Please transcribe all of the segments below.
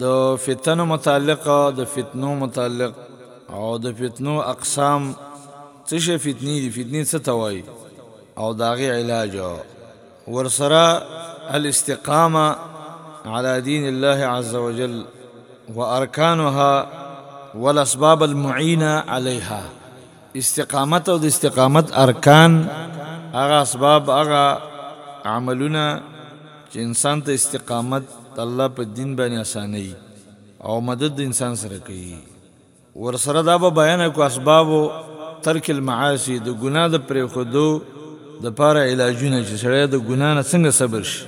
د فتنو متعلق د فتنو متعلق او د فتنو اقسام څه شي فتنی دي فتنی څه توای او داغه علاج ورسره الاستقامه على دين الله عز وجل واركانها والاسباب المعينه عليها استقامت او د استقامت ارکان هغه اسباب هغه عملونه چې انسان ته استقامت الله په دین باندې اساني او مدد د انسان سره کوي ور سره دا به بیان کو اسباب ترک المعاصی د ګناه د پرې خودو د پاره علاجونه چې سړی د ګناه نه څنګه صبر شي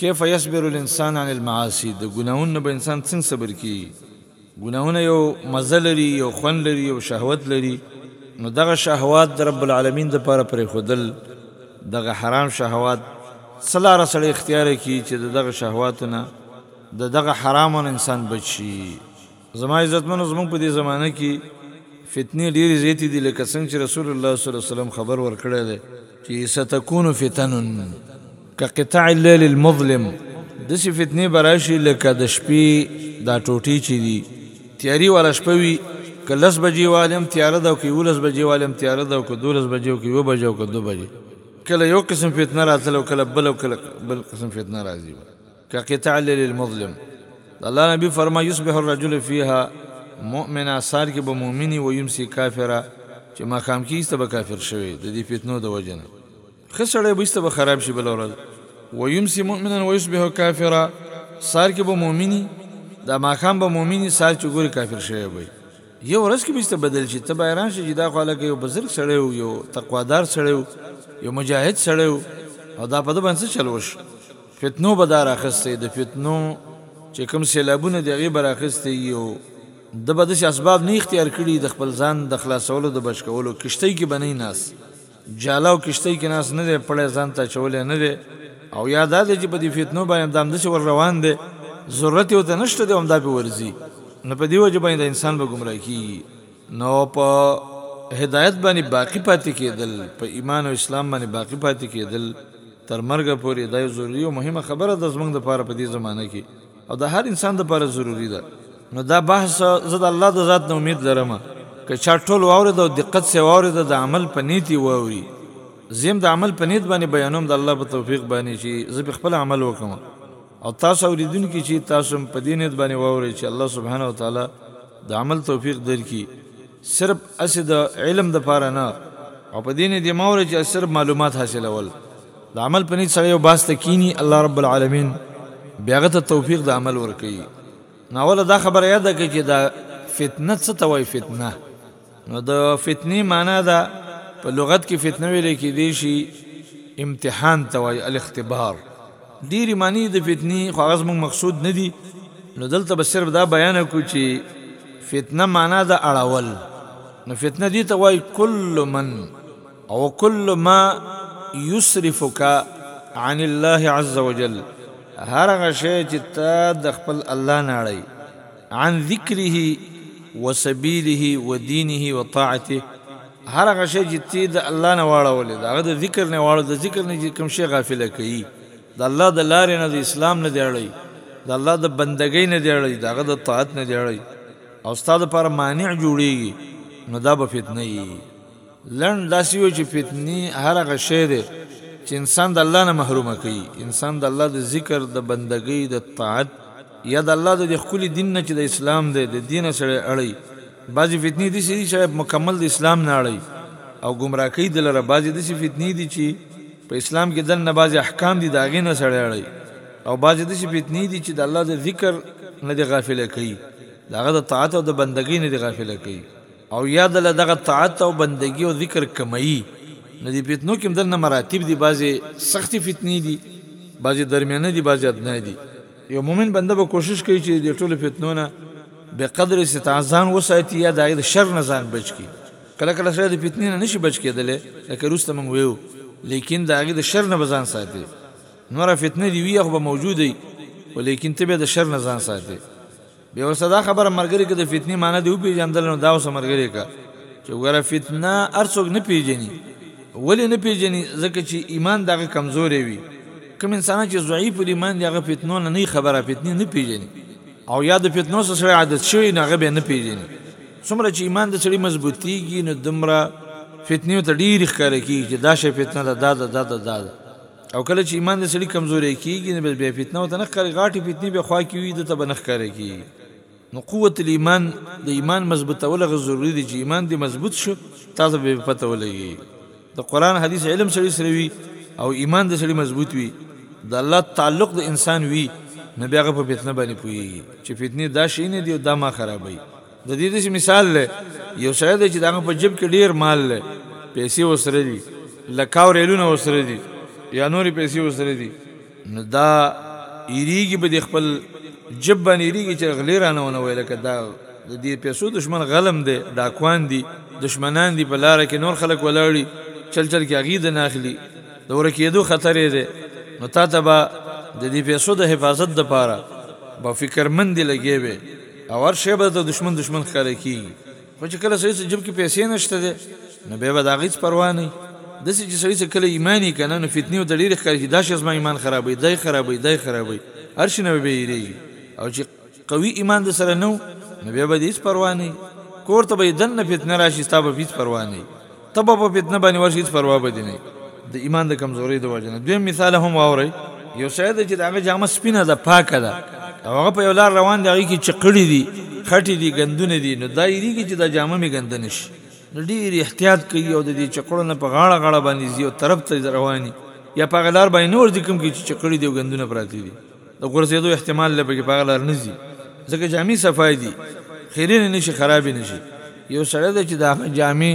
کیف یصبر الانسان عن المعاصی د ګناون نه به انسان څنګه صبر کوي ګناهونه یو مزه لري، یو خوند لري، یو شهوت لري، نو دغه شهوات د رب العالمین لپاره پرېښودل، دغه حرام شهوات، څه لاره سړی اختیاره کړي چې د دغه شهواتو نه، د دغه حرامو نه انسان بچ شي. زما عزتمنو! زموږ په دې زمانه کې فتنې ډېرې زیاتې دي، لکه څنګه چې رسول الله صلی الله علیه وسلم خبر ورکړی دی چې، ستکون فتن. که قطع اللیل المظلم دسی فتنی براشی لکه د شپی دا ټوټی چی دی تیاری والا شپه وی که لس بجی والی هم تیاره ده او که یولس بجی والی هم تیاره ده او که دولس بجی او که یوه بجه او که دوه بجی کله یو قسم فتنه راتله او کله بل او کله بل قسم فتنه راځی وه که قطع اللیل المظلم د الله نبی فرمای یصبح الرجل فیها مؤمنا سار کی به مؤمنی و یمسی کافرا چی ماښام کیږی ته به کافر شوی د دی فتنو د وجه نه ښه سړی به ایسته به خراب شي بله ورځ ویمسي مؤمنا ویصبح کافرا سهار کې به مؤمني دا ماښام به مؤمني سهار چې ګوري کافر شوی به یو ورځ کې به ایسته بدل شي ته به حیران شې چې دا خو هلکه یو بزرګ سړی و یو تقوادار سړی و یو مجاهد سړی و او دا په ده باندې څه چل وشو فتنو به دا راخستی د فتنو چې کوم سیلابونه دي هغې به راخستی یو ده به داسې اسباب نه اختیار کړي د خپل ځان د خلاصولو د بچ کولو کښتۍ کې به نه ناست جالاو کښتۍ کې ناست نه دی، پړی ځان ته اچولی نه دی او یا دا دی چې په دې فتنو باندې همدا همداسې ور روان دی، ضرورت یې ورته نشته دی او همدا پرې ورځي، نو په دې وجه باندې دا انسان به ګمراه کېږي، نو په هدایت باندې باقي پاتې کېدل، په ایمان او اسلام باندې باقي پاتې کېدل تر مرګه پورې دا یو ضروري او مهمه خبره ده زموږ لپاره په دې زمانه کې. او د هر انسان د پاره ضروري ده نو دا بحث زه د الله د ذات نه امید لرم که چا ټول واورید او دقت سره واورید د عمل په نیت یې واوري زیم د عمل په نیت باندې بیانوم د الله په توفیق باندې چې زه په خپل عمل وکم او تاسو اوریدونکو چې تاسو په دې نیت باندې واوري چې الله سبحانه و تعالی د عمل توفیق درکړي صرف اسې د علم د پاره نه او په دې نیت یې ماوري چې صرف معلومات حاصلول د عمل په نیت سره یو باس ته کینی الله رب العالمین بیا هغه ته توفیق د عمل ورکوي نو اوله دا خبره یاده کړئ چې دا فتنه څه ته وایي فتنه نو د فتنې معنا دا په لغت کې فتنه ویل کېدی شي امتحان ته وایي الاختبار ډېری معنی د فتنې خو هغه زموږ مقصود نه دي نو دلته به صرف دا بیان کو چې فتنه معنا د اړول نو فتنه دي ته وایي کل من او کل ما يصرفك عن الله عز وجل هر هغه شی چې تا د خپل الله نه اړی عن ذکره وسبيله ودينه وطاعته هر هغه شی چې تی د الله نه واړولې دا هغه د ذکر نه واړو د ذکر نه چې کوم شی غافل کوي د الله د لارې نه د اسلام نه دی اړی د الله د بندګۍ نه دی اړی دغه د طاعت نه دی اړی او ستاسو لپاره مانع جوړیږي نو دا به فتنه وي لنډ داسې وي چې فتنې هر هغه شی دی چې انسان د الله نه محرومه کوي، انسان د الله د ذکر، د بندګۍ، د طاعت یا د الله د دې ښکلي دین نه چې د اسلام دی د دې نه سړی اړوي. بعضې فتنې داسې دي چې سړی مکمل د اسلام نه اړوي او ګمراه کوي دې لره، بعضې داسې فتنې دي چې په اسلام کې دننه بعضې احکام دي د هغې نه سړی اړوي او بعضې داسې فتنې دي چې د الله د ذکر نه دې غافله کوي، د هغه د طاعت او د بندګۍ نه دې غافله کوي. او یا د له دغه طاعت او بندګي او ذکر کموي نو دې فتنو کې هم درنه مراتب دي بعضې سختې فتنې دي بعضې درمیانه دي بعضې ادنی دي. یو مؤمن بنده به کوشش کوي چې د دې ټولو فتنو نه به قدر استطاعت ځان وساتي یا د هغې د شر نه ځان بچ کړي کله کله سړی د فتنې نه نه شي بچ کېدلی لکه وروسته موږ ویو لیکن د هغې د شر نه به ځان ساتې نوره فتنه دې وي یا خو به موجوده وي خو لیکن ته به د شر نه ځان ساتې. بیا ورسره دا خبره مرګري کې د فتنې معنی دی وپیژندل نو دا اوس مرګري کا چې وګوره فتنه ارڅوک نه پیژني ولې نه پیژني ځکه چې ایمان دغه کمزوري وي کوم انسان چې ضعیف ایمان دغه فتنو نه نه خبره فتنه نه پیژني او یا د فتنو سره عادت شوی نه غبه نه پیژني څومره چې ایمان د سړي مضبوطیږي نو دمره فتنه ته ډیر ښکار کیږي دا شی فتنه ده دا ده دا ده دا ده او کله چې ایمان د سړي کمزوري کیږي نو بیا فتنه وته نه ښکاري غاټي فتنه به خوا کې وي د ته بنخ کاری کی نو قوت الایمان د ایمان مضبوطول غو ضروری دي چې ایمان دې مضبوط شو تاسو به پته ولګي د قران حدیث علم سړي سره وي او ایمان د سړي مضبوط وي د الله تعلق د انسان وي نو بیا په فتنه باندې پوي چې فتنه دا شي نه دی او دا ما خرابوي د دې داسې مثال دی، یو سړی دی چې د هغه په جیب کې ډېر مال دی، پیسې ورسره دي، لکاو ریالونه ورسره دي یا نورې پیسې ورسره دي، نو دا وېرېږي په دې خپل جیب باندې وېرېږي چې غلې رانه ونه وایي، لکه دا د دې پیسو دښمن غلم دی، ډاکوان دي، دښمنان دي، په لاره کې نور خلک ولاړ وي، چل چل کې هغوی درنه اخلي، د ورکېدو خطر یې دی، نو تا ته به د دې پیسو د حفاظت لپاره به فکرمندې لګیا وې. او هر شی به د دښمن دښمن ښکاره کېږي، خو چې کله سړي څه جېب کې پیسې نشته دی، نو بیا به د هغه هېڅ پروا نه وي، داسې چې سړي څه کله ایمان یې کنه، نو فتنې ورته ډېرې ښکاره کېږي، دا شی زما ایمان خرابوي، دا یې خرابوي، دا یې خرابوي، هر شي نه به بیا وېرېږي، او چې قوي ایمان د سره نه و، نو بیا به د هېڅ پروا نه وي، کور ته به یې دننه فتنه راشي، ستا به په هېڅ پروا نه وي. تب په فتنه باندې ورشي هیڅ پروا به دي نه د ایمان د کمزوري د وجنه دوی مثال هم واوري یو سید چې دغه جامه سپینه ده پاکه ده هغه په یو لار روان دی هغه کې چقړې دي خټې دي ګندونه دي نو دا یری کې چې دا جامه می ګندنه شي ډیر احتیاط کوي او د دې چقړو نه په غاړه غاړه باندې زیو طرف ته رواني یا په غلار باندې نور دي کوم کې چې چقړې دي ګندونه پراتی دي د غورځېدو احتمال لږ پکې په هغه لار نه ځي ځکه جامې صفای دي خیرین نشي خراب نشي یو سړی دی چې د هغه جامې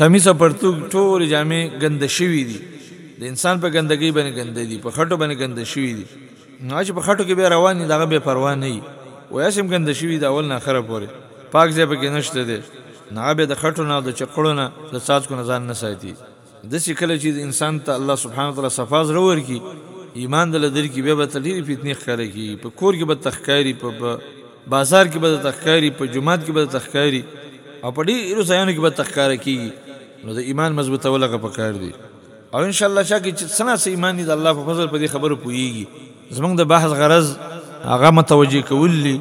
قمیص پرتوګ ټول جامې ګند شوي دي د انسان په ګندګۍ باندې ګند دي په خټو باندې ګند شوي دي نو چې په خټو کې به روان دي دغه به پروا نه وي وای سم ګند شوي دا اول نه خره پوري پاک ځای پکې نشته دي نه به د خټو نه د چقړو نه د ساز کو نه ځان نه ساتي ده چې کله چې انسان ته الله سبحانه وتعالی صفا زړه ورکړي ایمان دله درکړي بیا به ته ډېرې فتنې ښکاره کېږي په کور کې به ته ښکاري په بازار کې به درته ښکاري په جومات کې به درته ښکاري او په ډېرو ځایونو کې به درته ښکاره کېږي نو د ایمان مضبوطول هغه پکار دي او انشاءالله چا کې چې څه ناڅه ایمان دي د الله په فضل په دې خبرو پوهېږي زمونږ د بحث غرض هغه متوجه کول دي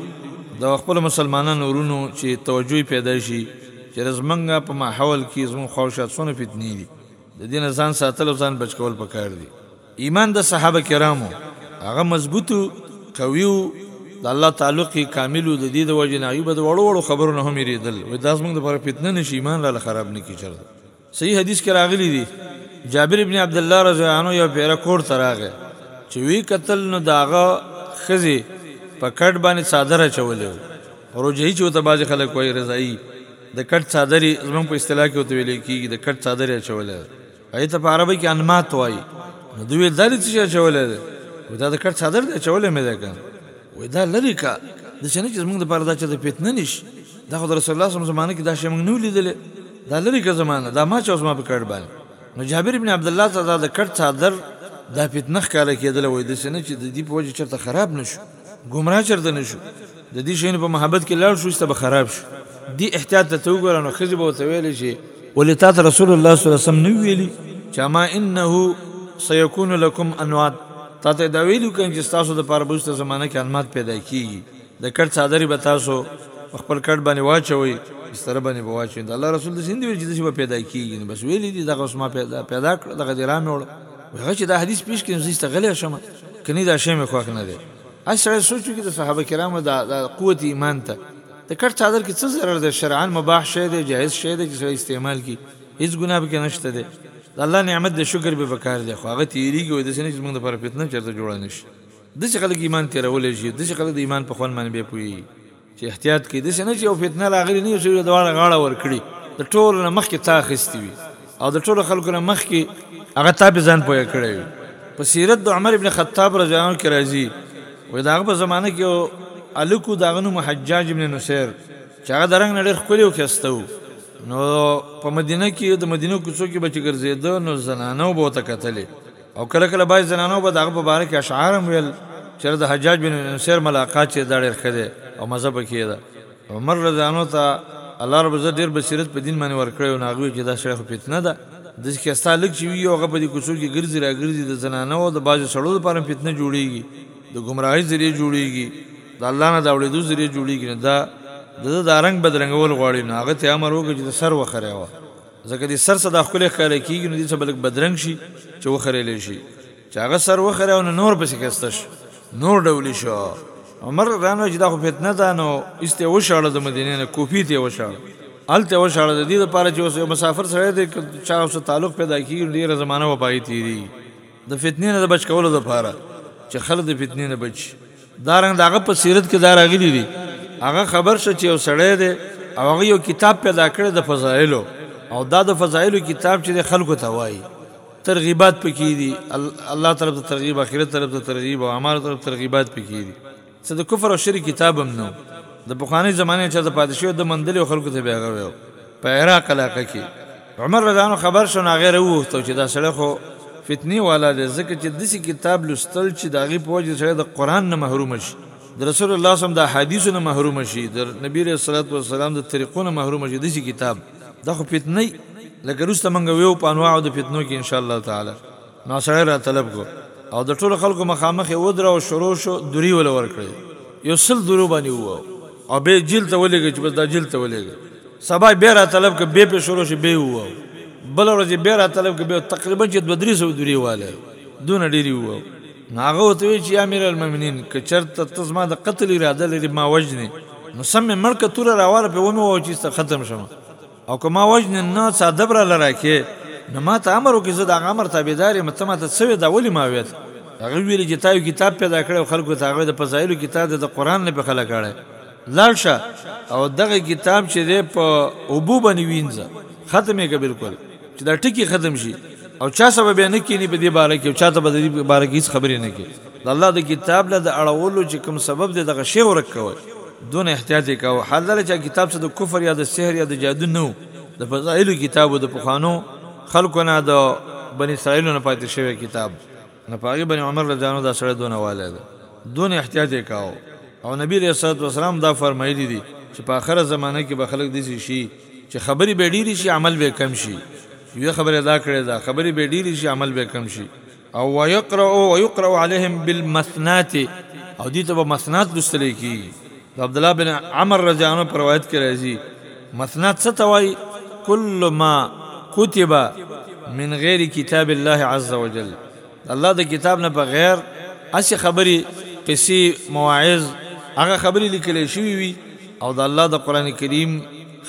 د خپل مسلمانانو ورونو چې توجه پیدا شي چې زمونږ په ماحول کې زمونږ خواوشا څونه فتنې دي د دې نه ځان ساتل او ځان بچ کول پکار دي ایمان د صحابه کرامو هغه مضبوط او قوي و د الله تعلق یې کامل و د دې د وجې نه هغوی به د وړو وړو خبرو نه هم وېرېدل وایي دا زمونږ دپاره فتنه نه شي ایمان راله خراب نه کړي چېرته صحیح حدیث کې راغلی دی جابر ابن عبد الله رضی الله عنه یو پیره کور ته راغی چې وی قتل نو داغه خزي په کټ باندې صادر چولې روجهي چې ته باز خلک وای رضای د کټ صادري زمون په اصطلاح کې وته ویل کیږي د کټ صادري چولې اې ته په عربي کې انمات وای نو دوی دلی چې چولې و دا د کټ صادر دی چولې مې ده کړ و دا لری کا د شنه چې موږ د پاره دا چې د پیتنه نش دا خو رسول الله صلی الله علیه وسلم زمانه کې دا شی موږ نه لیدلې دا لری که زمانه دا ما چا زما په کټ باندې نو جابر ابن عبد الله ته دا د کټ څادر دا فتنه ښکاره کېدل وای د سینه چې د دې په وجه چرته خراب نشو ګمرا چرته نشو د دې شین په محبت کې لاړ شو ستب خراب شو دی احتیاط ته وګورئ نو خزي به ویل شي ولې تا ته رسول الله صلی الله علیه وسلم نو ویلي چې ما انه سيكون لكم انوات تا ته دا ویلو کین چې تاسو د پاره بوسته زمانه کې انمات پیدا کیږي د کټ څادرې به تاسو په خپل کټ باندې واچوئ بستره باندې به واچوئ د الله رسول داسې نه دي ویلي چې داسې به پیدا کېږي نو بس ویلي دي دغه اوس ما پیدا پیدا کړ دغه دې رام وړو هغه چې دا حدیث پیش کړي نو زه یې غلی شم که نه دا شی مې خوښ نه دی هسې سړی سوچ وکړي د صحابه کرامو د قوت ایمان ته د کټ څادر کې څه ضرر دی شرعا مباح شی دی جایز شی دی چې سړی استعمال کړي هیڅ ګناه پکې نشته دی د الله نعمت د شکر به پکار دی خو هغه تیریږي وایي داسې نه چې موږ دپاره فتنه چېرته جوړه نه شي داسې خلک ایمان تېرولی شي، داسې خلک د ایمان په خوند باندې بیا پوهېږي چې احتیاط کوي، داسې نه چې یو فتنه راغلې نه یو سړي له دواړه غاړه ورکړي، د ټولو نه مخکې تا اخیستي وي او د ټولو خلکو نه مخکې هغه تا پرې ځان پوه کړی وي. په سیرت د عمر بن خطاب رضی الله عنه کې راځي، وایي د هغه په زمانه کې یو هلک و، د هغه نوم و حجاج بن نصیر چې هغه د رنګ نه ډېر ښکلی او ښایسته و، نو په مدینه کې د مدینې کوڅو کې به چې ګرځېده نو زنانو به ورته کتلې. او کله کله بعضې زنانو به د هغه په باره کې اشعار هم ویل، چېرې د حجاج بن منصر ملاقات چې دا ډېر ښه دی او مزه په کې ده. عمر رضی الله عنه ته الله رب العزت ډېر بصیرت په دین باندې ورکړی و، نو هغه ویل چې دا سړی خو فتنه ده، داسې کېستا لږ چې وي او هغه په دې کوڅو کې ګرځي راګرځي، د زنانو او د بعضې سړو لپاره هم فتنه جوړېږي، د ګمراهۍ ذریعه جوړېږي، د الله نه د اوړېدو ذریعه جوړېږي، نو دا د ده دا رنګ بدرنګول غواړي، نو هغه ته یې امر وکړ چې ته سر وخرېوه. ځکه دې سر څه دا ښکلی ښکاره کېږي نو دې څه به لږ بدرنګ شي چې وخرېلی شي. چې هغه سر وخرېوه نو نور پسې ښایسته شو، نور ډولي شو. عمر رضیالله عنه وایي چې دا خو فتنه ده نو ایسته یې وشاړه د مدینې نه کوفې ته یې وشاړه، هلته یې وشاړه د دې لپاره چې اوس یو مسافر سړی دی که چا سره تعلق پیدا کېږي نو ډېره زمانه به په هغې تېرېږي. د فتنې نه د بچ کولو لپاره چې خلک د فتنې نه بچ دا رنګ دغه په سیرت کې دا راغلي دي هغه خبر شو چې یو سړی دی او هغه یو کتاب پیدا کړی د فضایلو او دا د فضایلو کتاب چې خلکو ته وایي ترغیبات پکې دي الله طرف ته ترغیب اخرت طرف ته ترغیب او اعمال طرف ترغیبات پکې دي څه د کفر او شرک کتاب هم نه وو. د پخوانۍ زمانې چا ته پاتې شوی ده موندلی او خلکو ته به یې هغه ویل. په عراق علاقه کې عمر رضی عنه خبر شو نو هغه را ووښتو چې دا سړی خو فتنې والا دی ځکه چې داسې کتاب لوستل چې د هغې په وجه سړی د قرآن نه محروم شي، د رسول الله صلی الله علیه وسلم د احادیثو نه محروم شي، د نبي علیه الصلوة والسلام د طریقو نه محروم شي داسې کتاب دا خو فتنه لکه وروسته موږ ویو په انواعو د فتنو کې ان شاء الله تعالی نو سړی را طلب کو او د ټولو خلکو مخامخ یې ودراو شروع شو دوری وله ورکړې یو سل درو باندې وو او به جیل ته ولېږي چې بس دا جیل ته ولېږي سبا بیا را طلب که به په شروع شي به وو بل ورځ بیا را طلب که به تقریبا چې 200 دوری واله دون ډیری وو ناغه ته وی چې امیر المؤمنین که چرته تزما د قتل اراده لري ما وجنه نو سم مړ کتور راوار په ومه و چې ختم شمه او که ما وژنې نه څه ادب راله راکې نو ما ته امر وکړي زه د هغه امر تابعدار یم ته ماته څه وې دا ولې ما ویل هغه ویلي چې تا یو کتاب پیدا کړی او خلکو ته هغه د فضایلو کتاب دی د قرآن نه پې خله کړی لاړ شه او دغه کتاب چې دی په اوبو باندې وینځه ختم یې که بلکل چې دا ټکي ختم شي او چا سبب یې نه کینی په دې باره کې او چا ته به د دې باره کې هیڅ خبرې نه کوي د الله د کتاب له د اړولو چې کوم سبب دی دغه شی ورک کوي دون احتیاط یې کاوه حال دا چې کتاب څه د کفر یا د سحر یا د جادو نه د فضایلو کتابو د پخوانو خلکو نه د بنی اسرائیلو نه پاتې شوی کتاب نه په هغې بني عمر رضی الله عنه دا سړی دونه والی دی دون احتیاط یې کاوه او نبی علیه الصلات والسلام دا فرمایلی دي چې په آخره زمانه کې به خلک داسې شي چې خبرې به ډېرې شي عمل به کم شي یوه خبره دا کړې ده خبرې به ډېرې شي عمل به کم شي او ويقرأ ويقرأ عليهم بالمثنات او دي ته په مثنات لوستل کیږي د عبد الله بن عمر رضی الله عنه پر روایت کې راځي مثنات څه توای کل ما كتب من غیر کتاب الله عز وجل الله د کتاب نه بغیر اسی خبري قصي مواعظ هغه خبري لیکل شوی وي او د الله د قران کریم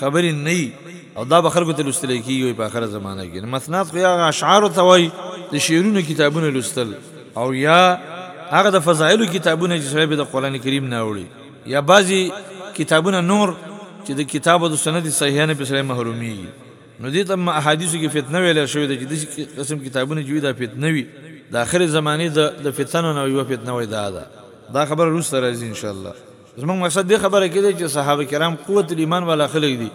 خبرې نه وي او دا به خلکو ته لوستل کېږي په آخره زمانه کې مثنات خو هغه اشعارو ته وایي د شعرونو کتابونه لوستل او یا هغه د فضایلو کتابونه چې سړی به د قرآن کریم نه وړي یا بعضي کتابونه نور چې د کتاب او د سند صحیح نه پسره محروميږي نو دې ته احادیثو کې فتنه ویل شوې ده چې د قسم کتابونه جوړي دا فتنه وي د اخر زمانه د فتنو نه یو فتنه وي دا ده دا خبره روس راځي ان شاء الله زموږ مقصد دې خبره کې دی چې صحابه کرام قوت الایمان والا خلک دي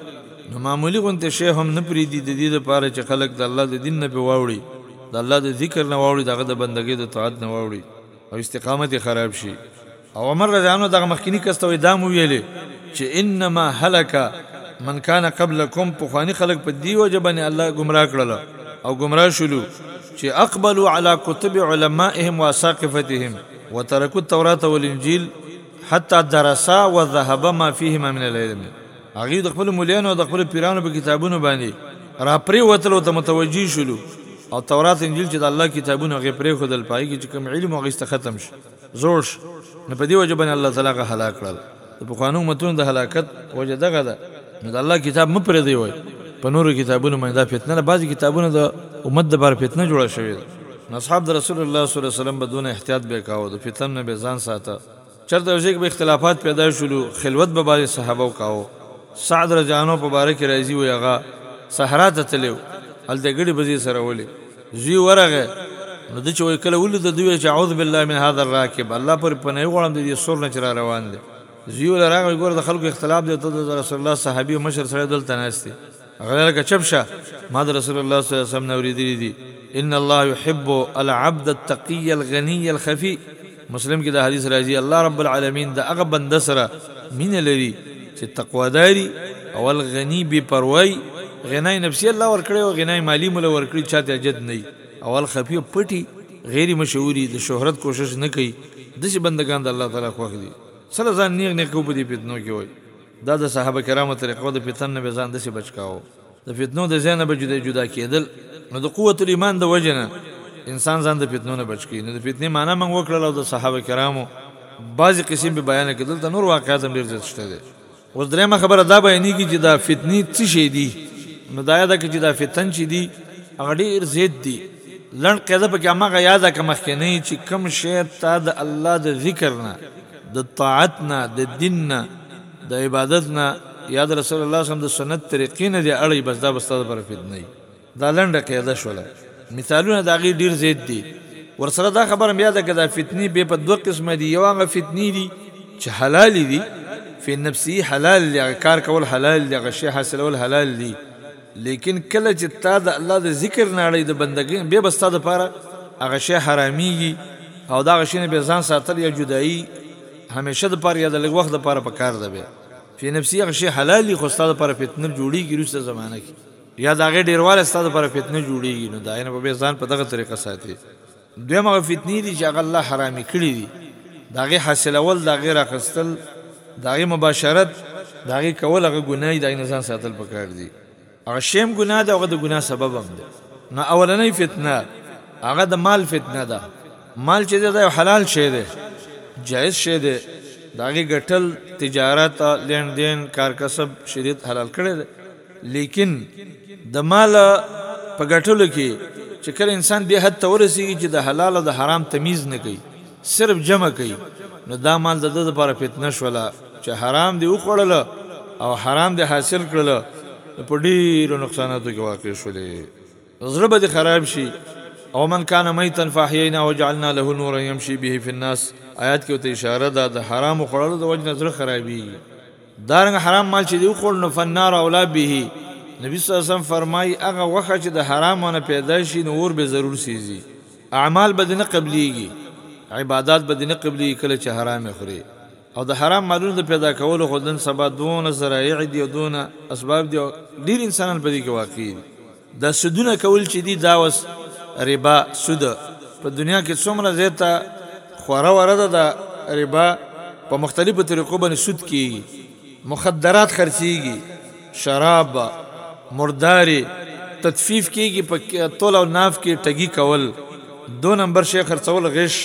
نو معمولی غونته شی هم نه پریدي د دې لپاره چې خلک د الله د دین نه په واوړي د الله د ذکر نه واوړي دغه د بندګۍ د طاعت نه واوړي او استقامت یې خراب شي او عمر رضی الله دغه مخکینی کس ته وایي دا مو ویلې چې انما هلک من کان قبلکم پخوانی خلک په دې وجه باندې الله ګمراه کړل او ګمراه شولو چې اقبلوا علی کتب علمائهم واساقفتهم وترکو التوراة والانجیل حتی درسا و ذهب ما فیهما من العلم هغه د خپل مولانو او د خپل پیرانو په کتابونو باندې را پرې وتل او ته متوجي شول او تورات انجیل چې د الله کتابونه غي پرې خدل پای کې چې کوم علم او غیست ختم شي زوړ شي نو په دې وجه باندې الله تعالی غ هلاک کړل د پخوانو امتونو د هلاکت وجه دغه ده نو د الله کتاب مه پرېږدئ وای په نورو کتابونو باندې دا فتنه ده بعضې کتابونه د امت دپاره فتنه جوړه شوې ده نو اصحاب د رسول الله صلی الله علیه وسلم به دونه احتیاط به یې کاوه د فتن نه به یې ځان ساته چېرته یو ځای کې به اختلافات پیدا شولو خلوت به بعضې صحابو کاوه سعد رضی الله عنه په باره کې راځي وایي هغه صحرا ته تللی و هلته یې ګډې بزې څرولې زوی ورغه نو د چوي کله ولید د دوی چې اعوذ بالله من هذا الراکب الله پر پنه غوړم د دې سور نه چر روان دي زوی ول راغی ګور د خلکو اختلاف دی ته د رسول الله صحابي مشر سره دلته ناشتي غلره که چپ شه ما د رسول الله صلی الله علیه وسلم نوریدلی دي ان الله يحب العبد التقي الغني الخفي مسلم کې دا حدیث راځي الله رب العالمین د هغه بنده سره مين لري چې تقواداري او الغنی بي پروايي غنای نفسي الله ورکړي او غنای مالی مل ورکړي چاته اجد نه او الخفي پټي غیر مشهوري د شهرت کوشش نه کوي د چې بندگان د الله تعالی خوښ دي سره ځان نیغ نه کو په دې فتنو کې وای دا د صحابه کرامو طریقو د فتن نه ځان د څه بچ کاوه د فتنو د ځای نه به جدا جدا کېدل نو د قوت الایمان د وجې نه انسان ځان د فتنو نه بچ کړي نو د فتنې معنی موږ وکړل او د صحابه کرامو بعضې قصې به بیان کړې دلته نور واقعات هم ډېر زیات شته دی اوس درېیمه خبره دا بیانېږي چې دا فتنې څه شی دي نو دا یاده کړه چې دا فتن چې دي هغه ډېر زیات دي لنډ قاعده پکې هماغه یاده که مخکې نه چې کوم شی تا د الله د ذکر نه د طاعت نه د دین نه د عبادت نه یا د رسول الله صم د سنت طریقې نه دې اړی بس دا به ستا لپاره فتنه وي دا لنډه قاعده شوله مثالونه د هغې ډیر زیات دي ورسره دا خبره بیا ده که دا فتنې بیا په دوه قسمه دي یو هغه فتنې دي چې حلالې دي فی نفسی حلال دی هغه کار کول حلال دی هغه شی حاصلول حلال دی لیکن کله چې تا د الله د ذکر نه اړی د بندګۍ بیا به ستا دپاره هغه شی حرامیږي او دا هغه شی نه بیا ځان ساتل یا جدایي همیشه د پاره یا د لږ وخت د پاره په کار ده به فی نفسی هغه شی حلال دی خو ستا د پاره فتنه جوړیږي روسته زمانه کې یا د هغه ډیرواله ستا د پاره فتنه جوړیږي نو داینه په ځان په دغه طریقه ساتي دویم هغه فتنی دي چې هغه الله حرامي کړی دي داغه حاصلول داغه راخستل داغه مباشرت داغه کول هغه ګناي داغه ځان ساتل پکار دي هغه شی هم ګناه ده هغه د ګناه سبب هم ده نو اولنۍ فتنه هغه د مال فتنه ده مال چې ده یو حلال شی ده جایز شی ده داغه ګټل تجارت لین دین کار کسب شریعت حلال کړی ده لیکن د مال په ګټلو کې چې کله انسان دې حد ته ورسیږي چې د حلال او د حرام تمیز نه کوي صرف جمع کوي نو دا مال د د لپاره فتنه شوله چې حرام دې وخوړل او حرام دې حاصل کړل نو په ډېرو نقصاناتو کې واقع شولې زړه به دې خراب شي او من کان میتا فاحیینا وجعلنا له نورا یمشي به فی الناس آیات کې ته اشاره ده د حرام خوړلو د وجه نظر خرابېږي دارنګ حرام مال چې دی وخور نو فنار اولا به نبی صلی الله علیه وسلم فرمای هغه وخه چې د حرامونه پیدا شي نو اور به ضرور سيزي اعمال به نه قبليږي عبادت به نه قبليږي کله چې حرام خوري او د حرام مالونو د پيدا کولو خود نن سبا دونه ذرایع دي او دونه اسباب دي او ډیر انسانان په دې کې واقع دي دا سودونه کول چې دي دا وس ربا سود په دنیا کې څومره زیاته خوره وره ده دا ربا په مختلفو طریقو باندې سود کیږي مخدرات خرڅیږي، شراب، مرداري، تطفیف کیږي په تول او ناف کې ټګي کول، دو نمبر شی خرڅول، غش،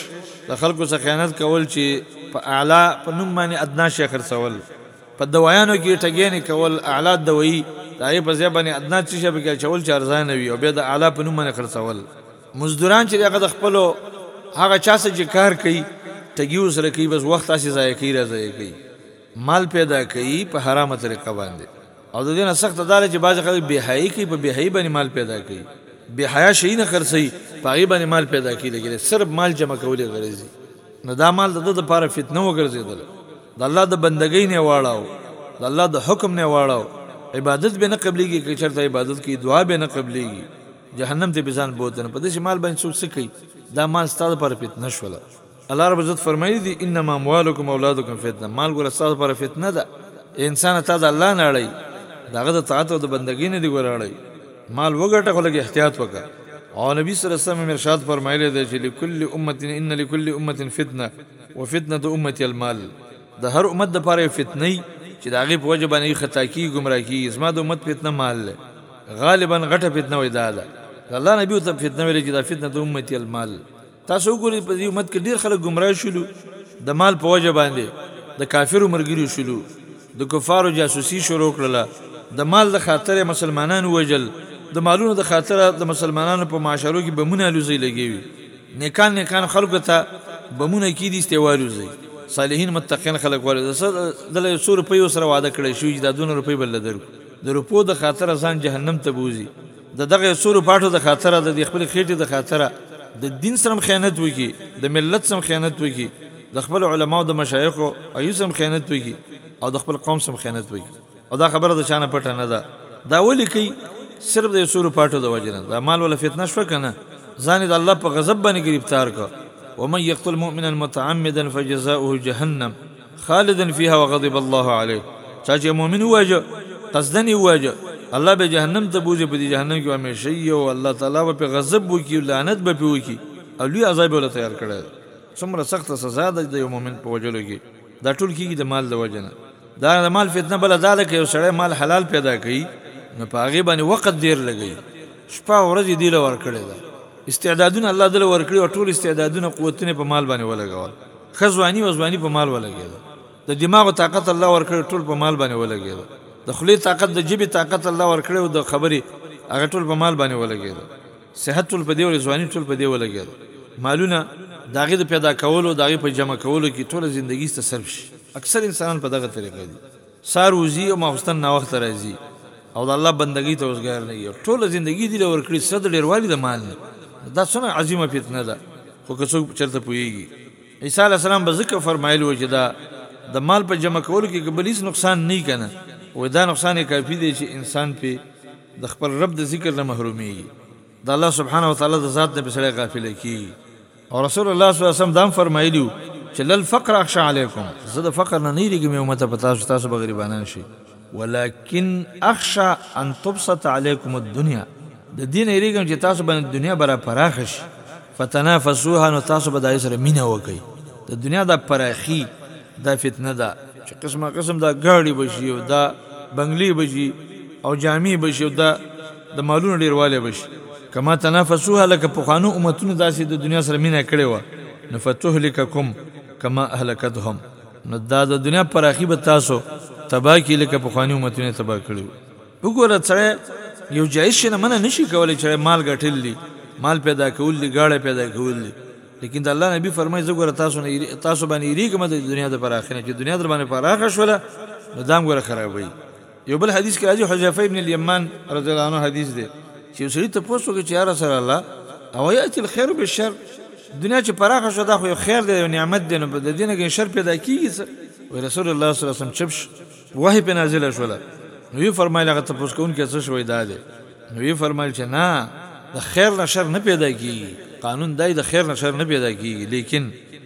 د خلکو څخه خیانت کول چې په اعلی په نوم باندې ادنا شی خرڅول، په دوایانو کې ټګیانې کول، اعلی دوایي د هغې په ځای باندې ادنا څه شی پکې اچول چې ارزانه وي او بیا د اعلی په نوم باندې خرڅول، مزدوران چې دی هغه د خپلو هغه چا سره چې کار کوي ټګي ورسره کوي بس وخت هسې ضایع کوي را ضایع کوي. مال پیدا کوي په حرامه طریقه باندې او د دې نه سخته دا ده چې بعضې خلک بې حیایي کوي په بې حیایي باندې مال پیدا کوي بې حیا شیونه خرڅوي په هغې باندې مال پیدا کوي لګېدی صرف مال جمع کولې غرضي نو دا مال د ده دپاره فتنه وګرځېدله د الله د بندګۍ نه یې واړاو د الله د حکم نه یې واړاو عبادت به نه قبلېږي که چېرته عبادت کوي دعا به نه قبلېږي جهنم ته به ځان بوتنه په داسې مال باندې څوک څه کوي دا مال ستا دپاره فتنه شوله الله رب عزت فرمایلی دی انما اموالکم اولادکم فتنه مال ګره تاسو لپاره فتنه ده انسان ته د الله نه اړای داغه د طاعت او د بندګۍ نه دی ګره اړای مال وګټه خو لګي احتیاط وکړه او نبی صلی الله علیه وسلم ارشاد فرمایلی دی چې لكل امه ان لكل امه فتنه وفتنه امتي المال د هر امت د پاره فتنه چې دا غي په وجه باندې خطا کی گمراه کی زما د امت فتنه مال له غالبا غټه فتنه وې دا ده الله نبی ته فتنه ویل چې دا فتنه د امتي المال تاسو وګورئ په دې امت کې ډیر خلک ګمراه شول د مال په وجه باندې د کافرو مرګري شول د کفارو جاسوسي شروع کړله د مال د خاطر مسلمانانو وجل د مالونو د خاطر د مسلمانانو په معاشرو کې بمونه لوزي لګیوي نیکان نیکان خلکو ته بمونه کې دي استوالوزي صالحین متقین خلک ول د 100 روپیو سره وعده کړی شو چې دا 200 روپۍ بل درو د روپو د خاطر ځان جهنم ته بوزي د دغه سورو پاټو د خاطر د دې خپل خېټې د خاطر د دین سره خیانت وکي د ملت سره خیانت وکي د خپل علما او د مشایخ او ایوسم خیانت وکي او د خپل قوم سره خیانت وکي او دا خبره د چانه پټه نه ده دا ولي کوي صرف د سورو پاټو د وجنه دا مال ولا فتنه شو کنه ځان د الله په غضب باندې گرفتار کو ومن يقتل مؤمنا متعمدا فجزاؤه جهنم خالدا فيها وغضب الله عليه چا چې مؤمن وجه قصدنی وجه الله به جهنم ته بوزي په جهنم کې همیشه یو الله تعالی په غضب وکي لعنت به پیو کی او لوی عذاب ول تیار کړی څومره سخت سزا ده د یو مؤمن په وجلو کې دا ټول کیږي د مال د وجنه دا د مال فتنه بل دا ده چې یو سړی مال حلال پیدا کړي نو په هغه باندې وخت ډیر لګي شپه ورځ دی لور کړی دا استعدادونه الله دل ورکړي او ټول استعدادونه قوتونه په مال باندې ولګول ښه ځواني او ځواني په مال ولګېده د دماغو طاقت الله ورکړی ټول په مال باندې ولګېده د خلی طاقت د جبی طاقت الله ورکړی او د خبرې هغه ټول په مال باندې ولګېده صحت ټول په دې ولې ځواني ټول په دې ولګېده مالونه داغه د پیدا کولو داغه په جمع کولو کې ټول ژوندۍ ته صرف شي اکثر انسانان په دغه طریقې دي سهار وزي او ماخستن ناوخته راځي او د الله بندګۍ ته وزګار نه وي او ټوله زندګي دي له ورکړي سره د ډېروالي د مال نه دا څونه عظيمه فتنه ده خو که څوک چرته پوهېږي عيسی عليه السلام به ځکه فرمايلي وه چې دا د مال په جمع کولو کې که بل هيڅ نقصان نه وي کنه وي دا نقصان يې کافي دی چې انسان پرې د خپل رب د ذکر نه محرومېږي د الله سبحانه وتعالی د ذات نه پرې سړی غافله کېږي. او رسول الله صلی الله علیه وسلم دام فرمایلی چې لل فقر اخش علیکم زه د فقر نه نیریږم یو مته پتا شو تاسو بغریبانان شي ولکن اخش ان تبسط علیکم الدنیا د دین ایریګم چې تاسو باندې دنیا برا پراخ شي فتنافسوها نو تاسو به دای سره مینه وکي د دنیا د پراخي د فتنه ده چې قسمه قسم دا ګاډي بشي او دا بنگلي بشي او جامي بشي او دا د مالونو ډیروالی بشي کما تنافسوها لکه پخوانو امتونو داسې د دنیا سره مینه کړې وه نو فتهلککم کما اهلکتهم نو دا د دنیا پراخي به تاسو تبا کی لکه پخوانو امتونو تبا کړو وګوره سره یو جایز شنه منه نشي کولای چې مال ګټل دي مال پیدا کول دي ګاړه پیدا کول دي لیکن د الله نبی فرمایي زه ګوره تاسو نه تاسو باندې ریګم د دنیا د پراخنه چې دنیا در باندې پراخه شوله نو دام ګوره خرابوي یو بل حدیث کې راځي حذیفه ابن الیمان رضی الله عنه حدیث دی چې یو سړي تپوس وکړي چې یا رسول الله او یاتي الخير بالشر دنیا چې پراخه شو دا خو یو خیر دی یو نعمت دی نو په دې نه کې شر پیدا کیږي څه وی رسول الله صلی الله علیه وسلم چپش وحی په نازله شوله نو یې فرمایله هغه تپوس کوونکی څه شوی دا دی نو یې فرمایل چې نه د خیر نه شر نه پیدا کیږي قانون دای د خیر نه شر نه پیدا کیږي لیکن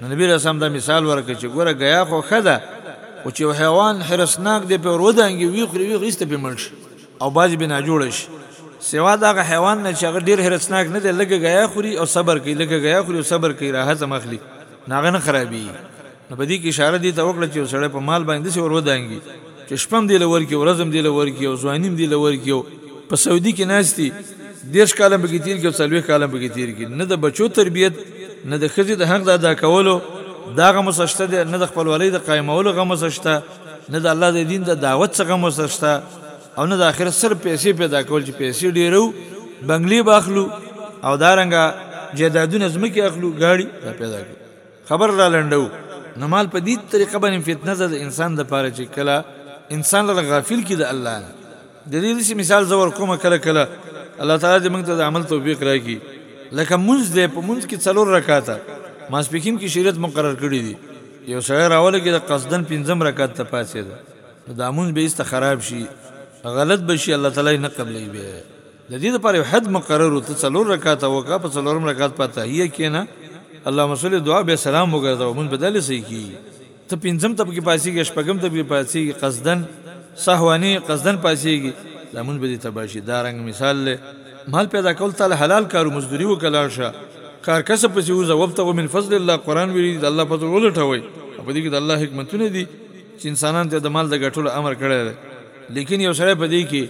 نو نبی علیہ السلام دا مثال ورکړ چې ګوره غیا خو خدا خو چې حیوان حرسناک دی په ورودانګي وی خوري وی خريسته په مړ شي او باز به نه جوړ شي سوا دا حیوان نه چې هغه ډیر حرسناک نه دی لګ غیا خوري او صبر کوي لګ غیا خوري او صبر کوي راحت مخلي ناغه نه خرابي نو په دې کې اشاره دي ته وکړه چې سړی په مال باندې څه ورودانګي چې شپه هم دیله ورکړي ورځ هم دیله ورکړي او ځواني هم دیله ورکړي او په سعودي کې ناست دي دېرش کاله هم پکې تېر کړي او څلوېښت کاله هم پکې تېر کړي نه د بچو تربیت نه د ښځې د حق د ادا کولو دا غم ورسره شته دی نه د خپلوالۍ د قایمولو غم ورسره شته نه د الله د دین د دعوت څه غم ورسره شته او نه د آخرت سره پیسې پیدا کول چې پیسې ډېرو بنګلې به اخلو او دارنګه جایدادونه ځمکې اخلو ګاړي دا پیدا کړو خبر را لنډو نو مال په دې طریقه باندې فتنه ده د انسان د پاره چې کله انسان له غافل کې د الله نه د دې داسې مثال زور کومه کله کله الله تعالی دې موږ ته د عمل توفیق راکړي لکه منځ دې په منځ کې څلور رکعاته ماسپکیم کې شریعت مقرر کړی دی یو سړی راوله کې د قصدن پنځم رکعت ته پاتې ده دا منځ به ایست خراب شي غلط بشي الله تعالی نه قبلې به د دې لپاره یو حد مقرر و، ته څلور رکعته وکړه، په څلورم رکعت په التحیه کېنه، اللهم صل دعا بیا سلام وګرځوه، لمونځ به دالې صحیح کېږي. ته پنځم ته پکې پاڅېږې، شپږم ته پکې پاڅېږې، قصداً، سهواً، قصداً پاڅېږې، دا لمونځ به دې تباه شي. دا رنګ مثال دی. مال پیدا کول تاله حلال کار و، مزدوري وکړه، لاړ شه، کار کسب پسې وځه، وابتغوا من فضل الله، قرآن ویلي دي، د الله فضل ولټوئ او په دې کې د الله حکمتونه دي چې انسانانو ته یې د مال د ګټلو امر کړی دی. لیکن یو سره په دې کې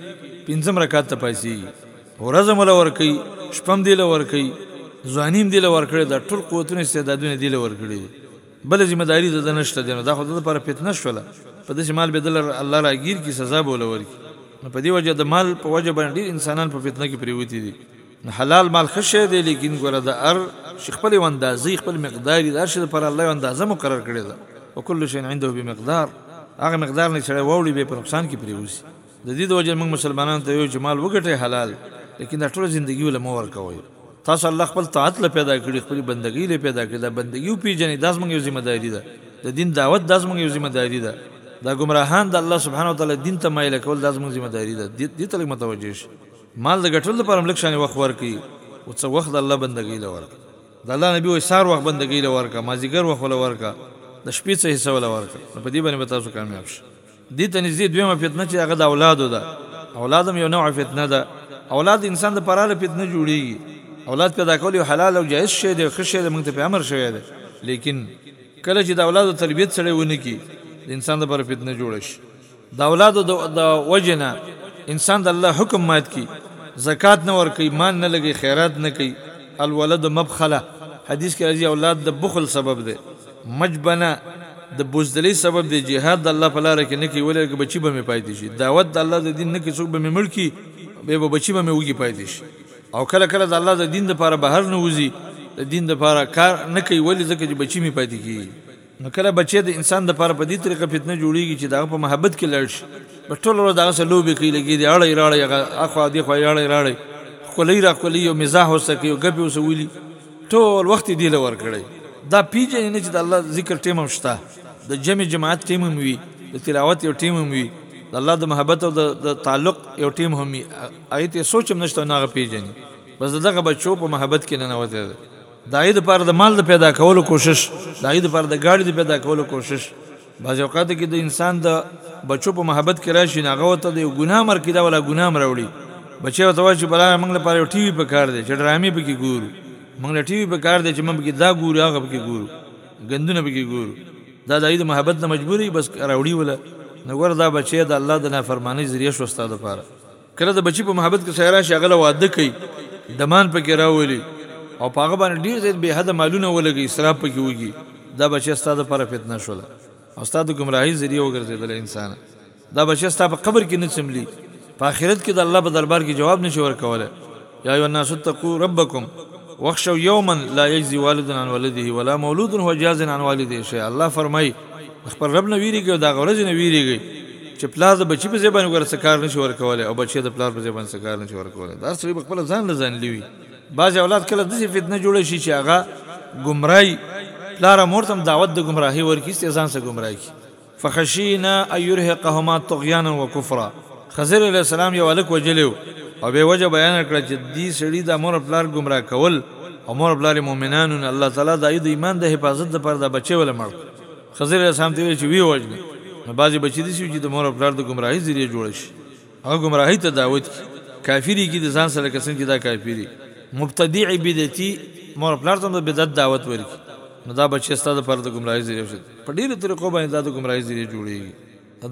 پنځم رکعت ته پاسي ورځم ول ور کوي شپم دی لور کوي ځوانیم دی لور کړی دا ټول قوتونه استعدادونه دی لور کړی بل ذمہ داری د نشته دی نو دا خو د لپاره فتنه شوله په دې مال به دلر الله راګیر کی سزا بوله ورکی نو په دې وجه د مال په وجه باندې انسانان په فتنه کې پریوتی دي نو حلال مال ښه شی دی لیکن ګوره د ار چې خپل یو اندازې خپل مقدار د هر شي لپاره الله یو اندازه مقرر کړې ده او کل شی عنده بمقدار هغه مقدار نه سړی ووړي به په نقصان کې پریوزي د دې د وجه موږ مسلمانان ته یو چې مال وګټي حلال لیکن دا ټول ژوندۍ ول مور کوي تاسو الله خپل طاعت له پیدا کړی خپل بندګۍ له پیدا کړی دا بندګي پیژنې داس موږ یو ذمہ داری ده د دین دعوت داس موږ یو ذمہ داری ده دا گمراهان د الله سبحانه وتعالى دین ته مایل کول داس موږ ذمہ داری ده دې ته متوجه شئ مال د ګټلو لپاره هم لږ شانې وخت ورکړي او څه وخت د الله بندګۍ له ورکړه. د الله نبي وايي، سهار وخت بندګۍ له ورکړه، مازدیګر وخت له ورکړه، د شپې څه حصه له ورکړه، نو په دې باندې به تاسو کامیاب شئ. دې ته نږدې دویمه فتنه چې هغه د اولادو ده، اولاد هم یو نوع فتنه ده، اولاد د انسان لپاره له فتنه جوړېږي، اولاد پیدا کول یو حلال او جایز شی دی، ښه شی دی، موږ ته پرې امر شوی دی، لیکن کله چې د اولادو تربیت سړی ونه کړي، د انسان لپاره فتنه جوړه شي. د اولادو د وجې نه انسان د الله حکم مات کړي، زکات نه ورکوي، مال نه لګوي، خیرات نه کوي، الولد مبخله، حدیث کې راځي اولاد د بخل سبب دی، مجبنه، د بزدلۍ سبب دی، جهاد د الله په لاره کې نه کوي، ولې ځکه بچي به مې پاتې شي، دعوت د الله د دین نه کوي، څوک به مې مړ کړي، بیا به بچي به مې وږي پاتې شي او کله کله د الله د دین لپاره بهر نه وځي، د دین لپاره کار نه کوي، ولې ځکه چې بچي مې پاتې کېږي. نو کله بچی د انسان د پاره په دې طریقه فتنه جوړیږي چې دا په محبت کې لړ شي په ټول ورځ دا سه لوبي کوي لګي دی اړه راړه هغه اخو دی خو اړه راړه خولې را خولې یو مزاح وسکه یو غپي وسولي ټول وخت دی لور کړي دا پیجن نه چې د الله ذکر ټیم هم شته د جمع جماعت ټیم هم وي د تلاوت یو ټیم هم وي د الله د محبت او د تعلق یو ټیم هم وي ایت سوچ هم نشته نه پیجن بس دغه بچو په محبت کې نه نوته دای د پر د مال د پیدا کولو کوشش دای د پر د ګاډي د پیدا کولو کوشش بعض اوقات کې د انسان د بچو په محبت کې راشي ناغه ته د ګناه مر کې دا ولا ګناه مر وړي بچي ته وایي چې بلاره موږ لپاره ټي وي په کار دی چې ډرامې پکې ګورو موږ له ټي وي په کار دی چې موږ پکې دا ګورو هغه پکې ګورو غندونه پکې ګورو دا د عید محبت نه مجبوري بس راوړي ولا نو ور دا بچي د الله د نافرمانی ذریعہ شو استاد لپاره کله د بچی په محبت کې سره راشي هغه له واده کوي دمان پکې راولي او په هغه باندې ډیر زیات به حد مالونه ولګي اسراف پکې وږي دا بچی ستاسو لپاره فتنه شول او ستاسو د ګمراهۍ ذریعہ وګرځیدل انسان دا بچی ستاسو په قبر کې نه څملي په آخرت کې د الله په دربار کې جواب نشي ورکوله یا ایو الناس اتقوا ربکم وخشو یوما لا یجزی والد عن ولده ولا مولود هو جاز عن والده شی الله فرمای خپل رب نه ویریږي او دا غورځ نه ویریږي چې پلار د بچی په زبان ور سکار نشي ورکول او بچی د پلار په زبان سکار نشي ورکول دا سړي خپل ځان له ځان لوي بعض اولاد کله د دې فتنه جوړ شي چې هغه گمراهي پلار مورتم دعوت د گمراهي ورکیسته ځان سره گمراهي فخشینا ان یرهقهما طغیانا وکفرا خضر علیه السلام یو هلک وژلی و او بیا یې وجه بیانه کړه چې دې سړي دا مور او پلار ګمراه کول او مور او پلار یې مؤمنان وو، نو الله تعالی د هغوی د ایمان د حفاظت لپاره دا بچی وله مړ کړ. خضر علیه السلام ته یې وویل چې ویې وژنئ، نو بعضې بچي داسې وي چې د مور او پلار د ګمراهۍ ذریعه جوړ شي. هغه ګمراهی ته دعوت کی کافری کی د ځان سره لکه څنګه چې دا کافری مبتدع بدعتی مور پلار ته د بدعت دعوت ورکی نو دا بچی ستا د پر د ګمراهی ذریعہ شد په ډیرو طریقو باندې دا د ګمراهی ذریعہ جوړیږي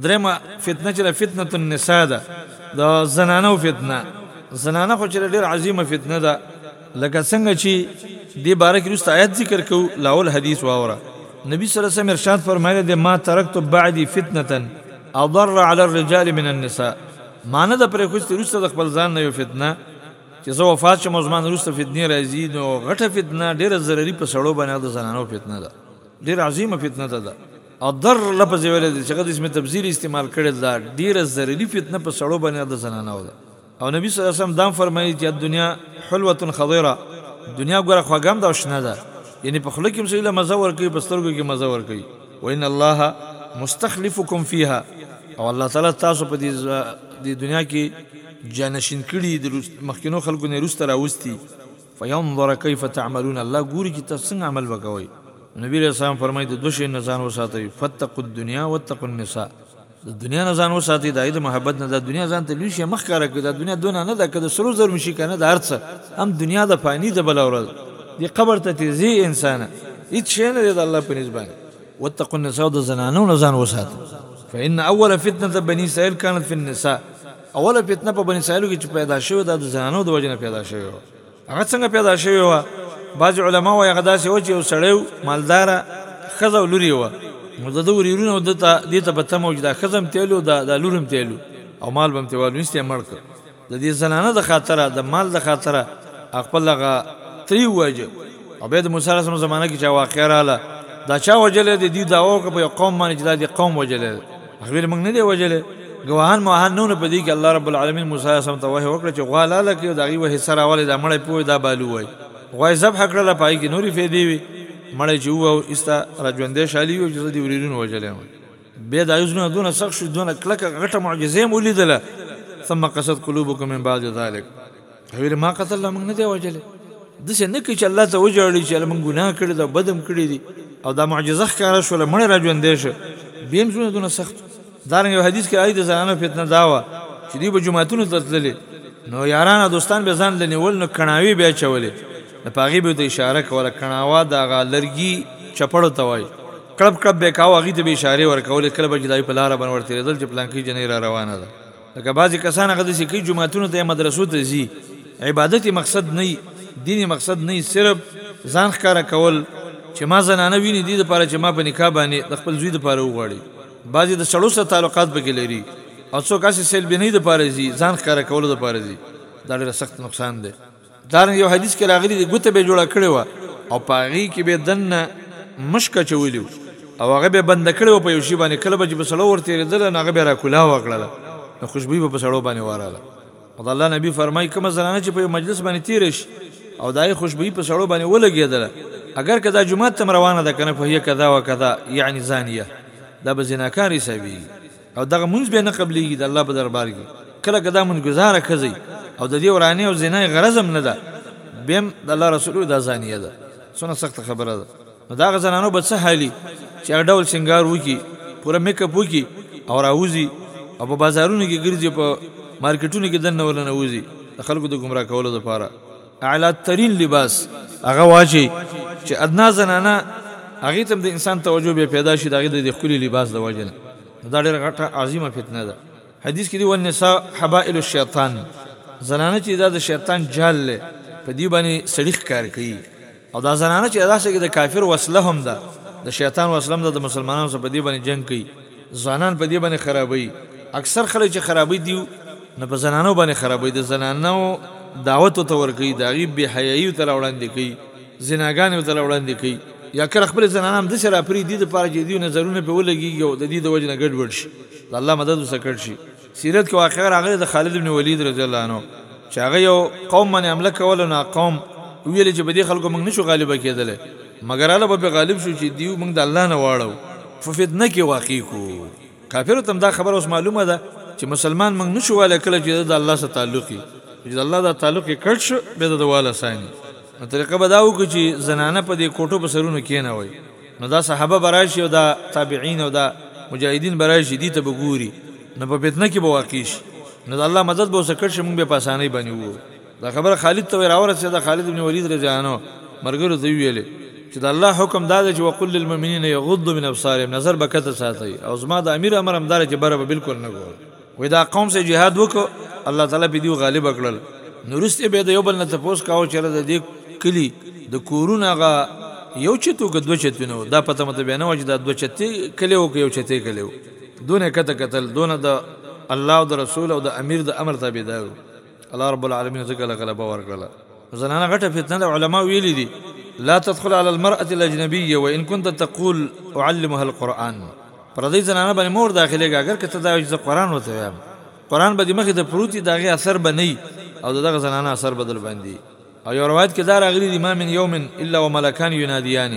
درېمه فتنه چې فتنه النساء ده د زنانو فتنه زنانه خو چې ډیر عظیمه فتنه ده لکه څنګه چې دې باره کې وروسته آیت ذکر کو لاول حدیث واوره نبی صلی الله علیه وسلم ارشاد فرمایلی دی ما ترکت بعدی فتنه اضر علی الرجال من النساء معنی د پرې خوستي روسته د خپل ځان نه یو فتنه چې زه وفات شم زمان روسته فتنه راځي نو غټه فتنه ډیره ضروري په سړو باندې د زنانو فتنه ده ډیره عظیمه فتنه ده اضر لفظ ویل دي چې غدیس می تبذیر استعمال کړي دا ډیره ضروري فتنه په سړو باندې د زنانو ده او نبی صلی الله علیه وسلم دام فرمایلی چی الدنیا حلوة خضرا دنیا ګوره خوږه هم ده او شنه ده یعنی په خوله کی هم سړی له مزه ورکوی په سترګو کی مزه ورکوی وان الله مستخلفکم فیها او الله تعالی تاسو په دی دنیا کی جانشین کړی د مخکینو خلکو نه روسته راوستی فینظر کیف تعملون الله ګوری چی تاسو څنګه عمل وکوی نبی علیه السلام فرمای د دوه شی نه ځان وساتئ فاتقوا الدنیا واتقوا النساء د دنیا نه ځان وساتي د اید محبت نه د دنیا ځان ته لوي شي مخ کار کوي د دنیا دونه نه ده کده سرو زر مشي کنه د هرڅ هم دنیا د فانی د بل اورل دی قبر ته تیزی انسان هیڅ شي نه د الله په نسبت واتقوا النساء د زنانو نه ځان وساتي فإن اول فتنه بني اسرائيل كانت في النساء اوله فتنه په بني اسرائيل کې چې پیدا شوه د زنانو د وجنه پیدا شوه هغه څنګه پیدا شوې وه؟ بعضې علماء وایي هغه داسې وه چې یو سړی و، مالداره ښځه او لور یې وه، نو د ده ورېرونه و ده ته دې ته په تمه و چې دا ښځه هم تېلو دا دا لور هم تېلو او مال به هم تېوالو نیسته یې مړ کړ، د دې زنانه د خاطره د مال د خاطره هغه خپل هغه تره یې وواژه او بیا د موسی علیه السلام زمانه کې چې هغه واقعه راغله دا چا وژلی دی؟ دوی دعوه وکړه په یو قوم باندې چې دا دې قوم وژلی دی. هغه ویل موږ نه دی وجلې ګواهان موهان نو په دې کې الله رب العالمین موسی علیه السلام ته وه وکړه چې غوا لاله کې دا غي وه سره والي دا مړې پوي دا بالو وای غوا ذبح کړل پای کې نوري فېدې وي مړې چې وو استا راجوندې شالي یو چې دې ورینو وجلې به دا یوزنه دونه سخت شو دونه کلکه غټه معجزه مولیدله ثم قصد قلوبكم من بعد ذلك ویل ما قتل الله موږ نه دی وجلې د څه نه کې چې الله ته وجاړي چې موږ ګناه کړی دا بدم کړی دي او دا معجزه ښکارا شو لمړ را ژوند دی شه بیم زونه دونه سخت دارنګ یو حدیث کې راځي د زنانو فتنه دا و چې دی به جمعهتون ته تللې نو یاران دوستان به ځان لنیول نو کڼاوي بیا چولې د پاغي به ته اشاره کوله کڼاوا دا غا لرګي چپړو ته وای کړب کړب به کاوه غي ته به اشاره ورکول کله به جدای په لار باندې ورته رزل چې پلان کې جنې را روانه ده لکه بعضی کسان هغه دسی کوي جمعتونو ته مدرسو ته ځي عبادت مقصد نه دینی مقصد نه صرف ځان ښکارا کول چې ما زنانه ویني دي لپاره چې ما په نکاح باندې د خپل زوی لپاره وغواړي بعضی د سړو سره تعلقات پکې لري او څوک هسې سیلبینۍ لپاره ځي ځان ښکارا کولو لپاره ځي دا ډېر سخت نقصان دی دارنګ یو حدیث کې راغلی دی ګوته به جوړه کړې و او پاغي کې به دنه مشک چولیو او هغه به بند کړې و په یو شی باندې کله به چې په سړو ورته ردل نه هغه به را کولا وکړه نو خوشبوئی به په سړو باندې وراله او الله نبی فرمای کوم زنانه چې په مجلس باندې تیر شي او دای خوشبوئی په سړو باندې ولګیدله اگر کدا جمعه تم روانه ده کنه په هي کذا و کذا یعنی زانیه دا به زناکاری سوي او دغه مونځ بیا نه قبلیږي د الله په دربار کي کله که دا مونځګزاره ښځی او ددې ورانې او زنا یې غرض هم نه ده بیا هم د الله رسول وایي دا زانیه ده څونه سخته خبره ده نو دغه زنانو به څه حالي چې هر ډول سنګار وکي پوره میک اپ وکي او راوځي او په بازارونو کې ګرځي په مارکیټونو کې دنه ولنه وځي د خلکو د ګمراه کولو لپاره اعلی ترين لباس هغه واجی چې ادنا زنانه هغه تم د انسان توجه به پیدا شي دغه د خولي لباس د وجه نه دا ډېر غټه عظیمه فتنه ده حدیث کې دی ونساء حبائل الشیطان زنانه چې دا د شیطان جال له په دی باندې سړیخ کار کوي او دا زنانه چې داسې کې د کافر وسله هم ده د شیطان وسله هم ده د مسلمانانو سره په دې باندې جنگ کوي ځوانان په دې باندې خرابوي اکثر خلک چې خرابوي دي نه په زنانو باندې خرابوي د زنانو دعوت ته ورکوي د هغې بې حیایي ته وړاندې کوي زناګانې ته وړاندې کوي یا کله خپل زنانه هم داسې راپرېږدي دپاره چې د دوی نظرونه پرې ولګېږي او د دوی د وجې نه ګډوډ شي د الله مدد ورسره کړی شي سیرت کې واقعا راغلي د خالد بن ولید رضی الله عنه چې هغه یو قوم باندې حمله کوله نو قوم ویل چې بدی خلکو موږ نشو غالب کېدل مګر الله به غالب شو چې دیو موږ د الله نه واړو ففتنه کې واقع کو کافر تم دا خبر اوس معلومه ده چې مسلمان موږ نشو والا کله چې د الله سره تعلقي چې الله دا تعلق کټ شو به د والا ساني نو طریقه بداو کو چې زنانه په دې کوټو په سرونو کې نه وای نو دا صحابه به راشي او دا تابعین او دا مجاهدین به راشي دي ته به ګوري نو په فتنه کې به واقع شي نو د الله مدد به وسکړ شي موږ به په اسانۍ باندې وو دا خبره خالد ته راورسېده دا خالد ابن ولید رضی الله عنه مرګرو ته ویلې چې د الله حکم دا دی چې وقل للمؤمنین یغضوا من ابصارهم نظر بکته ساتي او زما د امیر امر همدار چې بره به بالکل نه ګور وی دا قوم سه جهاد وکړ الله تعالی په دیو غالب کړل نو وروسته به د یو بل نه تپوس کاوه چې د دې کلي د کورونه هغه یو چت او که دوه چتونه وو دا پته مته بیا نه وه چې دا دوه چتې کلی وو که یو چتې کلی وو دونه کته کتل دونه د الله او د رسول او د امیر د امر تابعدار وو الله رب العالمین ځکه له غلبه ورکړله زنانه غټه فتنه ده علما ویلي دي لا تدخل على المرأة الاجنبيه وان كنت تقول اعلمها القران پردی زنانه باندې مور داخليږي اگر کته دا چې قران وته وایم قران به د مخې د پروتي دغه اثر به نه او دغه زنانه اثر بدل باندې او یو روایت کې دا راغلي دي ما من یوم الا وملکان يناديان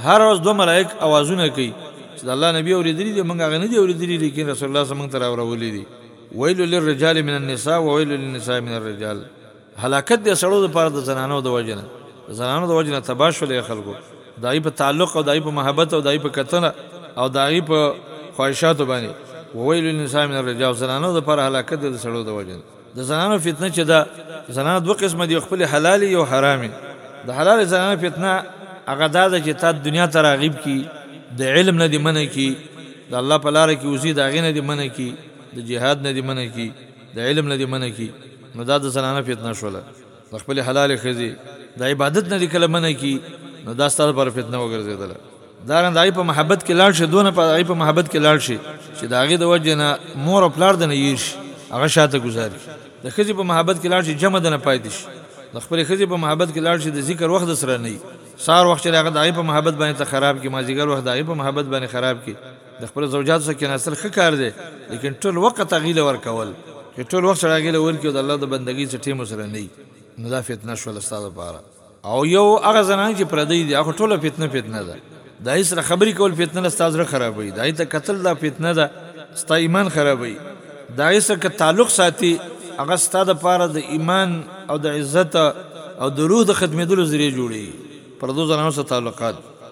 هر ورځ دوه ملائک اوازونه کوي چې الله نبی اوریدلی دي موږ غنه دي اوریدلی لیکن رسول الله صلی الله علیه وسلم تر اورولې دي ويل للرجال من النساء وويل للنساء من الرجال هلاکت دې سړو د پاره د زنانو د وجنه زنانو د وجنه تباش ولې خلکو دای په تعلق او دای په محبت او دای په کتنه او دای په خواهشاتو باندې وویل النساء من الرجال زنانو د پر هلاکت د سړو د وجه د زنانو فتنه چې دا زنانه دوه قسمه دي خپل حلال او حرامي د حلال زنانه فتنه هغه دا ده چې تا دنیا ته راغیب کی د علم نه دی منه کی د الله په لار کې وزي دا غینه دی منه کی د جهاد نه دې منع کړي، د علم نه دې منع کړي، نو دا د زنانه فتنه شوله، د خپلې حلالې ښځې د عبادت نه دې کله منع کړي، نو دا ستا لپاره فتنه وګرځېدله. دارنګ د هغې په محبت کې لاړ شې، دونه په هغې په محبت کې لاړ شې چې د هغې د وجې نه مور او پلار درنه هېر شي، هغه شاته ګذار کړي. د ښځې په محبت کې لاړ شې، جمع درنه پاتې شي. د خپلې ښځې په محبت کې لاړ شې، د ذکر وخت درسره نه وي. سهار وخت چې دی، هغه د هغې په محبت باندې ته خراب کړې، مازدیګر وخت د هغې په محبت باندې خراب کړې. د خپل زوجاتو سره کیناستل ښه کار دی لیکن ټول وخت هغوی له ورکول که ټول وخت سړی هغوی له ورکړي او د الله د بندګۍ څخه ټیم ورسره نه وي نو دا فتنه شوله ستا لپاره او یو هغه زنانه چې پردۍ دي هغه ټوله فتنه فتنه ده د هغوی سره خبرې کول فتنه ده ستا زړه خرابوي د هغوی ته کتل دا فتنه ده ستا ایمان خرابوي د هغوی سره که تعلق ساتي هغه ستا لپاره د ایمان او د عزت او د روح د ختمېدلو ذریعه جوړېږي پردو زنانو سره تعلقات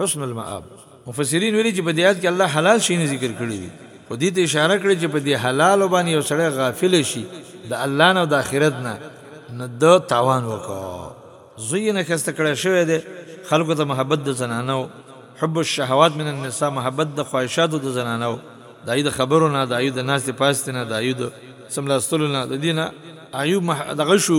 حسن المآب، مفسرین ویلي چې په دې آیت کې الله حلال شیونه ذکر کړي دي خو دې ته اشاره کړې چې په دې حلالو باندې یو سړی غافل شي د الله نه او د آخرت نه نو ده تاوان وکړ. زین ښایسته کړی شوی دی، خلکو ته محبت د زنانو، حب الشهوات من النساء، محبت د خواهشاتو د زنانو، د ایوب د خبرو نه، د ایوب د ناستې پاستې نه، د ایوب د څملاستلو نه، د دې نه ایوب مح دغه شو،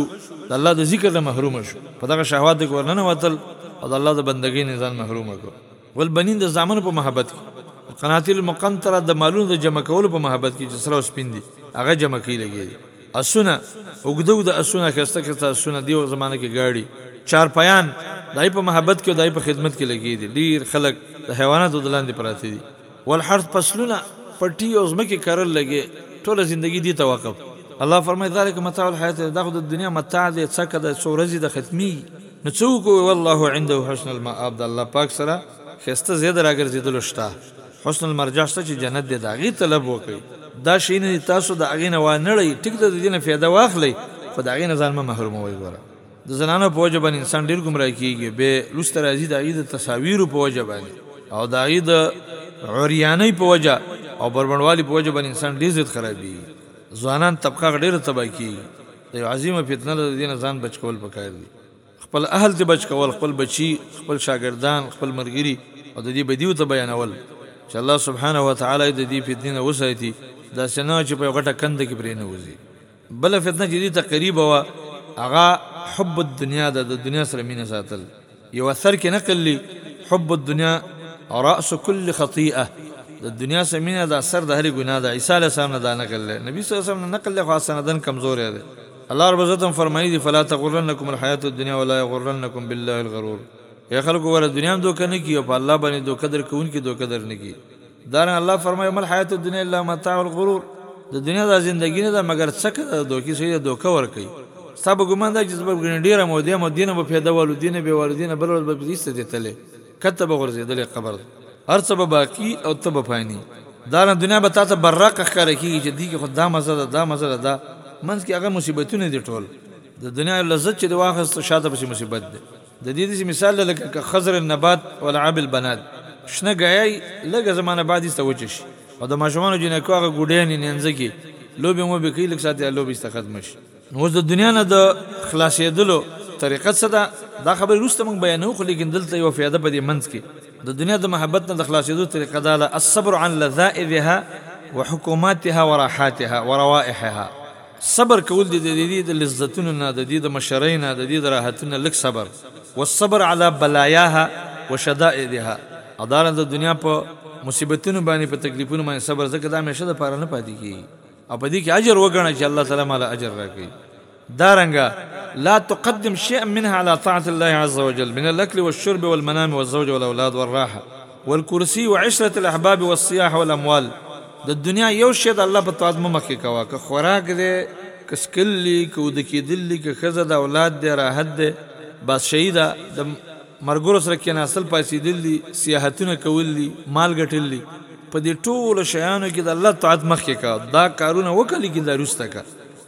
د الله د ذکر نه محروم شو، په دغه شهواتو کې ورننوتل او د الله د بندګۍ نه یې ځان محروم کړ. والبنین د زامنو په محبت کې، والقناطیر المقنطره د مالونو د جمع کولو په محبت کې چې سره او سپین دي هغه جمع کوي لګیا دي، اسونه، اوږده اوږده اسونه، ښایسته ښایسته اسونه، دې وخت زمانه کې ګاړي، چارپایان، د هغه په محبت کې او د هغه په خدمت کې لګیا دي، ډېر خلک د حیواناتو د لاندې پراته دي. والحرث فصلونه پټي او ځمکې کرل لګي ټوله زندګي دي ته وقف الله فرمای ذالک متاع الحیات دا خو د دنیا متاع دی څکه د څو ورځې د ختمي نو څه وکوي والله عنده حسن المآب د الله پاک سره خسته زید راګرځیدلو شته حسن المرجع شته چې جنت دی دا غي طلب وکي دا شي نه تاسو د اغینه وانړی ټیک د دینه فایده واخلي خو د اغینه ځان مه محروموي ګوره د زنانو په وجه باندې انسان ډیر گمراه کیږي به لوست راځي د عید تصاویر په وجه باندې او د عید عریانه په وجه او بربنوالی په وجه باندې انسان ډیر زیات خرابي ځوانان طبقه ډیر تباہ کیږي د یو عظیمه فتنه د دین ځان بچ کول پکار دي خپل اهل ته بچ کول خپل بچي خپل شاګردان خپل مرګري او د دې بدیو ته بیانول چې الله سبحانه و تعالی د دې فتنې نه وساتي دا سينه چې په غټه کند کې پرې نه وځي بله فتنه چې دوی ته قریبه وه هغه حب الدنیا ده، د دنیا سره مینه ساتل. یو اثر کې نقل دي، حب الدنیا راس کل خطیئه، د دنیا سره مینه دا سر د هرې ګناه ده، عیسی علیه السلام نه دا نقل دی، نبي صلی الله علیه وسلم نه نقل دی خو هغه سنداً کمزوری دی، الله رب العزت هم فرمایلي دي، فلا تغرنکم الحیاة الدنیا ولا یغرنکم بالله الغرور، ای خلکو ولا دنیا هم دوکه نه کړي او په الله باندې دوکه درکوونکی دوکه درنه کړي. دارنګه الله فرمايي، ما الحياة الدنيا الا متاع الغرور، د دنيا دا زندګي نه ده مګر څکه ده د دوکي، سړي ته دوکه ورکوي، ستا په ګومان دا چې زه به ګڼې ډېره موده يم او دې نه به فايده والو، دې نه بې والو، دې نه بله ورځ به بې هيڅه دې تللی، کښته به غورځېدلی، قبر ده، هر څه به باقي او ته به فاني، دارنګه دنيا به تاته براقه ښکاره کېږي چې دې کې خو دا مزه ده، دا مزه ده، دا منځ کې هغه مصيبتونه دي ټول د دنيا يو لذت چې دې واخيست شاته پسې مصيبت دی. د دې داسې مثال ده لکه که خضر النبات ولعاب البنات، شنه ګیايي لږه زمانه بعد ایسته وچه شي او د ماشومانو جینکو هغه ګوډیانې، نینځکې، لوبې موبې کوي لږ ساعت یې لوبې ایسته ختمه شي. نو اوس د دنیا نه د خلاصیدلو طریقه څه ده؟ دا خبرې وروسته موږ بیانوو خو لیکن دلته یوه فایده په دې منځ کې د دنیا د محبت نه د خلاصیدو طریقه دا ده، الصبر عن لذائذها وحکوماتها وراحاتها وروائحها. صبر کول دي د دي د لذتونو نه، د دي د مشرۍ نه، د دي د راحتي نه لږ صبر، والصبر علی بلایاها وشدائدها، او دارنګ د دنیا په مصیبتونو باندې، په تکلیفونو باندې صبر، ځکه دا همیشه د پاره نه پاتې کیږي، او په دي کې اجر وګڼه چې الله تعالی ماله اجر راکوي، دارنګه لا تقدم شیئا منها علی طاعة الله عزوجل من الاکل والشرب والمنام والزوج والاولاد والراحة. والکرسي وعشرة الاحباب والصياح والاموال د دنیا یو شی د الله په طاعت مه مخکې کوه، که خوراک دی، که څکل دي، که اوده کېدل دي، که ښځه ده، اولاد دی، راحت دی، بادشاهي ده، د ملګرو سره کېناستل، پاڅېدل دي، سیاحتونه کول دي، مال ګټل دي، په دې ټولو شیانو کې د الله طاعت مخکې کوه، دا کارونه وکړه لیکن دا وروسته کوه،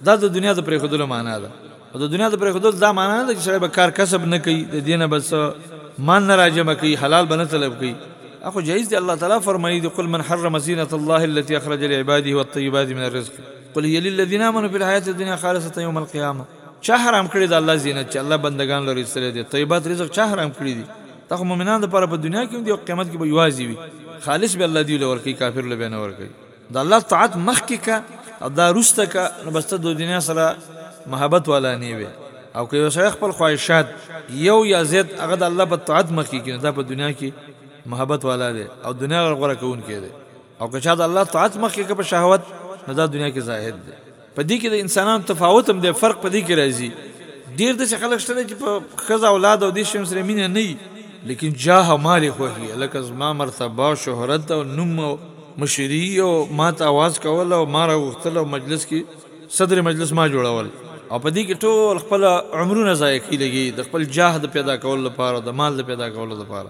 دا د دنیا د پرېښودلو معنی ده. او د دنیا د پرېښودل دا معنی نه ده چې سړی به کار کسب نه کوي د دینه بس مان نه راجمه کوي حلال بنه طلب کوي اخو جایز دی الله تعالی فرمایي دی قل من حرم زینت الله التي اخرج لعباده والطيبات من الرزق قل هي للذين امنوا في الحياه الدنيا خالصه يوم القيامه چا حرام کړی د الله زینت چې الله بندگان لري سره دی طیبات رزق چا حرام کړی دی دا مؤمنان لپاره په دنیا کې دی او قیامت کې به یوازې وي خالص به الله دی لور کوي کافر لبه نه ور کوي د الله طاعت مخکې کا او دا روسته کا نو بس ته د دنیا سره محبت والا نه وي او که یو سړی خپل خواهشات یو یا زیات هغه د الله په طاعت مخکې کینو دا په دنیا کې محبت والا دی او دنیا غوړه کوونکی دی او که چا د الله طاعت مخکې کا په شهوت نو دا دنیا کې زاهد دی په دې کې د انسانانو تفاوت هم دی فرق په دې کې راځي ډیر د خلک شته چې په خزه اولاد او د شم سره مینه نه لیکن جاه مال خوخي لکه زما مرتبه شهرت او نوم او مشری او مات आवाज کول او ما راغختل او مجلس کې صدر مجلس ما جوړول او په دې کې ټول خپل عمرونه ضایع کیږي د خپل جاه د پیدا کولو لپاره د مال د پیدا کولو لپاره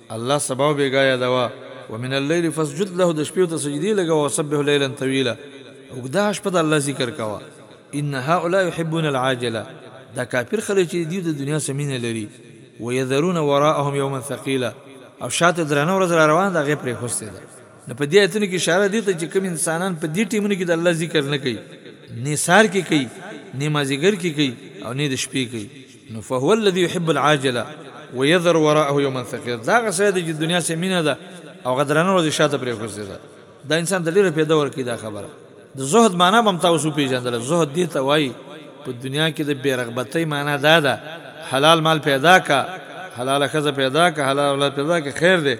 الله سبا او بېګا یادوه. ومن اللیل فسجد له د شپې ورته سجدې لګوه وسبحه لیلا طویلا اوږده شپه د الله ذکر کوه ان هؤلاء یحبون العاجله دا کافر خلک چې دي دوی د دنیا څخه مینه لري ویذرون وراءهم یوما ثقیلا او شاته درنه ورځ را روانه ده هغه یې پرېښوستې ده نو په دې ایتونو کې اشاره دې ته چې کوم انسانان په دې ټیمونو کې د الله ذکر نه کوي نې سهار کې کوي نې مازیګر کې کوي او نې د شپې کوي. نو فهو الذي يحب العاجله ويذر وراءه يوما ثقيلا دا هغه سړی دی چې دنیا سره مینه ده او هغه درنه ورځ یې شاته پرېښوستې ده. دا انسان ته ډېره فایده ورکوي دا خبره. د زهد مانا به هم تاسو وپېژندله، زهد دې ته وايي په دنیا کې د بې رغبتۍ مانا دا ده حلال مال پیدا کړه، حلاله ښځه پیدا کړه، حلال اولاد پیدا کړه خیر دی،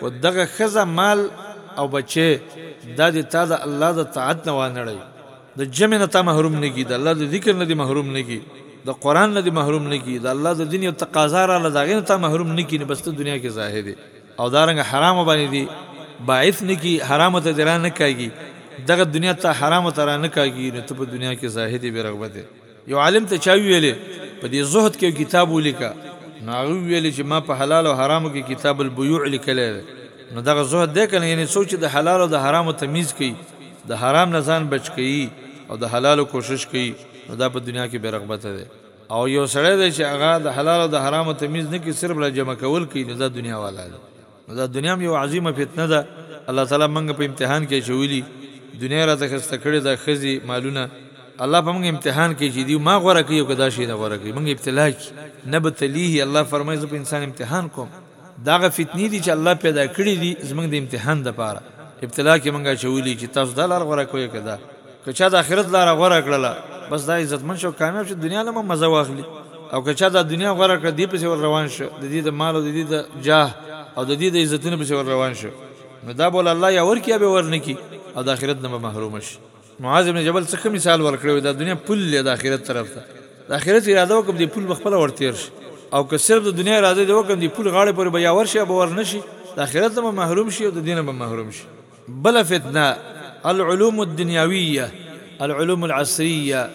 خو دغه ښځه، مال او بچی دا دې تا د الله د طاعت نه وانه ړوي. د جمع نه تا محروم نه کی د الله د ذکر نه دی محروم نه کی د قران نه دی محروم نه کی د الله د دین یو تقاضا را لداغه نه تا محروم نه کی نه بس ته دنیا کې زاهد او دارنګ حرام باندې دی باعث نه کی حرام ته درا نه کاږي دغه دنیا ته حرام ته را نه کاږي نو ته په دنیا کې زاهد به رغبت یو عالم ته چا وویل، په دې زهد کې یو کتاب ولیکه، نو هغه وویل چې ما په حلالو او حرامو کې کتاب البیوع لیکلی دی، نو دغه زهد دی که نه؟ یعنې څوک چې د حلالو او د حرامو تمیز کوي، د حرام نه ځان بچ کوي او د حلالو کوشش کوي، نو دا په دنیا کې بې رغبته دی او یو سړی دی چې هغه د حلالو او د حرامو تمیز نه کوي، صرف راجمع کول کوي، نو دا دنیا والا دی. دا دنیا هم یو عظیمه فتنه ده الله تعالی موږ په امتحان کې چولی دنیا را تخسته کړی دا خزي مالونه الله په موږ امتحان کې چې دی ما غوړه کوي او دا شی نه غوړه کوي موږ ابتلا کی نه بتلیه الله فرمایي زه په انسان امتحان کوم داغه فتنې دي چې الله پیدا کړې دي زموږ د امتحان د پاره ابتلا کې موږ چولی چې تاسو دا لار غوړه کوي کدا که چا د اخرت لاره غوره کړله بس دا عزتمن شه او کامیاب شه دنیا نه هم مزه واخلي او که چا دا دنیا غوره کړه دې پسې ور روان شه د دې د مال او د دې د جاه او د دې د عزتونو پسې ور روان شه نو دا به له الله یا ورکړي یا به یې ورنکړي او د اخرت نه به محروم شي. معاذ بن جبل څه ښه مثال ورکړی وایي دا دنیا پل دی د اخرت طرف ته د اخرت اراده وکړه په دې پل به خپله ور تېر شې او که صرف د دنیا اراده دې وکړه نو دې پل غاړې پورې به یا ورشې یا به ورنشې د اخرت نه به محروم شې او د دې نه به محروم شې. بله فتنه العلوم الدنیویه، العلوم العصریه،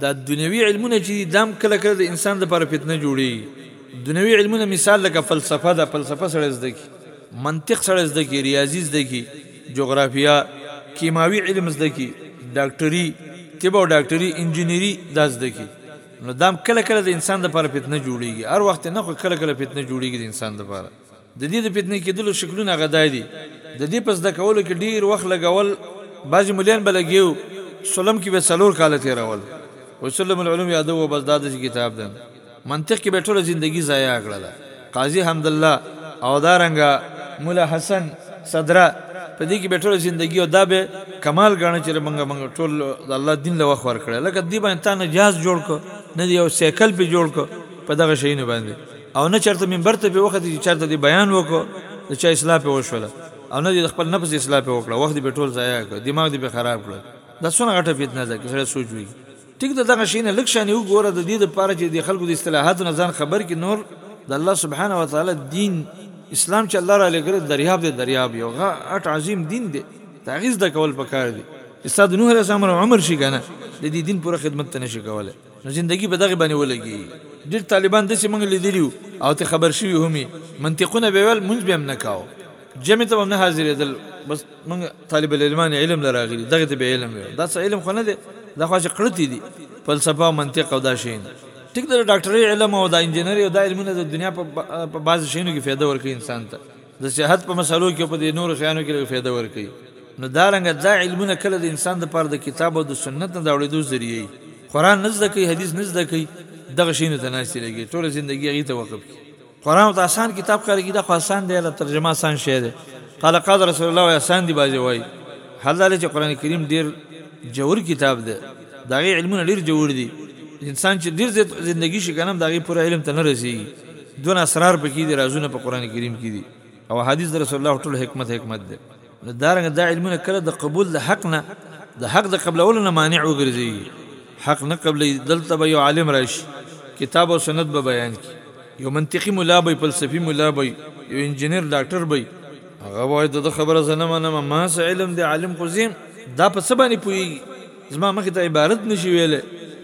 دا دنیوي علمونه چې دي دا هم کله کله د انسان لپاره فتنه جوړېږي. دنیوي علمونه مثال لکه فلسفه ده، فلسفه سړی زده کړي، منطق سړی زده کړي، ریاضي زده کړي، جغرافیه، کیماوي علم زده کړي، ډاکټري، طب او ډاکټري، انجنیري دا زده کړي نو دا هم کله کله د انسان لپاره فتنه جوړېږي، هر وخت نه خو کله کله فتنه جوړېږي د انسان لپاره. د دې د فتنې کېدلو شکلونه هغه دا دي، د دې په زده کولو کې ډېر وخت لګول، بعضې مليان به لګيا وو، سلم کې به يې څلور کاله تېرول، وایي سلم العلوم يادوو او بس دا داسې کتاب دی، منطق کې به يې ټوله زندګي ضايع کړله، قاضي حمدالله او دا رنګه. ملا حسن صدرا، په دې کې به يې ټوله زندګي او دا به يې کمال ګاڼه چې موږ موږ ټول د الله دين له وخت ورکړی، لکه دې باندې تا نه جهاز جوړ کړ، نه دې يو سايکل پرې جوړ کړ، په دغه شيانو باندې. او نه چرته منبر ته په وخت چې چرته دی بیان وکړو د چا اصلاح په وشول او نه د خپل نفس اصلاح په وکړه وخت به ټول ضایع کړ دماغ دی به خراب کړ دا څونه غټه فتنه ده چې سره سوچ وي ټیک ده دغه شینه لک شانې وګوره د دې لپاره چې د خلکو د اصطلاحاتو نه ځان خبر کې نور د الله سبحانه و تعالی دین اسلام چې الله را لګره دریاب دی دریاب یو غټ عظیم دین دی تغیز د کول پکار دی استاد نوح علیه السلام عمر شي کنه د دې دین پوره خدمت ته نشي کولای نو زندګي په دغه باندې ولګي ډير طالبان دسي موږ ليدلي او ترې خبر شوي هم يي منطقونه به يې ويل مونځ به يې هم نه کاوه جمعې ته به هم نه حاضريدل بس موږ طالب العلمان علم له راغلي دغه ته به علم ويل دا څه علم خو نه دی دا خو هسې کړتې دي فلسفه او منطق او دا شيان دي ټيک ده د ډاکټرۍ علم او دا انجنيري او دا علمونه د دنيا په بعضې شيانو کې فايده ورکوي انسان ته د صحت په مسئلو کې او په دې نورو شیانو کې لږ فایده ورکوي. نو دا رنګه دا علمونه کله د انسان دپاره د کتاب او د سنت نه د اړېدو ذریعه وي. قرآن نه زده کوي، حدیث نه زده کوي، دغه شیونو ته ناستې لګوي، ټوله زندګي هغې ته وقف کړي. قرآن ورته اسان کتاب ښکاره کړي، دا خو اسان دی، یاله ترجمه اسان شی دی، قال قال رسول الله وایي، اسان دي بعضې وایي. حال دا دی چې قرآن کریم ډېر ژور کتاب دی، د هغې علمونه ډېر ژور دي، انسان چې ډېر زیات زندګي شي که نه هم د هغې پوره علم ته نه رسېږي. دونه اسرار پکې دي رازونه په قران کریم کې دي او حدیث د رسول الله ټول حکمت حکمت دی دا رنګ دا علمونه کله د قبول د حق نه د حق د قبلولو نه مانع وګرځي حق نه قبلې دلته به یو عالم راشي کتاب او سند به بیان کی یو منطقي مولا به فلسفي مولا به یو انجنیر ډاکټر به هغه وای د خبره زنه منم ما علم دی عالم خو زم دا په څه باندې پوي زما مخې ته عبارت نشي ویلی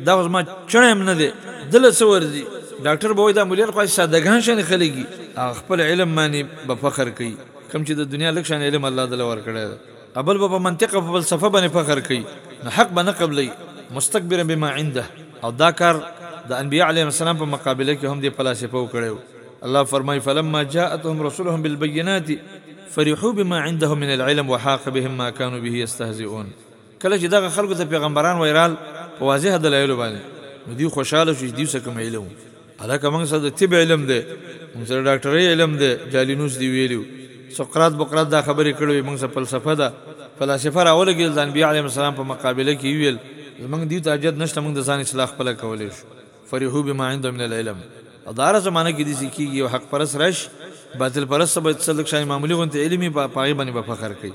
دا خو زما چړی هم نه دی دله څه ورځي ډاکټر به وایي دا مولیر خو سادهګان شانې خلک دي هغه خپل علم باندې به فخر کوي کوم چې د دنیا لږ شان علم الله دله ورکړی دی او بل به په منطق او په فلسفه باندې فخر کوي نو حق به نه قبلوي مستکبرا بما عنده او دا کار د انبیاء علیهم السلام په مقابله کې هم دې فلاسفه وکړی الله فرمایي فلما جاءتهم رسلهم بالبينات فرحوا بما عندهم من العلم وحاق بهم ما كانوا به يستهزئون کله چې دغه خلکو ته پېغمبران ويرال په واضح دلايلو باندې نو دوی خوشحاله شو چې دوی سره کوم علم وو. هلکه موږ سره د طب علم دی، موږ سره د ډاکټرۍ علم دی، جالينوس دوی ويلي وو. سقراط بقراط دا خبرې کړې وې، موږ سره فلسفه ده. فلاسفه راولګېدل د انبياء عليهم السلام په مقابله کې يې وويل، زموږ دوی ته حاجت نشته، موږ د ځان اصلاح خپله کولی شو. فرحوا بما عندهم من العلم او دا هره زمانه کې داسې کېږي، يو حق پرست راشي، باطل پرست به څه لږ شان معمولي غوندې علم وي، په هغې باندې به فخر کوي.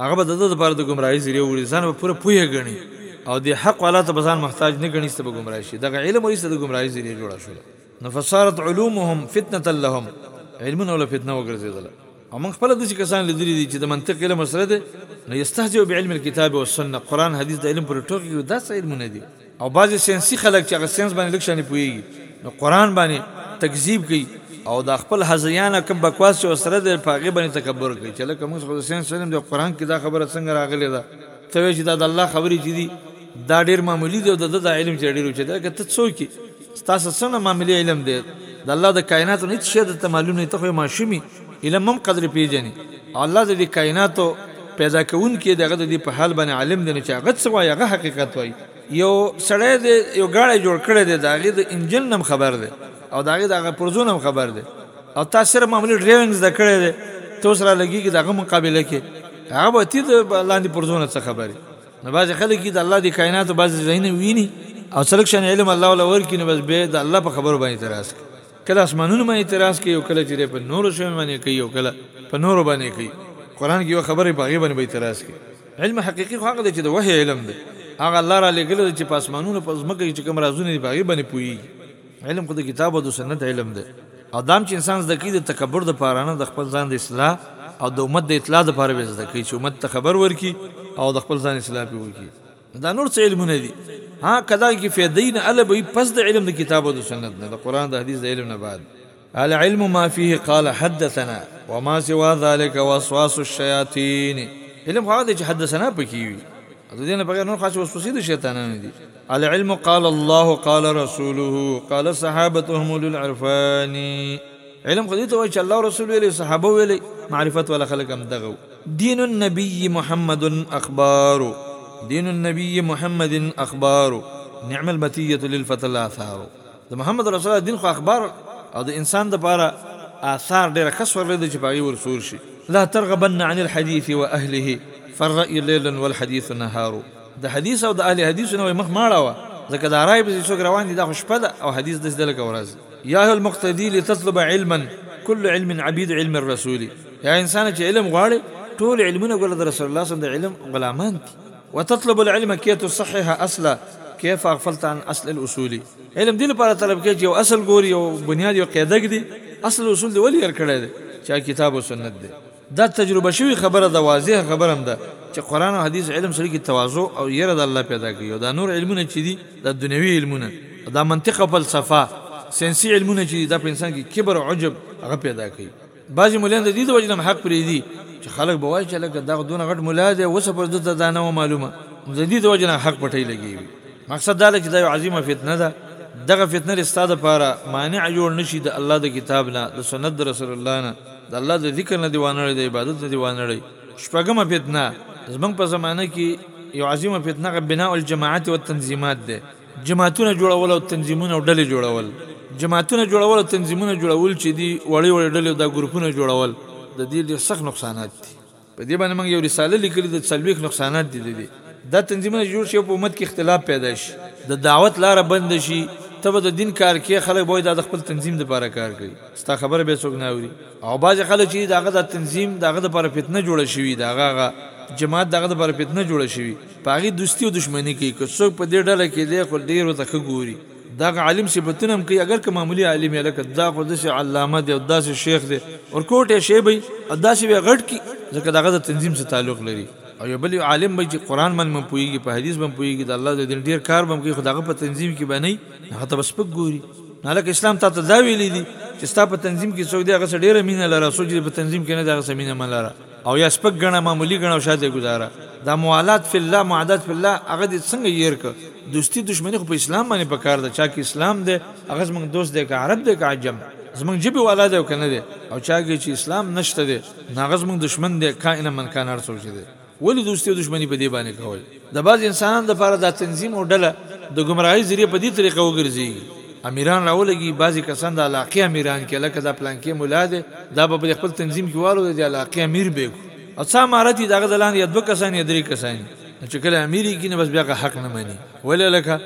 هغه به د ده لپاره د ګمراهۍ ذریعه وګڼي، ځان به پوره پوه ګڼي او دې حق والا ته به ځان محتاج نه ګڼي چې ته به ګمراه شي، دغه علم ورسته د ګمراهۍ ذریعه جوړه شوله، نو فصارت علومهم فتنة لهم، علمونه ورله فتنه وګرځېدله، او موږ خپله داسې کسان لیدلي دي چې د منطق علم ورسره دی، نو یستهزئ بعلم الکتاب والسنة، قرآن حدیث د علم پورې ټوقې کوي، دا څه علمونه دي؟ او بعضی ساینسی خلک چې هغه ساینس باندې لږ شانې پوهیږي نو قران باندې تکذیب کوي او دا خپل هزیانه کوم بکواس چې وسره د پاغه باندې تکبر کوي چې لکه موږ خو ساینس علم د قران کې دا خبره څنګه راغلې ده ته وی چې دا د الله خبرې چې دي دا ډیر معمولی دی او د علم چې ډیر چې دا که ته څوک تاسو څنګه معاملې علم دی د الله د کائنات نه هیڅ شی د معلوم نه ته خو ماشومی علم هم قدر پیژني الله د دې کائناتو پیدا کوونکی دغه د دې په حال باندې عالم دی نو چې هغه څه وایي هغه حقیقت وایي یو سړی دی یو ګاړی جوړ کړی دی د هغې د انجن نم خبر دی او د هغې د هغه پرزو نم خبر دی او تا صرف معمولي ډرایونګ زده کړی دی ته اوس را لګېږي د هغه مقابله کې هغه به تي د لاندې پرزو نه څه خبرې نو بعضې خلک د الله د کایناتو بعضې ځایونه ویني او څلک شان علم الله ولا ورکړي نو بس بیا د الله په خبرو باندې تراس کوي کله اسمانونو باندې اعتراض کوي او کله چې په نورو شیانو باندې کوي او کله په نورو باندې کوي قران کې یو خبره په هغه باندې به اعتراض کوي علم حقيقي خو هغه دی چې د وحي علم دی هغه الله را لېږلی دی چې په اسمانونو په ځمکه کې چې کوم رازونه دي په هغې باندې پوهېږي علم خو د کتاب او د سنت علم دی او دا هم چې انسان زده کوي د تکبر دپاره نه د خپل ځان د اصلاح او د امت د اطلاع دپاره به یې زده کوي چې امت ته خبر ورکړي او د خپل ځان اصلاح پرې وکړي دا نور څه علمونه دي ها کدا کی فیدین ال به پس د علم د کتاب او د سنت نه د قران د حدیث د علم نه بعد العلم ما فيه قال حدثنا وما سوى ذلك وسواس الشياطين علم هغه دی چې حدثنا پکې وي د دې نه بغیر نور خاص وسوسې د شیطانانو دي العلم قال الله قال رسوله قال صحابته هم للعرفان علم خو دې ته وایي چې الله رسول ویلي صحابه ویلي معرفت ولا خلق هم دغه دين النبي محمد اخبار دين النبي محمد اخبار نعم البتيه للفتى الاثار د محمد رسول الله دين خو اخبار او د انسان د پاره آثار ډېره ښه سورلۍ ده چې په هغې ورسور شي. لا ترغبن عن الحديث واهله فالرأي ليل والحديث نهار. د حدیث او د اهل حدیث نه مخ ماړه وا ځکه دا راي به څوک روان دي دا خوشپه ده او حدیث د دلک ورځ یا هل مقتدی لتطلب علما كل علم عبید علم الرسول یا انسان چې علم غواړي ټول علمونه ګل د رسول الله صلی الله علیه وسلم د علم غلامان دي وتطلب العلم كي تصحح اصلا كيف اغفلت عن اصل الاصول علم دي لپاره طلب کوي چې یو اصل ګوري یو بنیاد یو قاعده دي اصل اصول دی ولې هر کړی دی چې کتاب او سنت دی دا تجربه شوې خبره ده، واضح خبره هم ده چې قرآن او حدیث علم سړي کې تواضع او یره د الله پیدا کوي او دا نور علمونه چې دي دا دنیوي علمونه او دا منطق او فلسفه، ساینسي علمونه چې دي دا په انسان کې کبر او عجب هغه پیدا کوي. بعضې ملایان د دې د وجې نه هم حق پرېږدي چې خلک به وايي چې هلکه دا خو دونه غټ ملا دی اوسه پورې ده ته دا نه وه معلومه نو د دې د وجې نه هم حق پټۍ لګې وي. مقصد دا ده چې دا یوه عظیمه فتنه ده، دغه فتنه دې ستا لپاره مانع جوړ نه شي د الله د کتاب نه، د سنت د رسول الله نه. د الله د ذکر نه دي وانړی د عبادت نه دي وانړی شپږمه فتنه زمونږ په زمانه کي یو عظیمه فتنه هغه بناء الجماعات والتنظیمات دی جماعتونه جوړول او تنظیمونه او ډلې جوړول جماعتونه جوړول او تنظیمونه جوړول چې دي وړې وړې ډلې او دا ګروپونه جوړول د دې ډېر سخت نقصانات دي په دې باندې موږ یو رساله لیکلې ده، څلوېښت نقصانات دي د دې. دا تنظیمونه چې جوړ شي او په امت کې اختلاف پیدا شي، د دعوت لاره بنده شي، ته به د دین کار کوې، خلک به وایي دا د خپل تنظیم لپاره کار کوي، ستا خبره بیا څوک نه اوري او بعضې خلک چې دي د هغه دا تنظیم د هغه لپاره فتنه جوړه شوي، د هغه هغه جماعت د هغه لپاره فتنه جوړه شوي، په هغې دوستي او دښمني کوي، که څوک په دې ډله کې دی خو ډېر ورته ښه ګوري. دا عالم صفاتونه هم کوي اگر که معمولی عالم یې لکه دا خو داسې علامه دی او داسې شیخ دی ورکوټ یې شی بی او داسې به غټ کی ځکه دغه د تنظیم سره تعلق لري او یو بل عالم به چې قران باندې هم پوهیږي په حدیث باندې پوهیږي د الله د دین ډیر کار به کوي خو دغه په تنظیم کې به نه هغه ته بس پک ګوري نه لکه اسلام ته دا ویلي دي چې ستا په تنظیم کې څوک دی هغه ډیره مینه لره څوک چې په تنظیم کې نه دا غسه مینه ملره او یا سپک غنه معمولی غنه او شاته گزاره دا موالات فی الله معادات فی الله هغه د څنګه ير ک دوستی دشمنی خو په اسلام باندې پکار ده چا کې اسلام ده هغه زمنګ دوست ده که عرب ده که عجم زمنګ جبي والا ده او کنه ده او چا کې چې اسلام نشته ده ناغه زمنګ دشمن ده کائن من کان هر څوک ده ولی دوستی او دشمنی په دی باندې کوي د بعض انسانانو لپاره دا تنظیم او ډله د ګمراهۍ ذریعه په دې طریقه وګرځي امیران راولګي بعضی کسان د علاقې امیران کې لکه دا پلانکې مولا دی دا به په خپل تنظیم کې والو د علاقې امیر به او څا مارتي دغه دلان یا دوه کسان یا درې کسان چې کله امیر کې نه بس بیا حق نه مني ولې لکه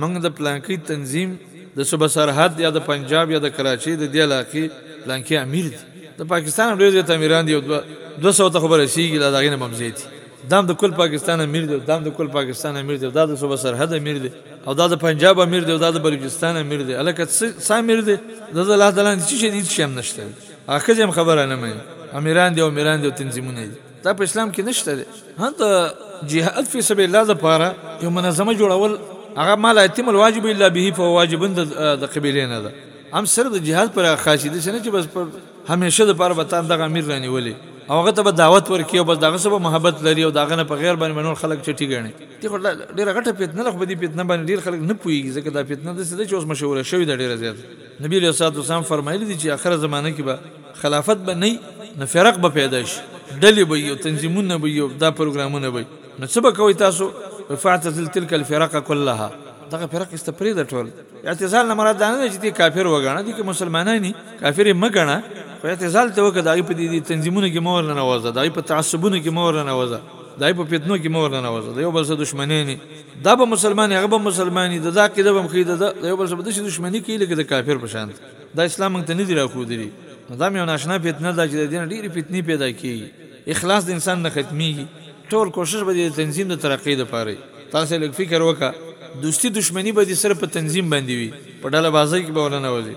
موږ د پلانکې تنظیم د صوبه سرحد یا د پنجاب یا د کراچۍ د دې علاقې پلانکې امیر دی د پاکستان ډېر زیات امیران دی او 200 ته خبره شي چې دا دغه نه ممزيتي دام د کل پاکستان امیر دی دام د کل پاکستان امیر دی دا د صوبه سرحد امیر دی او دا د پنجاب امیر دی دا د بلوچستان امیر دی الکه څه امیر دی د الله تعالی چې شي هیڅ شم نشته اخر هم خبره نه مې امیران دی او امیران دی تنظیمونه دي دا په اسلام کې نشته دی ها د جهاد فی سبیل الله لپاره یو منظمه جوړول هغه مال ایتم الواجب الا به فواجب د قبیلې نه ده هم سر د جهاد پر خاصیت نه چې بس همېشه د پاره به تا دغه امیر رانیولې او هغه ته به دعوت ورکې او بس دغه سبا محبت لري او دغه نه په غیر باندې منور خلک چټي غني دي خو ډیره غټه پیتنه لخ بدی پیتنه باندې ډیر خلک نه پويږي ځکه دا پیتنه د سده چې اوس مشهور شوی د ډیره زیات نبی له سات وسام فرمایلی دي چې اخر زمانه کې به خلافت به نه نه فرق به پیدا شي ډلې به یو تنظیمونه به یو دا پروګرامونه به نو څه به کوي تاسو فاعتزل تلک الفرق كلها دغه فرق استپری د ټول اعتزال نه مراد دا نه چې تی کافر وګڼه دي کې مسلمانان نه کافر مګڼه خو اعتزال ته وکړه دای په دې تنظیمونو کې مور نه وځه دای په تعصبونو کې مور نه وځه دای په فتنو کې مور نه وځه د یو بل سره دښمنی نه دا به مسلمان هغه به مسلمانې د دا کې د بم خېده د یو بل سره د دښمنی کې لکه د کافر په شان دا اسلام ته نه دی راخو دی دا مې ناشنا فتنه دا چې د دین ډېری فتنې پیدا کیږي اخلاص د انسان نه ختمیږي ټول کوشش به دې د تنظیم د ترقۍ لپاره وي تاسې لږ فکر وکړه دوستي دښمني به دې صرف په تنظیم باندې وي په ډله بازۍ کې به ورننوځې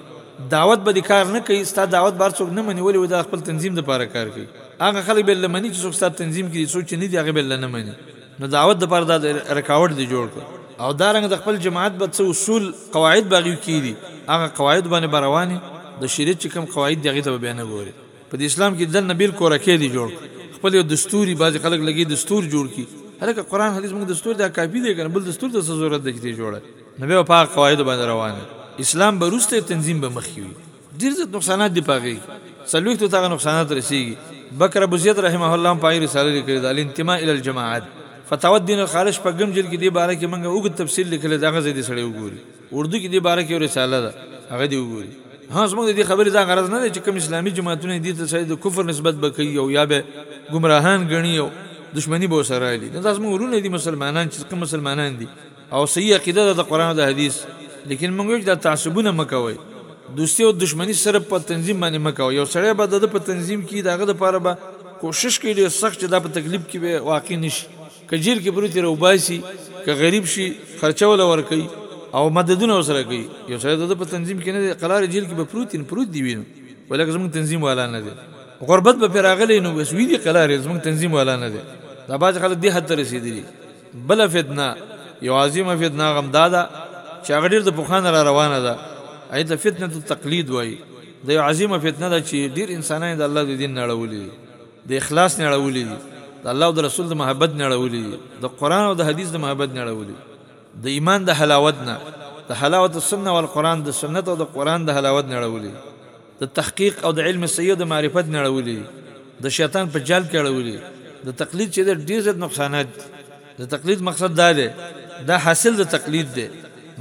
دعوت به دې کار نه کوي ستا دعوت به هر څوک نه مني ولې وایي دا خپل تنظیم لپاره کار کوي هغه خلک به یې له مني چې څوک ستا تنظیم کې دي څوک چې نه دي هغه به یې له نه مني نو دعوت لپاره دا رکاوټ دې جوړ کړ او دا رنګه د خپل جماعت به څه اصول قواعد به هغوی کې دي هغه قواعدو باندې به روان یې د شریعت چې کوم قواعد دي هغې ته به بیا نه ګورې. په دې اسلام کې دننه بیل کورکې دي جوړ خپل یو دستوري بعضی خلک لګي دستور جوړ کی هلکه قران حدیث موږ دستور دا کافی دی کنه بل دستور ته څه ضرورت دی چې ته جوړه نو بیا په هغه قواعدو باندې روان یې اسلام به روسته تنظیم به مخکې وي ډیر زیات نقصانات دی پاغي څلويختو ته نقصانات رسیږي بکر ابو زید رحمه الله په رساله لیکلي د الانتماء الى الجماعات فتاوت دین الخالص په ګم جلد کې دی باره کې منګه وګ تفصیل لیکل دا غزې دي سړی وګوري اردو کې دې باره کې یو رساله ده هغه دې وګوري ها زموږ د دې خبرې دا غرض نه دی چې کوم اسلامي جماعتونه دې ته سړی د کفر نسبت به کوي او یا به ګمراهان ګڼي او دشمنی به سره لري دا زموږ ورونه دي مسلمانان چې کوم مسلمانان دي او صحیح عقیده ده د قران او د حدیث لیکن موږ یو دا تعصبونه مکوي دوستي او دشمنی سره په تنظیم باندې مکوي یو سړی به د په تنظیم کې داغه د پاره به کوشش کوي ډیر سخت چې دا په تکلیف کې به واقع نشي که جیل کې پروت وي راوباسي، که غریب شي خرچه وله ورکوي او مددونه ورسره کوي، یو سړی د ده په تنظیم کې نه دی قلاره جیل کې به پروت وي نو پروت دې وي نو ولی که زموږ تنظیم والا نه دی غربت به پرې راغلی نو بس وي دې قلاره زموږ تنظیم والا نه دی دا بعضې خلک دې حد ته رسېدلي بله فتنه یوه عظیمه فتنه هغه هم دا ده چې هغه ډېر د پخوا نه را روانه ده هغې ته فتنة التقلید وایي دا یوه عظیمه فتنه ده چې ډېر انسانان یې د الله د دین نه اړولي دي. د اخلاص نه اړولي دي، د الله او د رسول د محبت نه اړولي دي، د قرآن او د حدیث د محبت نه اړولي دي، د ایمان د حلاوت نه، د حلاوة السنة والقرآن، د سنت او د قرآن د حلاوت نه اړولي دي، د تحقیق او د علم صحیح او د معرفت نه اړولي دي، د شیطان په جال کې اړولي دي، د تقلید چې دی ډېر زیات نقصانات دي. د تقلید مقصد دا دی، دا حاصل د تقلید دی.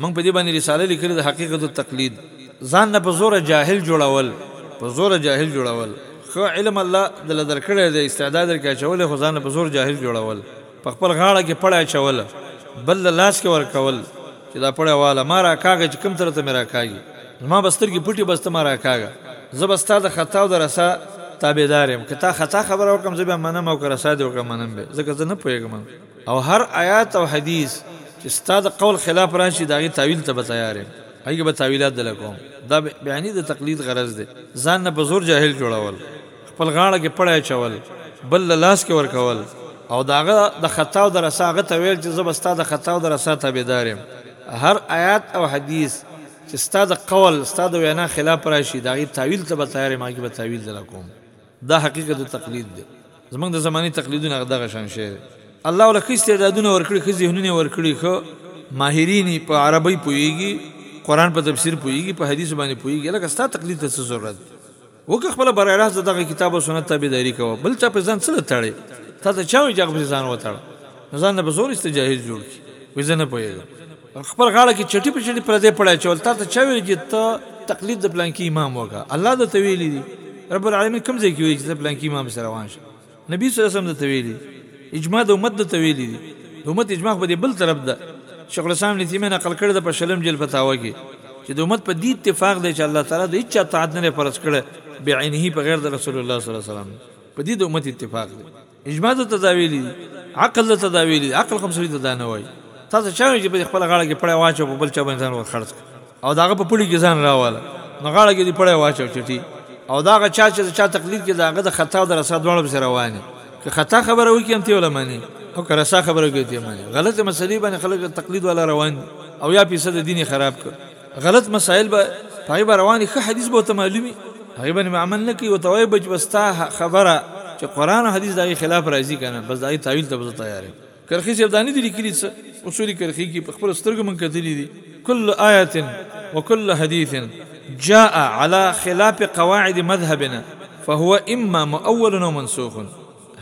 موږ په دې باندې رساله لیکلې ده، حقیقت التقلید. ځان نه په زوره جاهل جوړول، په زوره جاهل جوړول، ښه علم الله دله درکړی دی، استعداد درکې اچولی، خو ځان نه په زور جاهل جوړول، په خپل غاړه کې پړی اچول، بل له لاس کې ورکول، چې دا پړی واله، ما راکاږه، چې کوم طرف ته مې راکاږي. زما به سترګې پټې بس ته مه راکاږه زه به ستا د خطا او د رسا تابعدار یم که تا خطا خبره وکړم زه بیا منم او که رسا دې وکړم منم بیا ځکه زه نه پوهېږم او هر آیات او حدیث چې ستا د قول خلاف راشي د هغې تاویل ته به تیار یم هغې کې به تاویلات دله کوم دا بیاني د تقلید غرض دی ځان نه په زور جاهل جوړول خپل غاړه کې پړی اچول بل له لاس کې ورکول او د هغه د خطا او د رسا هغه ته ویل چې زه به ستا د خطا او د رسا تابعدار یم هر آیات او حدیث چې ستا د قول، ستا د وینا خلاف راشي، د هغې تاویل ته به تیار یم، هغه کې به تاویل درله کوم. دا حقیقت د تقلید دی. زموږ د زمانې تقلیدونه هغه دغه شان شی دی. الله ورله ښه استعدادونه ورکړي، ښه ذهنونه یې ورکړي، ښه ماهرین دي، په عربۍ پوهېږي، قرآن په تفسیر پوهېږي، په حدیثو باندې پوهېږي، هلکه ستا تقلید ته څه ضرورت دی؟ وکه خپل برای راست دغه کتاب او سنت تابعداري کوه بل چا په ځان څه لتاړي تا ته چا وی چې په ځان وتاړه ځان نه بزور است جاهز جوړ کی وې زنه پوهیږم خپل غاړه کې چټي په چټي پردې پړای چول تا ته چا ویل چې ته تقلید د پلان کې امام وکا الله د تویل دي رب العالمین کوم ځای کې ویل چې پلان کې امام سره روان شه نبی صلی الله علیه وسلم درته ویلي دي اجماع د امت درته ویلي دي د امت اجماع خو به دې بل طرف ده شیخ الاسلام ابن تیمیه نقل کړې ده په شلم جلد فتاوی کې چې د امت په دې اتفاق دی چې الله تعالی د هیچا طاعت نه دی فرض کړی بعینه په غیر د رسول الله صلی الله علیه وسلم په دې د امت اتفاق دی اجماع درته دا ویلي دي عقل درته دا ویلي دي عقل خو هم سړي ته دا نه وایي تاسو چا وایي چې په خپله غاړه کې پړی واچوه په بل چا باندې ځان ورخرڅ کړه او داغه په پړي کې ځان راواله نو غاړه کې دی پړی واچو چټي او داغه چا چې چا تقلید کې داغه د خطا او د رسا دواړه سره رواني که خطا خبره وکي هم ته ولمني او که رسا خبره کوي ته مانی غلط مسلې باندې خلک تقلید ولا روان دي او یا پیسه د دین خراب کړ غلط مسائل به پای به رواني خه حدیث به ته معلومي هغه باندې عمل نه کوي او توای بچ بستا خبره چې قران او حدیث دغه خلاف راځي کنه بس دغه تعویل ته به تیار کرخی صاحب دا نه دي لیکلي څه اصولي کرخی کې په خپل سترګو من کتلي دي کل آیت وکل حدیث جاء على خلاف قواعد مذهبنا فهو اما مؤول او منسوخ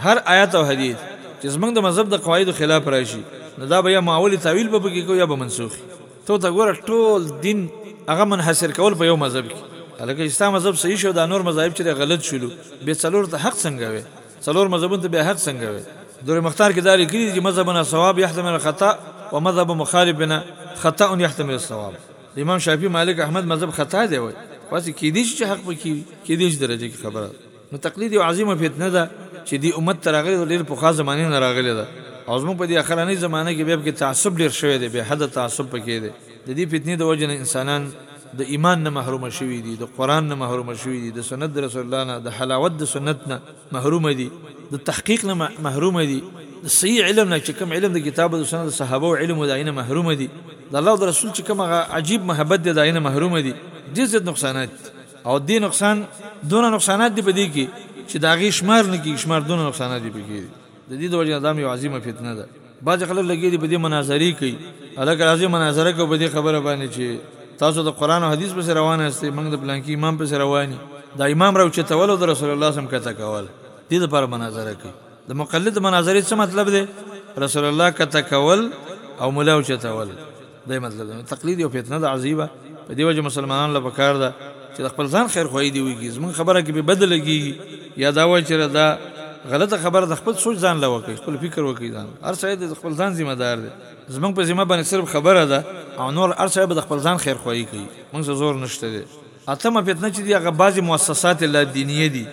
هر آیت او حدیث چې زمنګ د مذهب د قواعد خلاف راشي نو دا به یا مؤول تعویل په کې کو یا به منسوخ ته تا ګوره ټول دین هغه منحصر کول په یو مذهب کې الکه اسلام مذهب صحیح شو دا نور مذاهب چې غلط شول به څلور ته حق څنګه وي څلور مذهبونو ته بیا حد څنګه وي؟ در مختار کې دا لیکلي دي چې مذهبنا صواب یحتمل الخطا ومذهب مخالفنا خطا یحتمل الصواب د امام شافعي مالک احمد مذهب خطا دی وایي خو هسې کېدی شي چې حق پکې وي کېدی شي درجه کې خبره ده نو تقلید یو عظیمه فتنه ده چې دې امت ته راغلې ده ډېر پخوا زمانې نه راغلې ده او زموږ په دې اخرنۍ زمانه کې بیا پکې تعصب ډېر شوی دی بې حده تعصب پکې دی د دې فتنې د وجې نه انسانان د ایمان نه محروم شوي دي، د قرآن نه محروم شوي دي، د سنت د رسول الله نه، د حلاوت د سنت نه محروم دي، د تحقیق نه محروم دي، د صحیح علم نه چې کوم علم د کتاب او د سنت د صحابو علم و د هغې نه محروم دي، د الله او د رسول چې کوم هغه عجیب محبت دی د هغې نه محروم دي، ډېر زیات نقصانات دي او دې نقصان دونه نقصانات دي په دې کې چې د هغې شمار نه کېږي، شمار دونه نقصانات دي په کې دي. د دې د وجې نه دا هم یو عظیمه فتنه ده. بعضې خلک لګیا دي په دې مناظرې کوي. هلکه راځئ مناظره کوو په دې خبره باندې چې تاسو د قرآن او حدیث پسې روان یاستئ، موږ د پلانکي امام پسې روان یو. دا امام راوچتول او د رسول الله سم کښته کول دې لپاره مناظره کوي. د مقلد د مناظرې څه مطلب دی؟ رسول الله کښته کول او ملا اوچتول. دی مطلب ده تقلید یو فتنه ده عزیبه په دې وجه مسلمانان له پکار ده چې د خپل ځان خیر خوای دی وی کی زمون خبره کې به بدل کیږي یا دا وای چې دا غلطه خبره د خپل سوچ ځان لا وکي خپل فکر وکي ځان هر څه د خپل ځان ذمہ دار دی زمون په ذمہ باندې صرف خبره ده او نور هر څه به د خپل ځان خیر خوای کوي مونږ زور نشته دی اتمه فتنه چې دي هغه بعضې مؤسسات لا دینیه دي،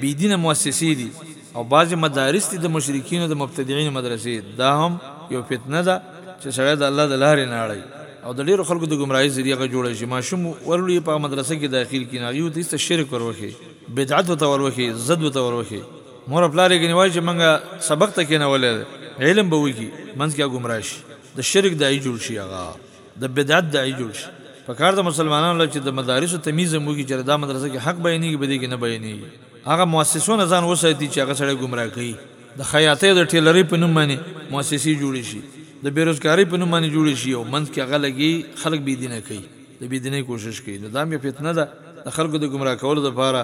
بې دینه مؤسسې دي او بعضې مدارس دي د مشرکینو د مبتدعینو مدرسې، دا هم یو فتنه ده چې سړی د الله د لارې نه اړی او د ډېرو خلکو د ګمراهۍ ذریعه غه جوړی شي، ماشوم ورلو یې په هغه مدرسه کې داخل کړي نو هغې ورته ایسته شرک وروښيي، بدعت ورته وروښيي، ضد ورته وروښيي، مور او پلار یې ګنې وایي چې مونږ سبق ته کېنولی دی، علم به وکړي، منځ کې هغه ګمراه شي، د شرک داعي جوړ شي هغه. د بدعت داعی جوړ شي پکار د مسلمانانو له چې د مدارسو تمیز هم وکړي چې دا مدرسه کې حق بیانیږي په دې کې نه بیانیږي هغه مؤسسو نه ځان وساتي چې هغه سړی ګمراه کوي د خیاطۍ او د ټیلرۍ په نوم باندې مؤسسې جوړې شي د بې روزګارۍ په نوم باندې جوړې شي او منځ کې هغه لګي خلک بې دینه کوي د بې دینۍ کوشش کوي نو دا هم یو فتنه ده. د خلکو د ګمراه کولو لپاره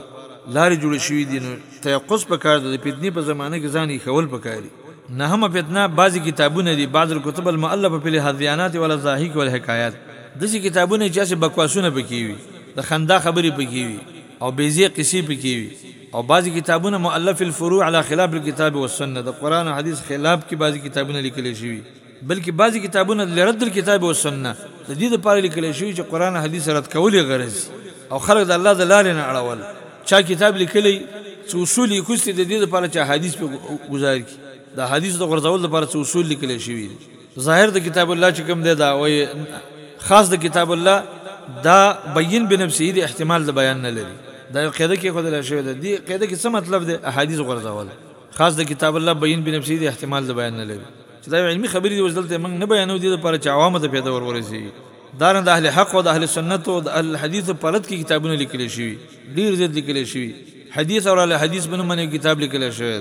لارې جوړې شوې دي نو تيقظ پکار ده د فتنې په زمانه کې ځان ایښول پکار دي نهمه فتنه بعضی کتابونه دي بعض الکتب المؤلفه فی الهذیانات والضاحک والحکایات داسې کتابونه چې هسې بکواسونه پکې وي د خندا خبرې پکې وي او بیزې قصې پکې وي او بعضی کتابونه مؤلف الفروع علی خلاف الكتاب والسنه د قرآن او حدیث خلاف کې بعضی کتابونه لیکل شوي بلکې بعضې کتابونه لرد الکتاب والسنة د دې لپاره لیکل شوي چې قرآن او حدیث رد کول یې غرض وي او خلک د الله د لارې نه اړول. چا کتاب لیکلی څه اصول یې اخیستي د دې لپاره چې احادیث پرې ګذار کړي د احادیثو د غورځولو لپاره څه اصول لیکل شوي دي ظاهر د کتاب الله چې کوم دی دا وایي خاص د کتاب الله دا بیین بنفسه دی احتمال د بیان نه لري دا یو قاعده کې خدای شوی ده دی قاعده کې څه مطلب دی احادیث غورځول خاص د کتاب الله بیین بنفسه دی احتمال د بیان نه لري چې دا علمي خبرې دي وځدلته موږ نه بیانو دي لپاره چې عوامو ته پیدا ورورسي دا نه د اهل حق او د اهل سنت او د اهل حدیث په لړ کې کتابونه لیکل شوي ډیر زیات لیکل شوي حدیث او اهل حدیث بنو منی کتاب لیکل شوی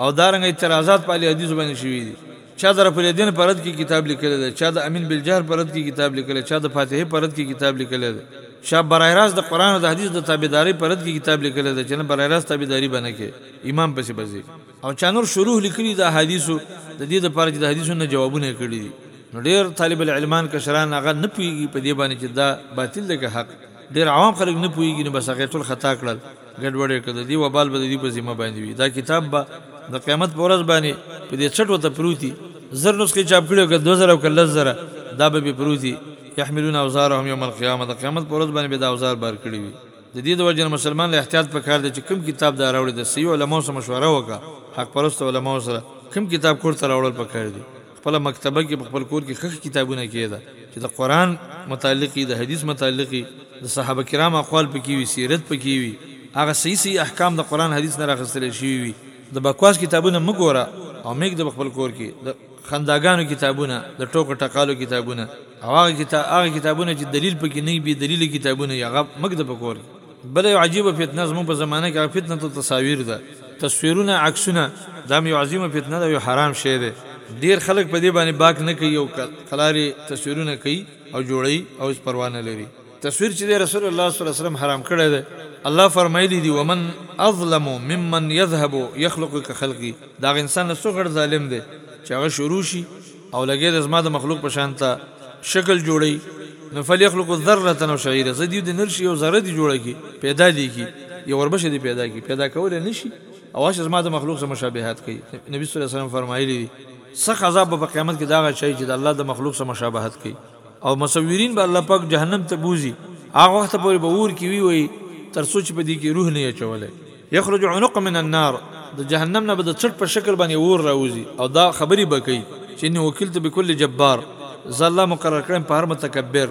او دارنګ اعتراضات په اهل حدیث باندې شوي دي چا د رفل دین پرد کې کتاب لیکل دی چا د امین بالجهر پرد کې کتاب لیکل چا د فاتحه پرد کې کتاب لیکل دی شاه برای راست د قران او د حدیث د تابعداري پرد کې کتاب لیکل دی چې نه برای راست تابعداري باندې کې امام پسې بزي او چا نور شروح لیکلي د احادیثو د دې لپاره چې د حدیثو نه جوابونه یې کړي دي نو ډېر طالب العلمان کشران هغه نه پوهېږي په دې باندې چې دا باطل دی که حق ډېر عوام خلک نه پوهېږي نو بس هغه یې ټول خطا کړل ګډوډ یې کړل د دې وبال به د دوی په ذمه باندې وي دا کتاب به د قیامت په ورځ باندې په دې څټو ته پروت وي زر نسخې چاپ کړي او که دوه زره او که لس زره دا به پرې پروت وي یحملون اوزارهم یوم القیامه د قیامت په ورځ باندې به دا اوزار بار کړي وي د دې د وجې نه مسلمان له احتیاط په کار دی چې کوم کتاب دا راوړي د صحیح علماو سره مشوره وکړه حق پرستو علماو سره کوم کتاب کور ته راوړل په کار دي خپله مکتبه کې په خپل کور کې ښه ښه کتابونه کېږده چې د قرآن متعلق وي د حدیث متعلق وي د صحابه کرام اقوال په کې وي سیرت په کې وي هغه صحیح صحیح احکام د قرآن حدیث نه راخستل شوي وي د بکواس کتابونه مه ګوره او مېږده په خپل کور کې د خنداګانو کتابونه، د ټوکو ټقالو کتابونه او هغه کتابونه چې دلیل پکې نه وي، بې دلیله کتابونه وي، هغه مه ږده په کور کې. بله یوه عجیبه فتنه زموږ په زمانه کې هغه فتنة التصاویر ده، تصویرونه، عکسونه، دا هم یوه عظیمه فتنه ده او یو حرام شی دی. ډېر خلک په دې باندې باک نه کوي او کلارې تصویرونه کوي او جوړوي او هېڅ پروا نه لري. تصویر چې رسول الله صلی الله علیه وسلم حرام کړی دی الله فرمایلی دی ومن اظلم ممن يذهب يخلق كخلقي دا انسان له څوګړ ظالم دی چې هغه شروع شي او لګي د زما د مخلوق په شان ته شکل جوړي نو فليخلق ذره او شعيره زدي د نرشي او ذره دي جوړه کی پیدا دي کی یو وربشه دي پیدا کی پیدا کول نه شي او هغه زما د مخلوق سره مشابهت کوي نبی صلی الله علیه وسلم فرمایلی دي سخت عذاب په قیامت کې دا غا شي چې د الله د مخلوق سره مشابهت کوي او مصورین به الله پاک جهنم ته بوزي هغه وخت پورې به اور کې وی وي تر څو چې په دې کې روح نه اچولی یخرج عنق من النار د جهنم نه به د څټ په شکل باندې اور راوځي او دا خبرې به کوي چې اني وکلت بكل جبار زه الله مقرر کړم په هر متکبر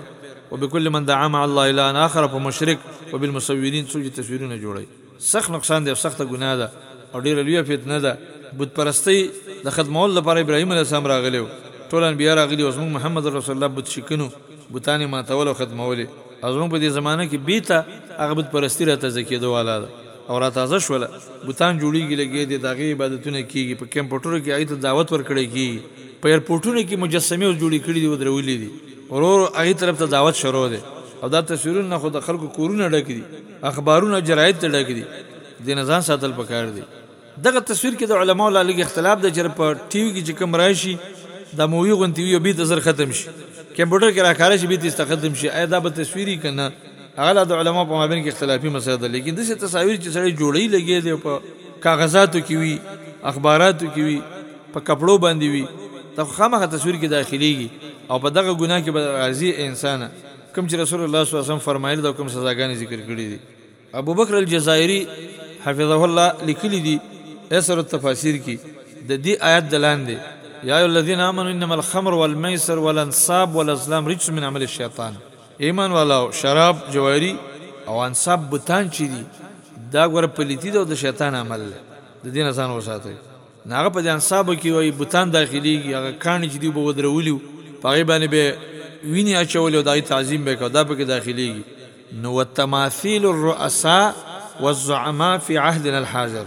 وبكل من دعا مع الله الا انا اخر په مشرک وبالمصورین څوک چې تصویرونه جوړوي سخت نقصان دی او سخته ګناه ده او ډېره لویه فتنه ده. بت پرستۍ د ختمولو لپاره ابراهیم علیه السلام راغلی و، ټول انبیا راغلي وو او زموږ محمد رسول الله بت شکنو بتان یې ماتول او ختمولې او زموږ په دې زمانه کې بېته هغه بت پرستي را تازه کېدو والا ده او را تازه شوله، بتان جوړېږي، لګیا دي، د هغې عبادتونه کېږي، په کمپوټرو کې هغې ته دعوت ورکړی کېږي، په ایرپورټونو کې مجسمې اوس جوړې کړي دي، ودرولي دي، ورو ورو هغې طرف ته دعوت شروع دی او دا تصویرونه خو د خلکو کورونه ډک دي. اخبارونه جراید ته ډک دي د نزان ساتل پکار دي دغه تصویر کې د علماو لا لګ اختلاف د چر په ټي وي کې چې کم راشي دا مووی غونتی وي به تزر ختم شي کمپیوټر کې راکاره شي به تیست ختم شي ایا دا به تصویري کنه هغه د علماو په مابین کې اختلافي مسله ده لیکن دغه تصاویر چې سړی جوړی لګي دی په کاغذاتو کې وي اخباراتو کې وي په کپړو باندې وي دا خامخا تصویر کې داخليږي او په دغه ګناه کې به راضي انسان کوم چې رسول الله صلی الله علیه وسلم فرمایلی ده او کوم سزاګانې ذکر کړي دي ابوبکر الجزائري حفظه الله لیکلي دي اثر التفاسیر کې د دې آیت دلان دي یا ایو الذین آمنوا انما الخمر والمیسر والانصاب والازلام رجس من عمل الشیطان ایمان والاو شراب جواری او انصاب بوتان چي دي دا ګور پلیتی ده د شیطان عمل ده د دین ځان وساتئ نو هغه په دې انصابو کې وایي بتان داخلېږي، هغه کاڼي چې دوی به ودرولي وو، په هغې باندې به یې وینې اچولې او د هغوی تعظیم به یې کاوه، دا پکې داخلېږي. نو وتماثیل الرؤساء والزعماء فی عهدنا الحاضر،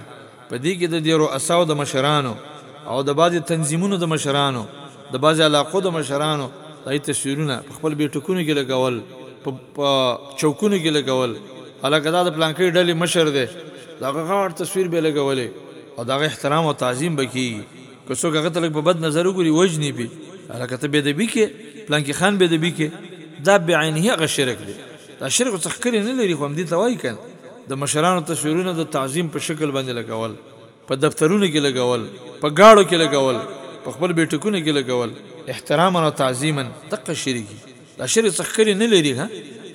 په دې کې د دې رؤساوو د مشرانو او د بعضې تنظیمونو د مشرانو، د بعضې علاقو د مشرانو د هغوی تصویرونه په خپل بېټکونو کې لګول، په چوکونو کې لګول، هلکه دا د پلانکۍ ډلې مشر دی، د هغه غټ تصویر به یې لګولې. او دا غي احترام او تعظیم بکی که څوک هغه ته لګ په بد نظر وګوري وجنی پی هغه ته به د بی کې پلان کې خان به د بی کې دا بعینه هغه شرک دی دا شرک څه خکرې نه لري خو هم دي توای کن د مشرانو تصویرونه د تعظیم په شکل باندې لګول په دفترونو کې لګول په گاړو کې لګول په خپل بیٹکونو کې لګول احتراما او تعظیما دقه شرکی دا شرک څه خکرې نه لري ها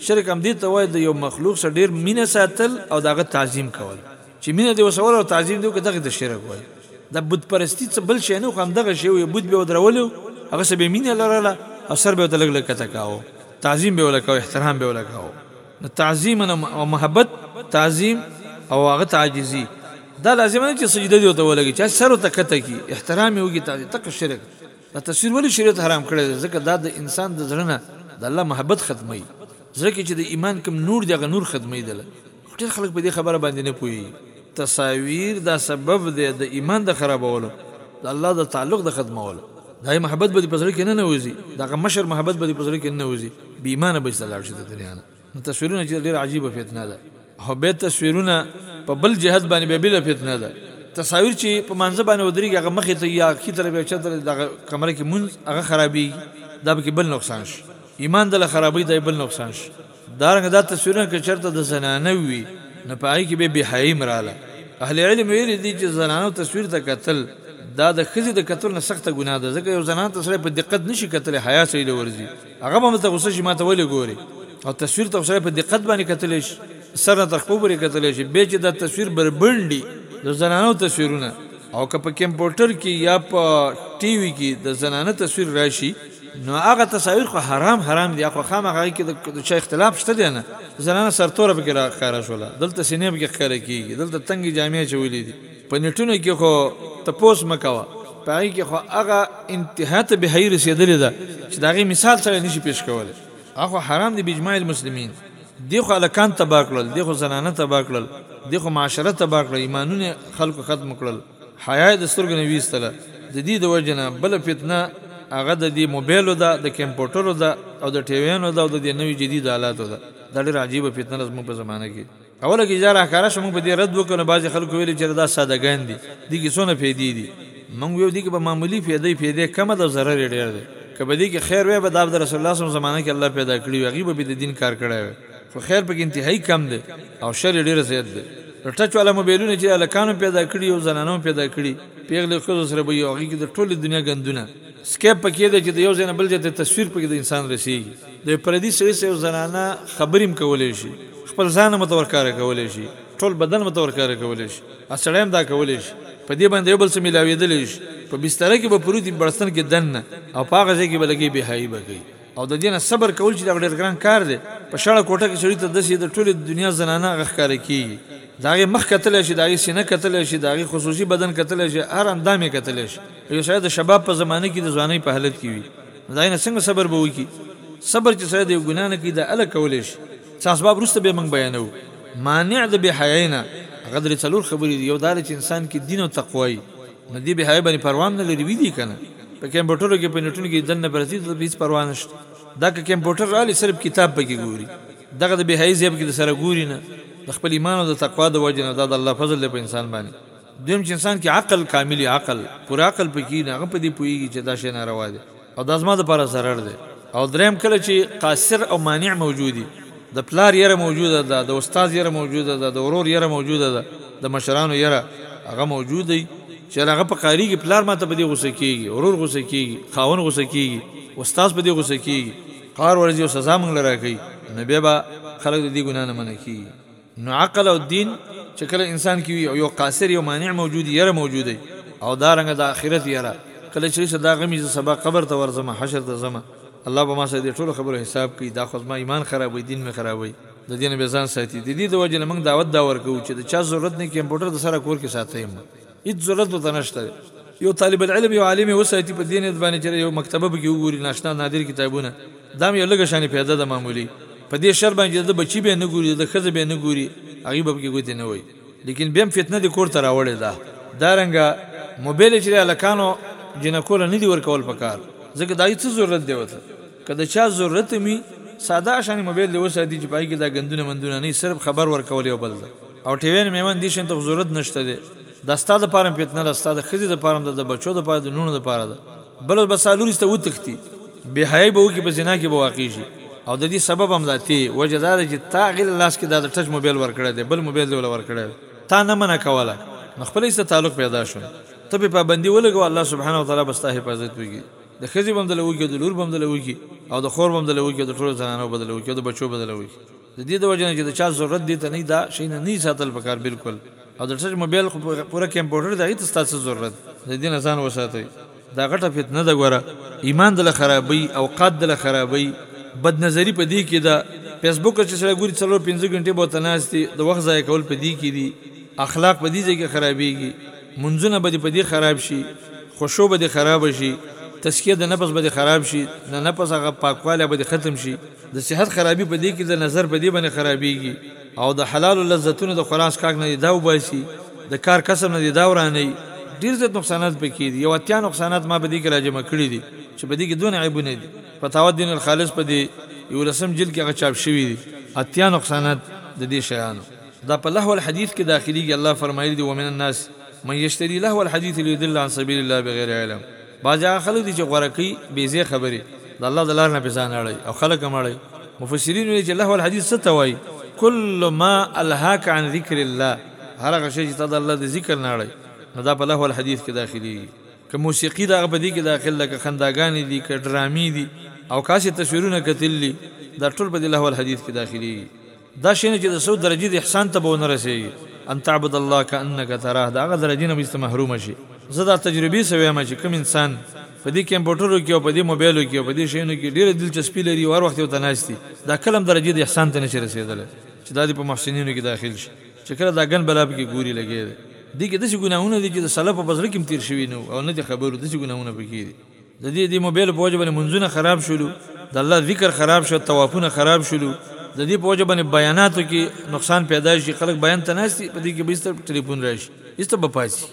شرک هم دي توای د یو مخلوق سره ډیر مینه ساتل او داغه تعظیم کول چي مينه دي وسوله او تعظيم دي وکړ دغه ته شرک وايي دا بت پرستي څه بل شي نه خو همدغه شي وو يو بت به ودرولو هغه سره به مينه لرله او سر به ورته لږ لږ کښته کاوه تعظيم به وله کاوه احترام به وله کاوه نو تعظيم او محبت تعظيم او هغه ته عاجزي دا لازم نه چې سجده دي ورته ولګي چې سر ورته کښته کړي احترام يې وکړي تعظيم تک شرک دا تصوير ولې شريعت حرام کړی دی ځکه دا د انسان د زړه نه د الله محبت ختموي زړه کې چې د ايمان کوم نور دی هغه نور ختموي دله خو ډېر خلک په دې خبره باندې نه پوهېږي. تصاویر دا سبب دی د ایمان د خرابولو، د الله د تعلق د ختمولو، د هغه محبت به دې په زړه کې ننوځي، د هغه مشر محبت به دې په زړه کې ننوځي، بې ایمانه به ایسته لاړ شې د دنیا نه. نو تصویرونه چې ده ډېره عجیبه فتنه ده. او بیا تصویرونه په بل جهت باندې بیا بله فتنه ده. تصاویر چې په مانځه باندې ودرېږي هغه مخې ته یا ښي طرف یا چپ طرف دغه کمره کې مونځ هغه خرابېږي دا پکې بل نقصان شي، ایمان دله خرابوي دا یې بل نقصان شي. دارنګه دا تصویرونه که چرته د زنانه وي نه پای کې به بهای مراله اهل علم ویل دي چې زنانو تصویر ته قتل دا د خزي د قتل نه سخته ګناه ده ځکه یو زنان ته سره په دقت نشي قتل حیا سي له ورزي هغه به مته غوسه شي ماته ولې ګوري او تصویر ته سره په دقت باندې قتل شي سر نه تر خپل پورې قتل شي به چې دا تصویر بربندي د زنانو تصویرونه او که په کمپیوټر کې یا په ټي وي کې د زنانه تصویر راشي نو هغه تصاویر خو حرام حرام دي خو خامخا کې د چا اختلاف شته دی نه زنانه سرتوره پکې راخاره شوله دلته سینې پکې ښکاره کیږي دلته تنګي جامې چولې دي په نیټونو کې خو تپوس مکوه پای کې خو هغه انتها ته به هیر رسیدلې ده چې داغه مثال سره نشي پیش کوله هغه حرام دي بجماع المسلمین دی خو الکان تبا کړل دی خو زنانه تبا کړل دی خو معاشره تبا کړل ایمانونه خلکو ختم کړل حیا د سترګو نه ویستله د دې د وجه نه بل فتنه هغه د دې موبایلو ده د کمپیوټرو ده او د ټیویانو ده او د دې نوې جدید آلاتو ده دا ډېر عجیبه فتنه ده زموږ په زمانه کې اوله کې جار احکاره شو موږ په دې رد وکړو بعضې خلکو ویلي چې دا سادهګان دي دې کې څونه فیدې دي موږ ویو دې کې به معمولي فیدې فیدې کمه ده او ضرر یې ډېر دی که په دې کې خیر وی به دا د رسول الله صم زمانه کې الله پیدا کړي وي هغوی به د دین کار کړی وی خو خیر پکې انتهایی کم دی او شر یې ډیر زیات دی د ټچ والا موبایلونه چې هلکانو پیدا کړي او زنانو پیدا کړي پیغلې ښځو سره به یو هغې کې د ټولې دنیا ګندونه سکیپ پکې دی چې د یو ځای نه بل ځای ته تصویر پکې د انسان رسیږي د یو پردي سړي سره یو زنانه خبرې هم کولی شي خپل ځان هم ورته ورکاره کولی شي ټول بدن ورته ورکاره کولی شي او سړی هم دا کولی شي په دې باندې یو بل څه میلاوېدلی شي په بستره کې به پروت وي بړستن کې دننه او په هغه ځای کې به لګي بهایي به کوي او ددې نه صبر کول چې دغه ډېر ګران کار دی، په شړه کوټه کې سړي ته داسې د ټولې دنیا زنانه هغه ښکاره کېږي، د هغې مخ کتلای شې، د هغې سینه کتلای شې، د هغې خصوصي بدن کتلای شې، هر اندام یې کتلای شې، که یو سړی د شباب په زمانه کې د ځوانۍ په حالت کې وي، نو د هغې نه څنګه صبر به وکړي؟ صبر چې سړی د یو ګناه نه کوي، دا هله کولای شي. څه اسباب وروسته بیا موږ بیانوو. مانع د بې حیايۍ نه هغه درې څلور خبرې دي، یو دا دی چې انسان کې دین او تقوا وي. نو دی به هغه باندې پروان نه لري وی دي کنه په کمپیوټر کې په نټونو کې دنه پرتی ته هیڅ پروان نشته دا که کمپیوټر رالی صرف کتاب پکې ګوري دغه د بهای زیب کې د سره ګوري نه د خپل ایمان او د تقوا د وجه نه دا د الله فضل دی په انسان باندې دویم چې انسان کې عقل کاملی عقل پورا عقل پکې نه هغه په دې پوهیږي چې دا شی ناروا دی او دا زما د پاره ضرر دی او دریم کله چې قاصر او مانع موجودی د پلار یره موجوده ده د استاد یره موجوده ده د ورور یره موجوده ده د مشرانو یره هغه موجود دی چې هغه په قاری کې پلار ماته په دې غوسه کیږي ورور غوسه کیږي خاون غوسه کیږي استاد په دې غوسه کیږي قار ورځي او سزا مونږ لره کوي نو بیا به خلک د دې ګنا نه منع کیږي نو عقل او دين چې کله انسان کې وي او يو قاصر يو مانع موجود يره موجود وي او دا رنګه د اخرت يره کله چې شه دا غمي زه سبا قبر ته ورځم حشر ته ځم الله به ما سره دې ټولو خبرو حساب کوي دا خو زما ايمان خرابوي دين مې خرابوي د دې نه به ځان ساتي د دې د وجې نه موږ دعوت دا ورکوو چې د چا ضرورت نه کمپيوټر د سره کور کې ساته يم. هیڅ ضرورت ورته نشته یو طالب العلم یو عالم یې وساتي په دې نیت باندې چې یو مکتبه پکې وګوري ناشنا نادر کتابونه دا هم یو لږه شانې پیدا ده معمولي په دې شرط باندې چې د بچي به یې نه ګوري د ښځې به یې نه ګوري هغوی به پکې ګوتې نه وهي لیکن بیا هم فتنه دې کور ته راوړې ده دا رنګه موبیل چې دی هلکانو جینکو له نه دي ورکول په کار ځکه دا یې څه ضرورت دی ورته که د چا ضرورت هم وي ساده شانې موبیل دې وساتي چې په هغې کې دا ګندونه مندونه نه وي صرف خبر ورکول یو بل ده او ټی وین میوند دی شین ته ضرورت نشته دی دا ستا د پاره پیتنه ده ستا د خزی د پاره ده د بچو د پاره د نونو د پاره ده بل به سالور است و تختی به حیای به وکی په زنا کې به واقع شي او د دې سبب هم دا تی وجه دا ده چې تا غل لاس کې دا د ټچ موبایل ورکړی دی بل موبایل دی ول ورکړی تا نه منه کوله نو خپل ایسته تعلق پیدا شو ته په پابندي ولګو الله سبحانه وتعالى بستا حفاظت وکي د خزي بم دلوي کې د لور بم دلوي کې او د خور بم دلوي کې د ټولو زنانو بدلوي کې د بچو بدلوي د دې د وجې نه چې د چا ضرورت دې ته نه وي دا شی نه وي ساتل پکار بلکل او د ټچ موبایل خو پوره کمپوټر دی هغې ته ستا څه ضرورت دی د دې نه ځان وساتئ دا غټه فتنه ده ګوره ایمان دله خرابوي اوقات دله خرابوي بد نظري په دې کې ده فیسبوک چې سړی ګوري څلور پنځه ګنټې به ورته ناست وي د وخت ضایع کول په دې کې دي اخلاق په دې ځای کې خرابېږي لمونځونه به دې په دې خراب شي خشوع به دې خرابه شي تزکیه د نفس به دې خراب شي د نفس هغه پاکوالی به دې ختم شي د صحت خرابي په دې کې د نظر په دې باندې خرابېږي او د حلالو لذتونو د خوراک څښاک نه دې دا وباسي، د کار کسب نه دې دا ورانوي، ډېر زیات نقصانات په کې دي، یو اتیا نقصانات ما په دې کې راجمع کړي دي چې په دې کې دونه عیبونه دي، فتاوی الدین الخالص په دې یولسم جلد کې هغه چاپ شوي دي، اتیا نقصانات د دې شیانو. دا په لهو الحدیث کې داخلېږي، الله فرمایلي دي، ومن الناس من یشتري لهو الحدیث لیضل عن سبیل الله بغیر علم، بعضې هغه خلک دي چې غوره کوي بې ځای خبرې، د الله د لارې نه پرې ځان اړوي او خلک هم اړوي. مفسرین ویلي چې لهو الحدیث څه ته وایي؟ کل ما الهاک عن ذکر الله، هر هغه شی چې تا د الله د ذکر نه اړوي، نو دا په لهو الحدیث کې داخلېږي. که موسیقي ده هغه په دې کې داخل ده، که خنداګانې دي، که ډرامې دي او که هسې تصویرونه کتل دي، دا ټول په دې لهو الحدیث کې داخلېږي. دا شی نه چې د څو درجی د احسان ته به ونه رسیږی ان تعبد الله کانک تراه د هغه درجی نه به ته محروم شی زه دا تجربی سره وایم چې کوم انسان په دې کمپوټرو کې او په دې موبایلو کې او په دې شیانو کې ډیره دلچسپی لری او هر وخت یو ته ناست وی دا کله هم درجی د احسان ته نشی رسیدلی چې دا دې په محسنینو کې داخل شی چې کله دا ګن بلا پکې ګوری لګی دی. دې کې داسې ګناهونه دي چې د سلفو په زړه کې هم تیر شوی نه وو او نه دې خبر وو داسې ګناهونه پکې دي. د دې د موبایل په وجه باندې منځونه خراب شول د الله ذکر خراب شو توافونه خراب شول د دې په وجه باندې بیاناتو کې نقصان پیدا شي خلک بیان ته ناشتي په دې کې به ستر ټلیفون راشي ایسته به پاسي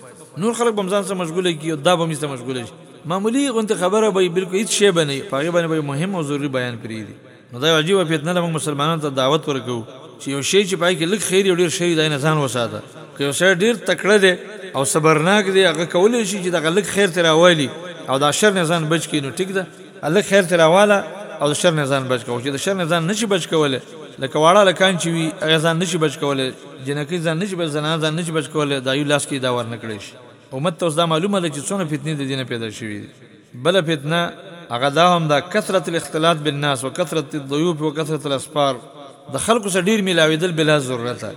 نور خلک به ځان سره مشغول کی او دا به مست مشغول شي معمولی غونته خبره به بالکل هیڅ شی بنه پاګې باندې به مهم او ضروری بیان پریدي نو دا یو عجیبه فتنه ده، موږ مسلمانانو ته دعوت ورکوو چې یو شی چې په هغې کې لږ خیر وي او ډېر شر وي، د هغې نه ځان وساته. که یو سړی ډېر تکړه دی او صبرناک دی، هغه کولی شي چې دغه لږ خیر ترې راوالي او د شر نه ځان بچ کړي، نو ټیک ده، هغه لږ خیر ترې راواله او د شر نه ځان بچ کړه. خو چې د شر نه ځان نه شي بچ کولی، لکه واړه هلکان چې وي، هغه ځان نه شي بچ کولی، جینکۍ ځان نه شي بچ، زنانه ځان نه شي بچ کولی، د هغوی لاس کې دا ورنه کړی شي. امت ته اوس دا معلومه ده چې څومره فتنې د دې نه پیدا شوې دي. بله فتنه هغه دا هم ده کثرة الاختلاط بالناس وکثرة الضيوف وکثرة الاسفار د خلکو سره ډیر ملاویدل بلا ضرورته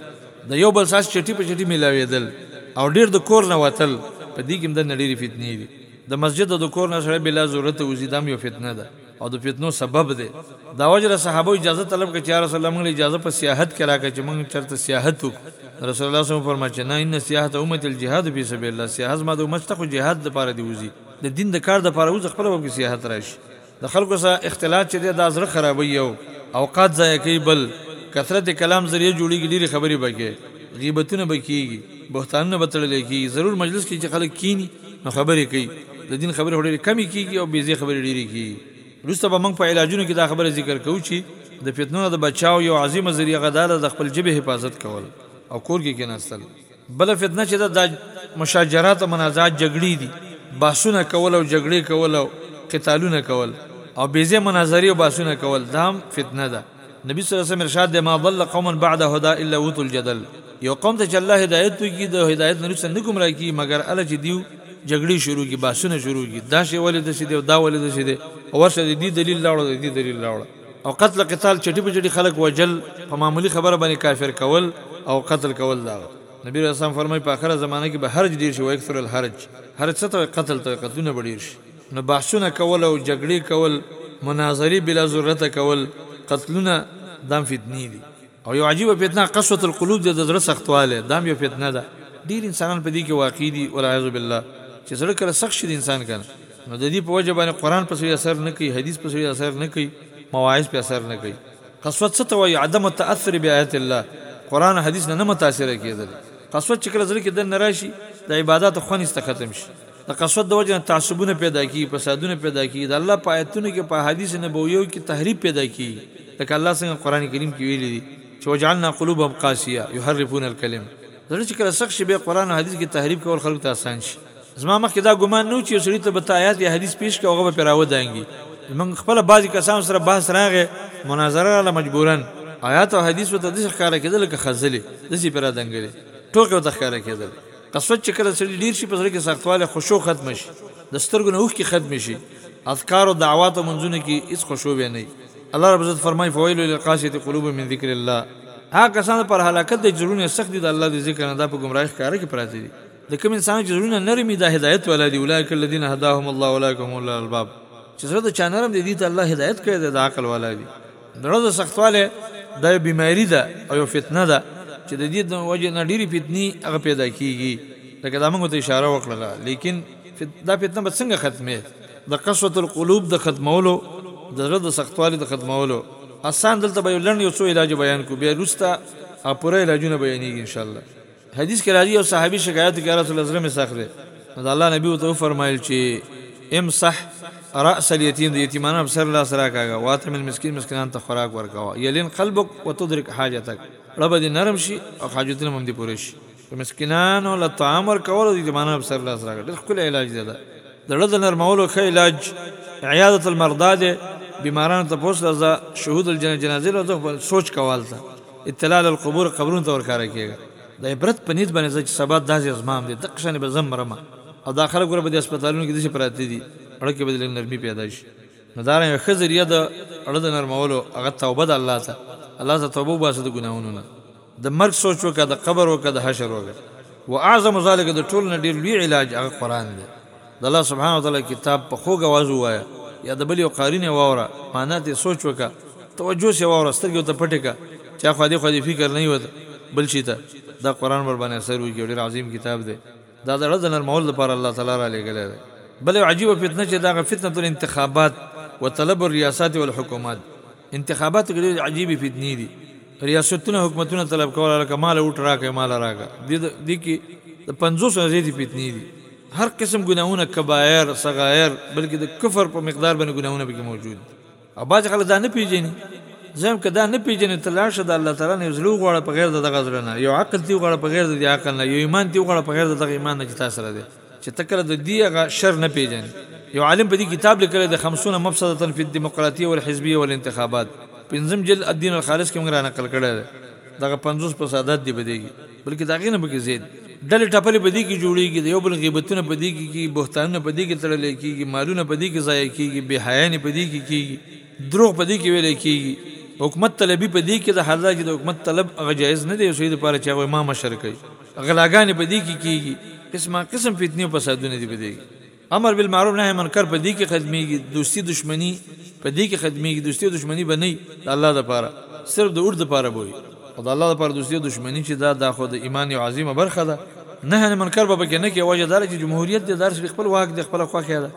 د یو بل سره چټي په چټي ملاویدل او ډیر د کور نه وتل په دې کې هم دننه ډیرې فتنې دي د مسجد او د کور نه سړی بلا ضرورته وځي دا هم یو فتنه ده او د فتنو سبب دی دا وجه له صحابه اجازه طلب کړه چې یا رسول الله موږ له اجازه په سیاحت کې راکړه چې موږ چرته سیاحت وکړو رسول الله صلی الله علیه وسلم فرمایي چې نه ان سیاحت امت الجهاد فی سبیل الله سیاحت زما د امت ته خو جهاد لپاره دی وځي د دین د کار دپاره وځی خپله به پکې سیاحت راشي د خلکو سره اختلاط چې دی دا زړه خرابوي یو اوقات ضایع کوي بل کثرت کلام ذریعه جوړیږي ډیرې خبرې به کې غیبتونه به کیږي بهتانونه به تړل کیږي ضرور مجلس کې چې خلک کینی نو خبرې کوي د دین خبرې هډې کمی کیږي او بیزې خبرې ډیرې کیږي روسته به موږ په علاجونو کې دا خبره ذکر کوو چې د فتنو د بچاو یو عظیمه ذریعه غداله د خپل جبه حفاظت کول او کور کې کېناستل بله فتنه چې ده دا مشاجرات او منازعات جګړې دي، بحثونه کول او جګړې کول او قتالونه کول او بې ځایه مناظرې او بحثونه کول دا هم فتنه ده. نبي صلی الله علیه وسلم ارشاد دی، ما ضل قوم بعد هدی الا اوتو الجدل، یو قوم ته چې الله هدایت وکړي د هدایت نه وروسته نه ګمراه کیږي مګر هله چې دیو جګړې شروع کړي، بحثونه شروع کړي، دا شی ولې داسې دی او دا ولې داسې دی او ورشه د دې دلیل راوړه د دې دلیل راوړه. او قتل قتال چټي په چټي خلک وژل په معمولي خبره باندې کافر کول او قتل کول دا وه نبي عليه السلام فرمايي په اخره زمانه کې به حرج ډير شي ويکثر الحرج حرج څه ته وايي قتل ته وايي قتلونه به ډير شي نو بحثونه کول او جګړې کول مناظرې بلا ضرورته کول قتلونه دا هم فتنې دي او يو عجيبه فتنه قسوة القلوب ده د زړه سختوالی دا هم يو فتنه ده ډير انسانان په دې کې واقع دي والعياذ بالله چې زړه کله سخت شي د انسان کنه نو د دې په وجه باندې قران په سوی اثر نه کوي حدیث په سوی اثر نه کوي مواعظ په اثر نه کوي قسوت څه ته وایي عدم التاثر بیاات الله قران حدیث نه نه متاثر کیدل قسوت چې کله زړه کې دن راشي د عبادت خون است ختم شي د قسوت د وجه تعصبونه پیدا کی فسادونه پیدا کی د الله په آیتونو کې په حدیث نبویو کې تحریف پیدا کی لکه الله څنګه قران کریم کې ویلي دي چې وجعلنا قلوبهم قاسیه يحرفون الكلم زړه چې کله سخت شي بیا قران او حدیث کې تحریف کول خلکو ته آسان شي زما مخکې دا ګمان نه و چې یو سړي ته به ته آیات یا حدیث پیش کوې هغه به پرې راودانګي زموږ خپله بعضې کسانو سره بحث راغی مناظره راله مجبورا آیات او حدیث ورته داسې ښکاره کېدل لکه خځلې داسې پرې رادنګلې ټوکې ورته ښکاره کېدل قسوت چې کله سړي ډېر شي په زړه کې سختوالی خشوع ختمه شي د سترګو نه اوښکې ختمې شي اذکار او دعوات او منځونه کې هېڅ خشوع بیا نه وي الله رب عزت فرمای فویل للقاسیه قلوب من ذکر الله هغه کسان پر هلاکت د جرونه سخت دي د الله د ذکر نه دا په گمراهی ښکاره کې پراته دي د کوم انسان جرونه نرمي د هدایت ولا دي اولایک الذین هداهم الله اولایک هم اولو الالباب چې زړه د چا نرم دي دي ته الله هدایت کړی دی د عقل ولا دي د ورځې سختواله دا یو بیماری ده او یو فتنه ده چې د دې د وجه نه ډېری فتنې هغه پیدا کیږي لکه دا موږ ته اشاره وکړه لیکن دا فتنه به څنګه ختمه د قسوة القلوب د ختمولو، د زړه د سختوالي د ختمولو اسان دلته به یو لنډ یو څو علاج بیان کړو بیا روسته او پوره علاجونه بیانیږي ان شاءالله. حدیث کې راځي یو صحابي شکایت وکړ یا رسول الله زړه مې سخت دی نو د الله نبي ورته وفرمایل چې امسح راس الیتیم د یتیمانو په سر لاس راکاږه واطعم المسکین مسکینانو ته خوراک ورکوه یلین قلبک وتدرک حاجتک زړه به دې نرم شي او حاجتونه به هم دې پوره شي. د مسکینانو له طعام ورکولو دي د مانه په سر لاس راغلی ډېر ښکلی علاج دی دا د زړه د نرمولو ښه علاج عیادت المرضا دی بیمارانو ته پوس لزه شهود الجنه جنازې له ځخ په سوچ کول ته اطلاع القبور قبرونو ته ورکاره کېږي د عبرت په نیت باندې چې سبا داسې ازمام دي دقه شانې به زم مرمه او دا خلک ګوره په دې هسپتالونو کې داسې پراته دي اړه کې به د نرمي پیدا شي نو دا رنګه ښه ذریعه د اړه د نرمولو هغه توبه د الله ته الله ته توبه وباسه د ګناهونو نه د مرګ سوچ وکړه، د قبر وکړه، د حشر وکړه. واعظم ذلک د ټولو نه ډېر لوی علاج هغه قرآن دی. د الله سبحانه وتعالی کتاب په خوږ اواز ووایه یا د بل یو قاري نه واوره، مانا ته یې سوچ وکړه، توجه سره یې واوره، سترګې ورته پټې کړه چې اخوا دېخوا دې فکر نه وي بل شي ته، دا قرآن ورباندې اثر وکړي، یو ډېر عظیم کتاب دی، دا د زړه د نرمولو لپاره الله تعالی رالېږلی دی. بله یوه عجیبه فتنه چې د هغه فتنة الانتخابات وطلب الریاسات والحکومات. انتخاباتو کې ډېرې عجیبې فتنې دي. ریاستونه حکومتونه طلب کول هلکه ما له ووټ راکړئ ما له راکړه. دې کې د پنځوسو نه زیاتې فتنې دي. هر قسم ګناهونه کبایر، صغایر بلکې د کفر په مقدار باندې ګناهونه پکې موجود دي. او بعضې خلک دا نه پېژني. زه وایم که دا نه پېژنې ته لاړ شه د الله تعالی نه یو زړه وغواړه په غیر د دغه زړه نه، یو عقل ترې وغواړه په غیر د دې عقل نه، یو ایمان ترې وغواړه په غیر د دغه ایمان نه چې تا سره دی. چې تکله د دې هغه شر نه پیژني یو عالم په دې کتاب لیکلی د 50 مفسده فی الدیموکراتیه والحزبیه والانتخابات پنځم جلد الدین الخالص کې موږ را نقل کړی دی دغه 50 فسادات دی بده کې بلکې دا غینه به کې زید ډلې ټپلې په دې کې جوړیږي د یو بل غیبتونه په دې کې کې بهتانونه په دې کې تړل کېږي مالونه په دې کې ضایع کېږي بے حیانې په دې کې کېږي دروغ په دې کې ویل کېږي حکومت طلبي په دې کې د حالدا چې د حکومت طلب هغه جایز نه دی سید لپاره چې هغه امام شرکې غلاګانې په دې کې کیږي قسمه قسم فتنې او فسادونه دي په دې کې امر بالمعروف نهي منکر په دې کې ختميږي دوستي دشمني په دې کې ختميږي دوستي او دشمني به نه د الله لپاره صرف د اور لپاره بوي او د الله لپاره دوستي او دشمني چې دا د خو د ایمان یو عظیمه برخه ده نهي منکر به پکې نه کې وجه دار چې جمهوریت د درس خپل واک د خپل خوخه ده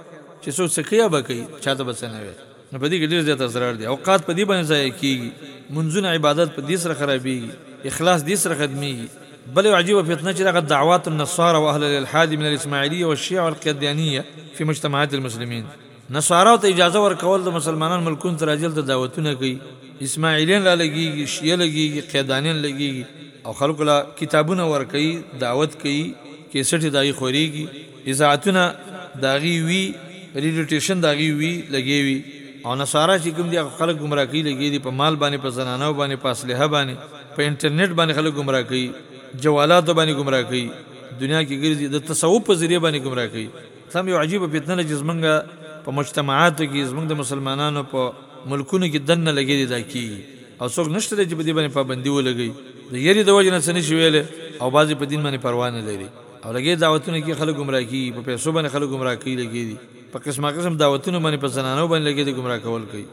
چې څو څه کوي به کوي چاته به څه نه وي نو په دې کې ډېر زیات اسرار دي، اوقات په دې باندې ضایع کېږي، لمونځونه، عبادات په دې سره خرابېږي، اخلاص دې سره ختمېږي. بله یوه عجیبه فتنه چې دغه دعوات النصارا واهل الالحاد من الاسماعیلیه والشیعه والقدیانیه فی مجتمعات المسلمین، نصاراو ته اجازه ورکول د مسلمانانو ملکونو ته راځي هلته دعوتونه کوي، اسماعیلیان رالګېږي، شیعه لګېږي، قیدانیان لګېږي او خلکو له کتابونه ورکوي، دعوت کوي، کېسټ یې د هغې خورېږي. اضاعتونه د هغوی وي، Redutation، د هغوی وي، لګیا وي، او نصارا چې کوم دي هغه خلک ګمراه کوي، لګیا دي، په مال باندې، په زنانو باندې، په اسلحه باندې، په انټرنیټ باندې خلک ګمراه کوي، جوالاتو باندې ګمراه کوي، دنیا کې ګرځي، د تصوف په ذریعه باندې ګمراه کوي. دا هم یوه عجیبه فتنه ده چې زموږ په مجتمعاتو کې، زموږ د مسلمانانو په ملکونو کې دننه لګیا دي، دا کېږي، او څوک نشته دی چې په دې باندې پابندي ولګوي، د یرې د وجې نه څه نشي ویلی، او بعضې په دین باندې پروا نه لري. او لګې دعوتونو کې خلک ګمراه کیږي په پیسو باندې خلک ګمراه کوي لګې دي په قسمه قسم دعوتونو باندې په زنانو باندې لګې دي ګمراه کول کوي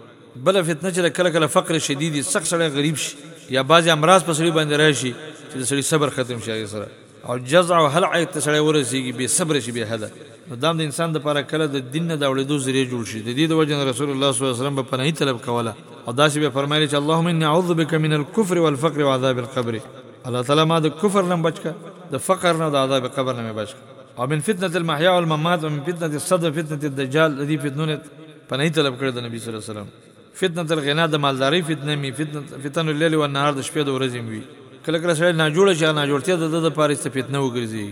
بله فتنه چې کله کله فقر شدیدی سخت سړی غریب شي یا بعضې امراض په سړي باندې راشي چې د سړي صبر ختم شي هغې سره او جزع او هلع ته سړی ورسیږي بې صبره شي بې حده نو دا هم د انسان لپاره کله د دین نه د اوړېدو ذریعه جوړ شي د دې د وجې نه رسول الله صلی الله علیه وسلم به پناهي طلب کوله او داسې به یې فرمایل چې اللهم اني اعوذ بک من الکفر والفقر وعذاب القبر الله تعالی ما د کفر نه بچ که، د فقر نه او د عذاب قبر نه مې بچ که. او من فتنة المحيا والممات ومن فتنة الصدر فتنة الدجال د دې فتنو نه پناهي طلب کړې ده نبي صلی الله علیه وسلم. فتنة الغنا د مالدارۍ فتنه مي فتنة فتن اللیل والنهار د شپې د ورځې مي وي. کله کله سړی ناجوړه شي هغه ناجوړتیا د ده د پاره ایسته فتنه وګرځي.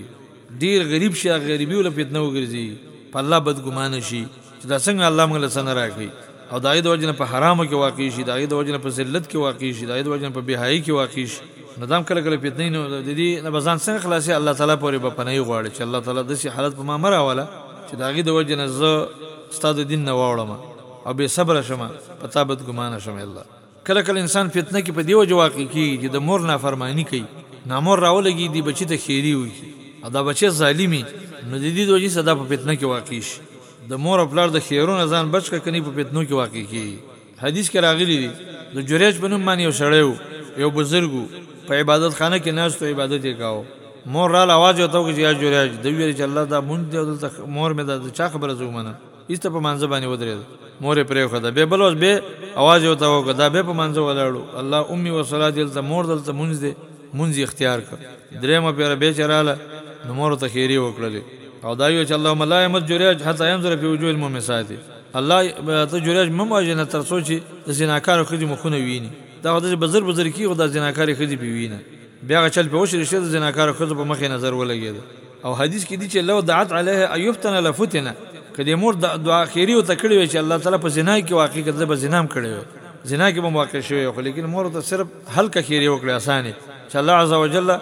ډیر غریب شی هغه غریبیو له فتنه وګرځي په الله بد ګمانه شي چې دا څنګه الله موږ له څه نه راکړي او د هغې د وجې نه په حرامو کې واقع شي د هغې د وجې نه په ذلت کې واقع شي د هغې د وجې نه په بې حیایي کې واقع شي نو دا هم کله کله فتنه وي نو د دې نه به ځان څنګه خلاصوي الله تعالی پورې به پناهي غواړي چې الله تعالی داسې حالت په ما مه راوله چې د هغې د وجې نه زه ستا د دین نه واوړم او بې صبره شم په تا بد ګمانه شم الله کله کله انسان فتنه کې په دې وجه واقع کېږي چې د مور نافرماني کوي، نامور راولګي دې بچي ته ښېرې وکړي او دا بچی ظالم وي نو د دې د وجې څخه دا په فتنه کې واقع شي. د مور او پلار د ښېرو نه ځان بچ کړه کني په فتنو کې واقع کېږي. حدیث کې راغلي دي، د جریج په نوم باندې یو سړی وو، یو بزرګ وو، په عبادت خانه کې ناست وو، عبادت یې کاوه، مور راله آواز یې ورته وکړ چې یا جریج، ده وویل چې الله دا مونځ دی او دلته مور مې ده، د چا خبره زه ومنم؟ ایسته په مانځه باندې ودرېد مور یې پرېښوده بیا بل وخت بیا اواز یو ته وکړ دا بیا په مانځه ولاړو الله امي والصلاه دلته مور دلته مونځ دی مونځ یې اختیار کړ درېیمه پېره بیا چې راله نو مور ورته ښېرې وکړلې او دا یې ویل چې اللهم لا یمس جریج حتی ینظر فی وجوه المومسات الله ته جریج مه وژنه تر څو چې د زناکارو ښځې مخونه ویني دا خو داسې بزر بزر کېږي خو دا زناکارې ښځې پې وینه بیا هغه چل پې وشو رښتیا د زناکارو ښځو په مخ یې نظر ولګېده او حدیث کې دي چې لو دعت علیه ایفتن لفتنه کله مور د دعا خیری او تکړه وي چې الله تعالی په زنا کې واقع کړي په زنام کړي زنا کې مو واقع شوی خو لیکن مور ته صرف هلکه خیری وکړي اسانه چې الله عزوجل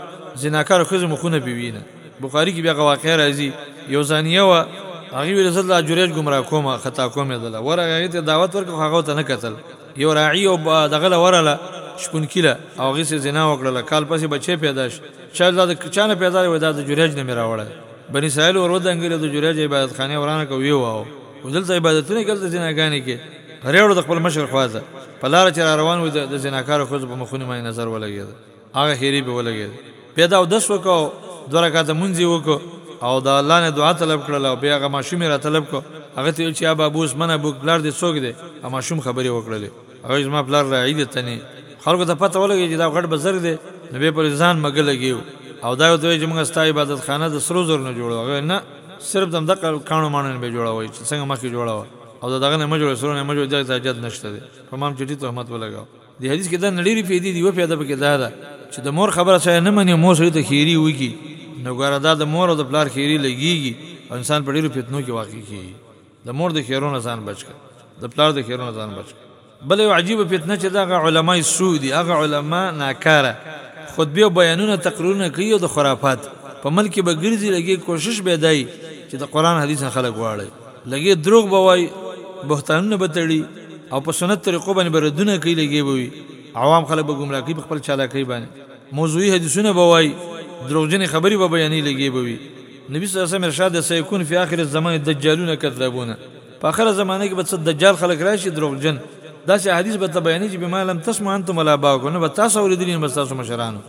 زناکار خزه مخونه پیوینه بخاری کې بیا واقع راځي یو ځانیه وا هغه رسول الله جوړیج گمراه کومه خطا کومه دله ورغه ته دعوت ورکړه هغه ته نه قتل یو راعي او دغه لورله شپون کیله او غیس زنا وکړه کال پسې بچي پیدا شي چا دا چانه پیدا وي دا د جوریج نه میراوړه بن اسرائیل ورو د انګل د جوریج عبادت خانه ورانه کوي واو ودلته عبادتونه کول د زناګانې کې ریړو د خپل مشر خواته په لار چې را روان و د زناکار خو په مخونه مې نظر ولګید هغه هیری په ولګید بیاد اودس وکړ او دوه رکعته لمونځ یې وکړ او د الله نه دعا طلب کړله او بیا هغه ماشوم یې راطلب کړ هغه ته یې وویل چې یا بابو اوس من ابوک پلار دې څوک دی هغه ماشوم خبرې وکړلې هغه وویل زما پلار راعي دی تنې خلکو ته پته ولګېده چې دا غټ بزرګ دی نو بیا پرې ځان مګه لګیو او دا یې ورته وویل چې موږ ستا عبادت خانه د سرو زرو نه جوړو هغه وویل نه صرف د همدغه کاڼو ماڼو نه به جوړوئ چې څنګه مخکې جوړه وه او د دغه نه مه جوړوئ سرو نه مه جوړوئ دغې ته حاجت نشته دی په ما هم چټي تهمت ولګاوه دې حدیث کې دا نړیری پیدې دی و پیدا پکې دا ده چې د مور خبره سره نه مني مور سره ته خیری وکی نو ګوره دا د مور او د پلار خیری لګیږي او انسان په ډیرو فتنو کې واقع کیږي د مور د خیرونو ځان بچ کړه د پلار د خیرونو ځان بچ کړه بل یو عجیب فتنه چې دغه علماي سو دي هغه علما ناکاره خطبه او بیانونه تقریرونه کوي او د خرافات په ملک به ګرځي لګي کوشش به دی چې د قران حدیث خلک واړي لږې دروغ به وايي، بهتانونه به تړي او په سنت طریقو باندې به ردونه کوي، لږې به وي عوام خلک به ګمراه کوي په خپل چالاکۍ باندې، موضوعي حدیثونه به وايي، دروغجنې خبرې به بیانوي، لږې به وي. نبي صلی الله علیه وسلم ارشاد دی، سیکون فی آخر الزمان دجالون کذابون، په اخره زمانه کې به څه دجال خلک راشي، دروغجن، داسې احادیث به ته بیانوي چې بما لم تسمعوا انتم ولا آباؤکم، نه به تاسو اورېدلي نه به ستاسو مشرانو،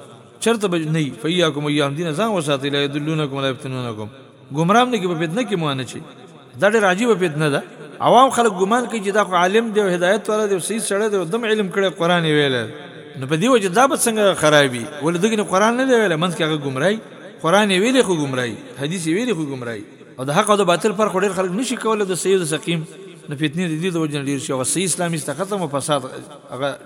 چرته به نه وي، فایاکم وایاهم، دینه ځان وساتئ، لا یضلونکم ولا یفتنونکم. ګمرام نه کې په فتنه کې مو نه چی دا ډېر عجیب فتنه ده عوام خلک ګمان کوي چې دا خو عالم دی او هدایت والا دی او صحیح سړی دی او دم علم کړی قران ویل نو په دی وجه دا به څنګه خرابي ول دغه نه قران نه دی ویل منځ کې هغه ګمراي قران ویل خو ګمراي حدیث ویل خو ګمراي او د حق او د باطل پر خو ډېر خلک نشي کولای د صحیح او سقیم نو فتنې د دې د وجه ډېر شي او صحیح اسلامي ست ختم او فساد هغه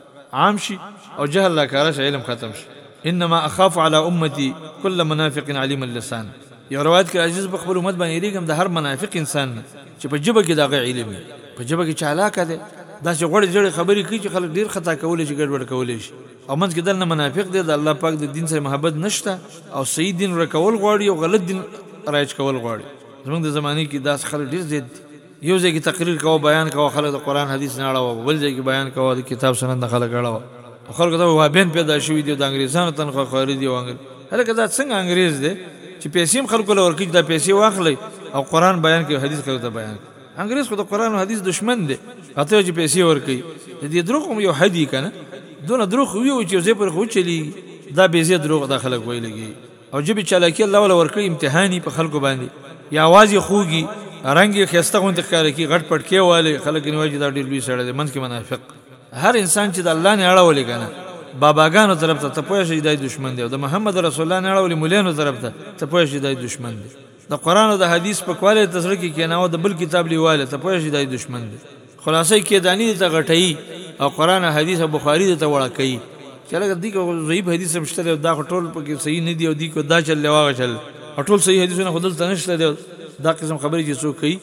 عام شي او جهل لا کار شي علم ختم شي انما اخاف على امتي كل منافق عليم اللسان یو روایت کې راځي په خپل امت باندې ریګم د هر منافق انسان نه چې په جبه کې دغه علم وي په جبه کې چالاک دی دا چې غوړې جوړې خبرې کوي چې خلک ډیر خطا کولې چې ګډوډ کولې شي او منځ کې دل نه منافق دی د الله پاک د دین سره محبت نشته او صحیح دین رکول غواړي او غلط دین رایج کول غواړي زمونږ د زمانه کې داس خلک ډیر زیات دي یو ځای کې تقریر کاوه بیان کاوه خلک د قران حدیث نه اړاوه بل ځای کې بیان کاوه د کتاب سند نه خلک اړاوه خلکو ته وابین پیدا شوی دی د انګریزانو تنخواه خوري دی وانګل هلکه دا څنګه انګریز دی چې پیسې هم خلکو لور کې دا پیسې واخلي او قران بیان کوي حدیث کوي ته بیان انګریز خو د قران او حدیث دشمن دی اته چې پیسې ور کوي د دې دروغ هم یو حدی کنه دونه دروغ ویو چې زه پر خو چلی دا به زه دروغ داخله کوي لګي او جبی چالاکی الله ولا ورکړي امتحاني په خلکو باندې یا आवाज خوږي رنگ یې خسته غونډه ښکار کی غټ پټ کې والي خلک نیواجی دا ډیر لوی سړی دی منځ کې منافق هر انسان چې د الله نه اړولې کنه باباګانو طرف ته تپوی شي دای دشمن دی او د محمد رسول الله نه اړولې مولانو طرف ته تپوی شي دای دشمن دی د قران او د حدیث په کواله ته زړه کې کیناو د بل کتاب لیواله ته پوه شي دای دشمن دی خلاصې کې دانی ته غټي او قران او حدیث او بخاری ته وړه کوي چې لکه دې کو ضعیف حدیث هم شته دا ټول پکې صحیح نه دی او دې کو دا چل لواغه چل ټول صحیح حدیثونه خدل ته نشته دی دا قسم خبرې چې څوک کوي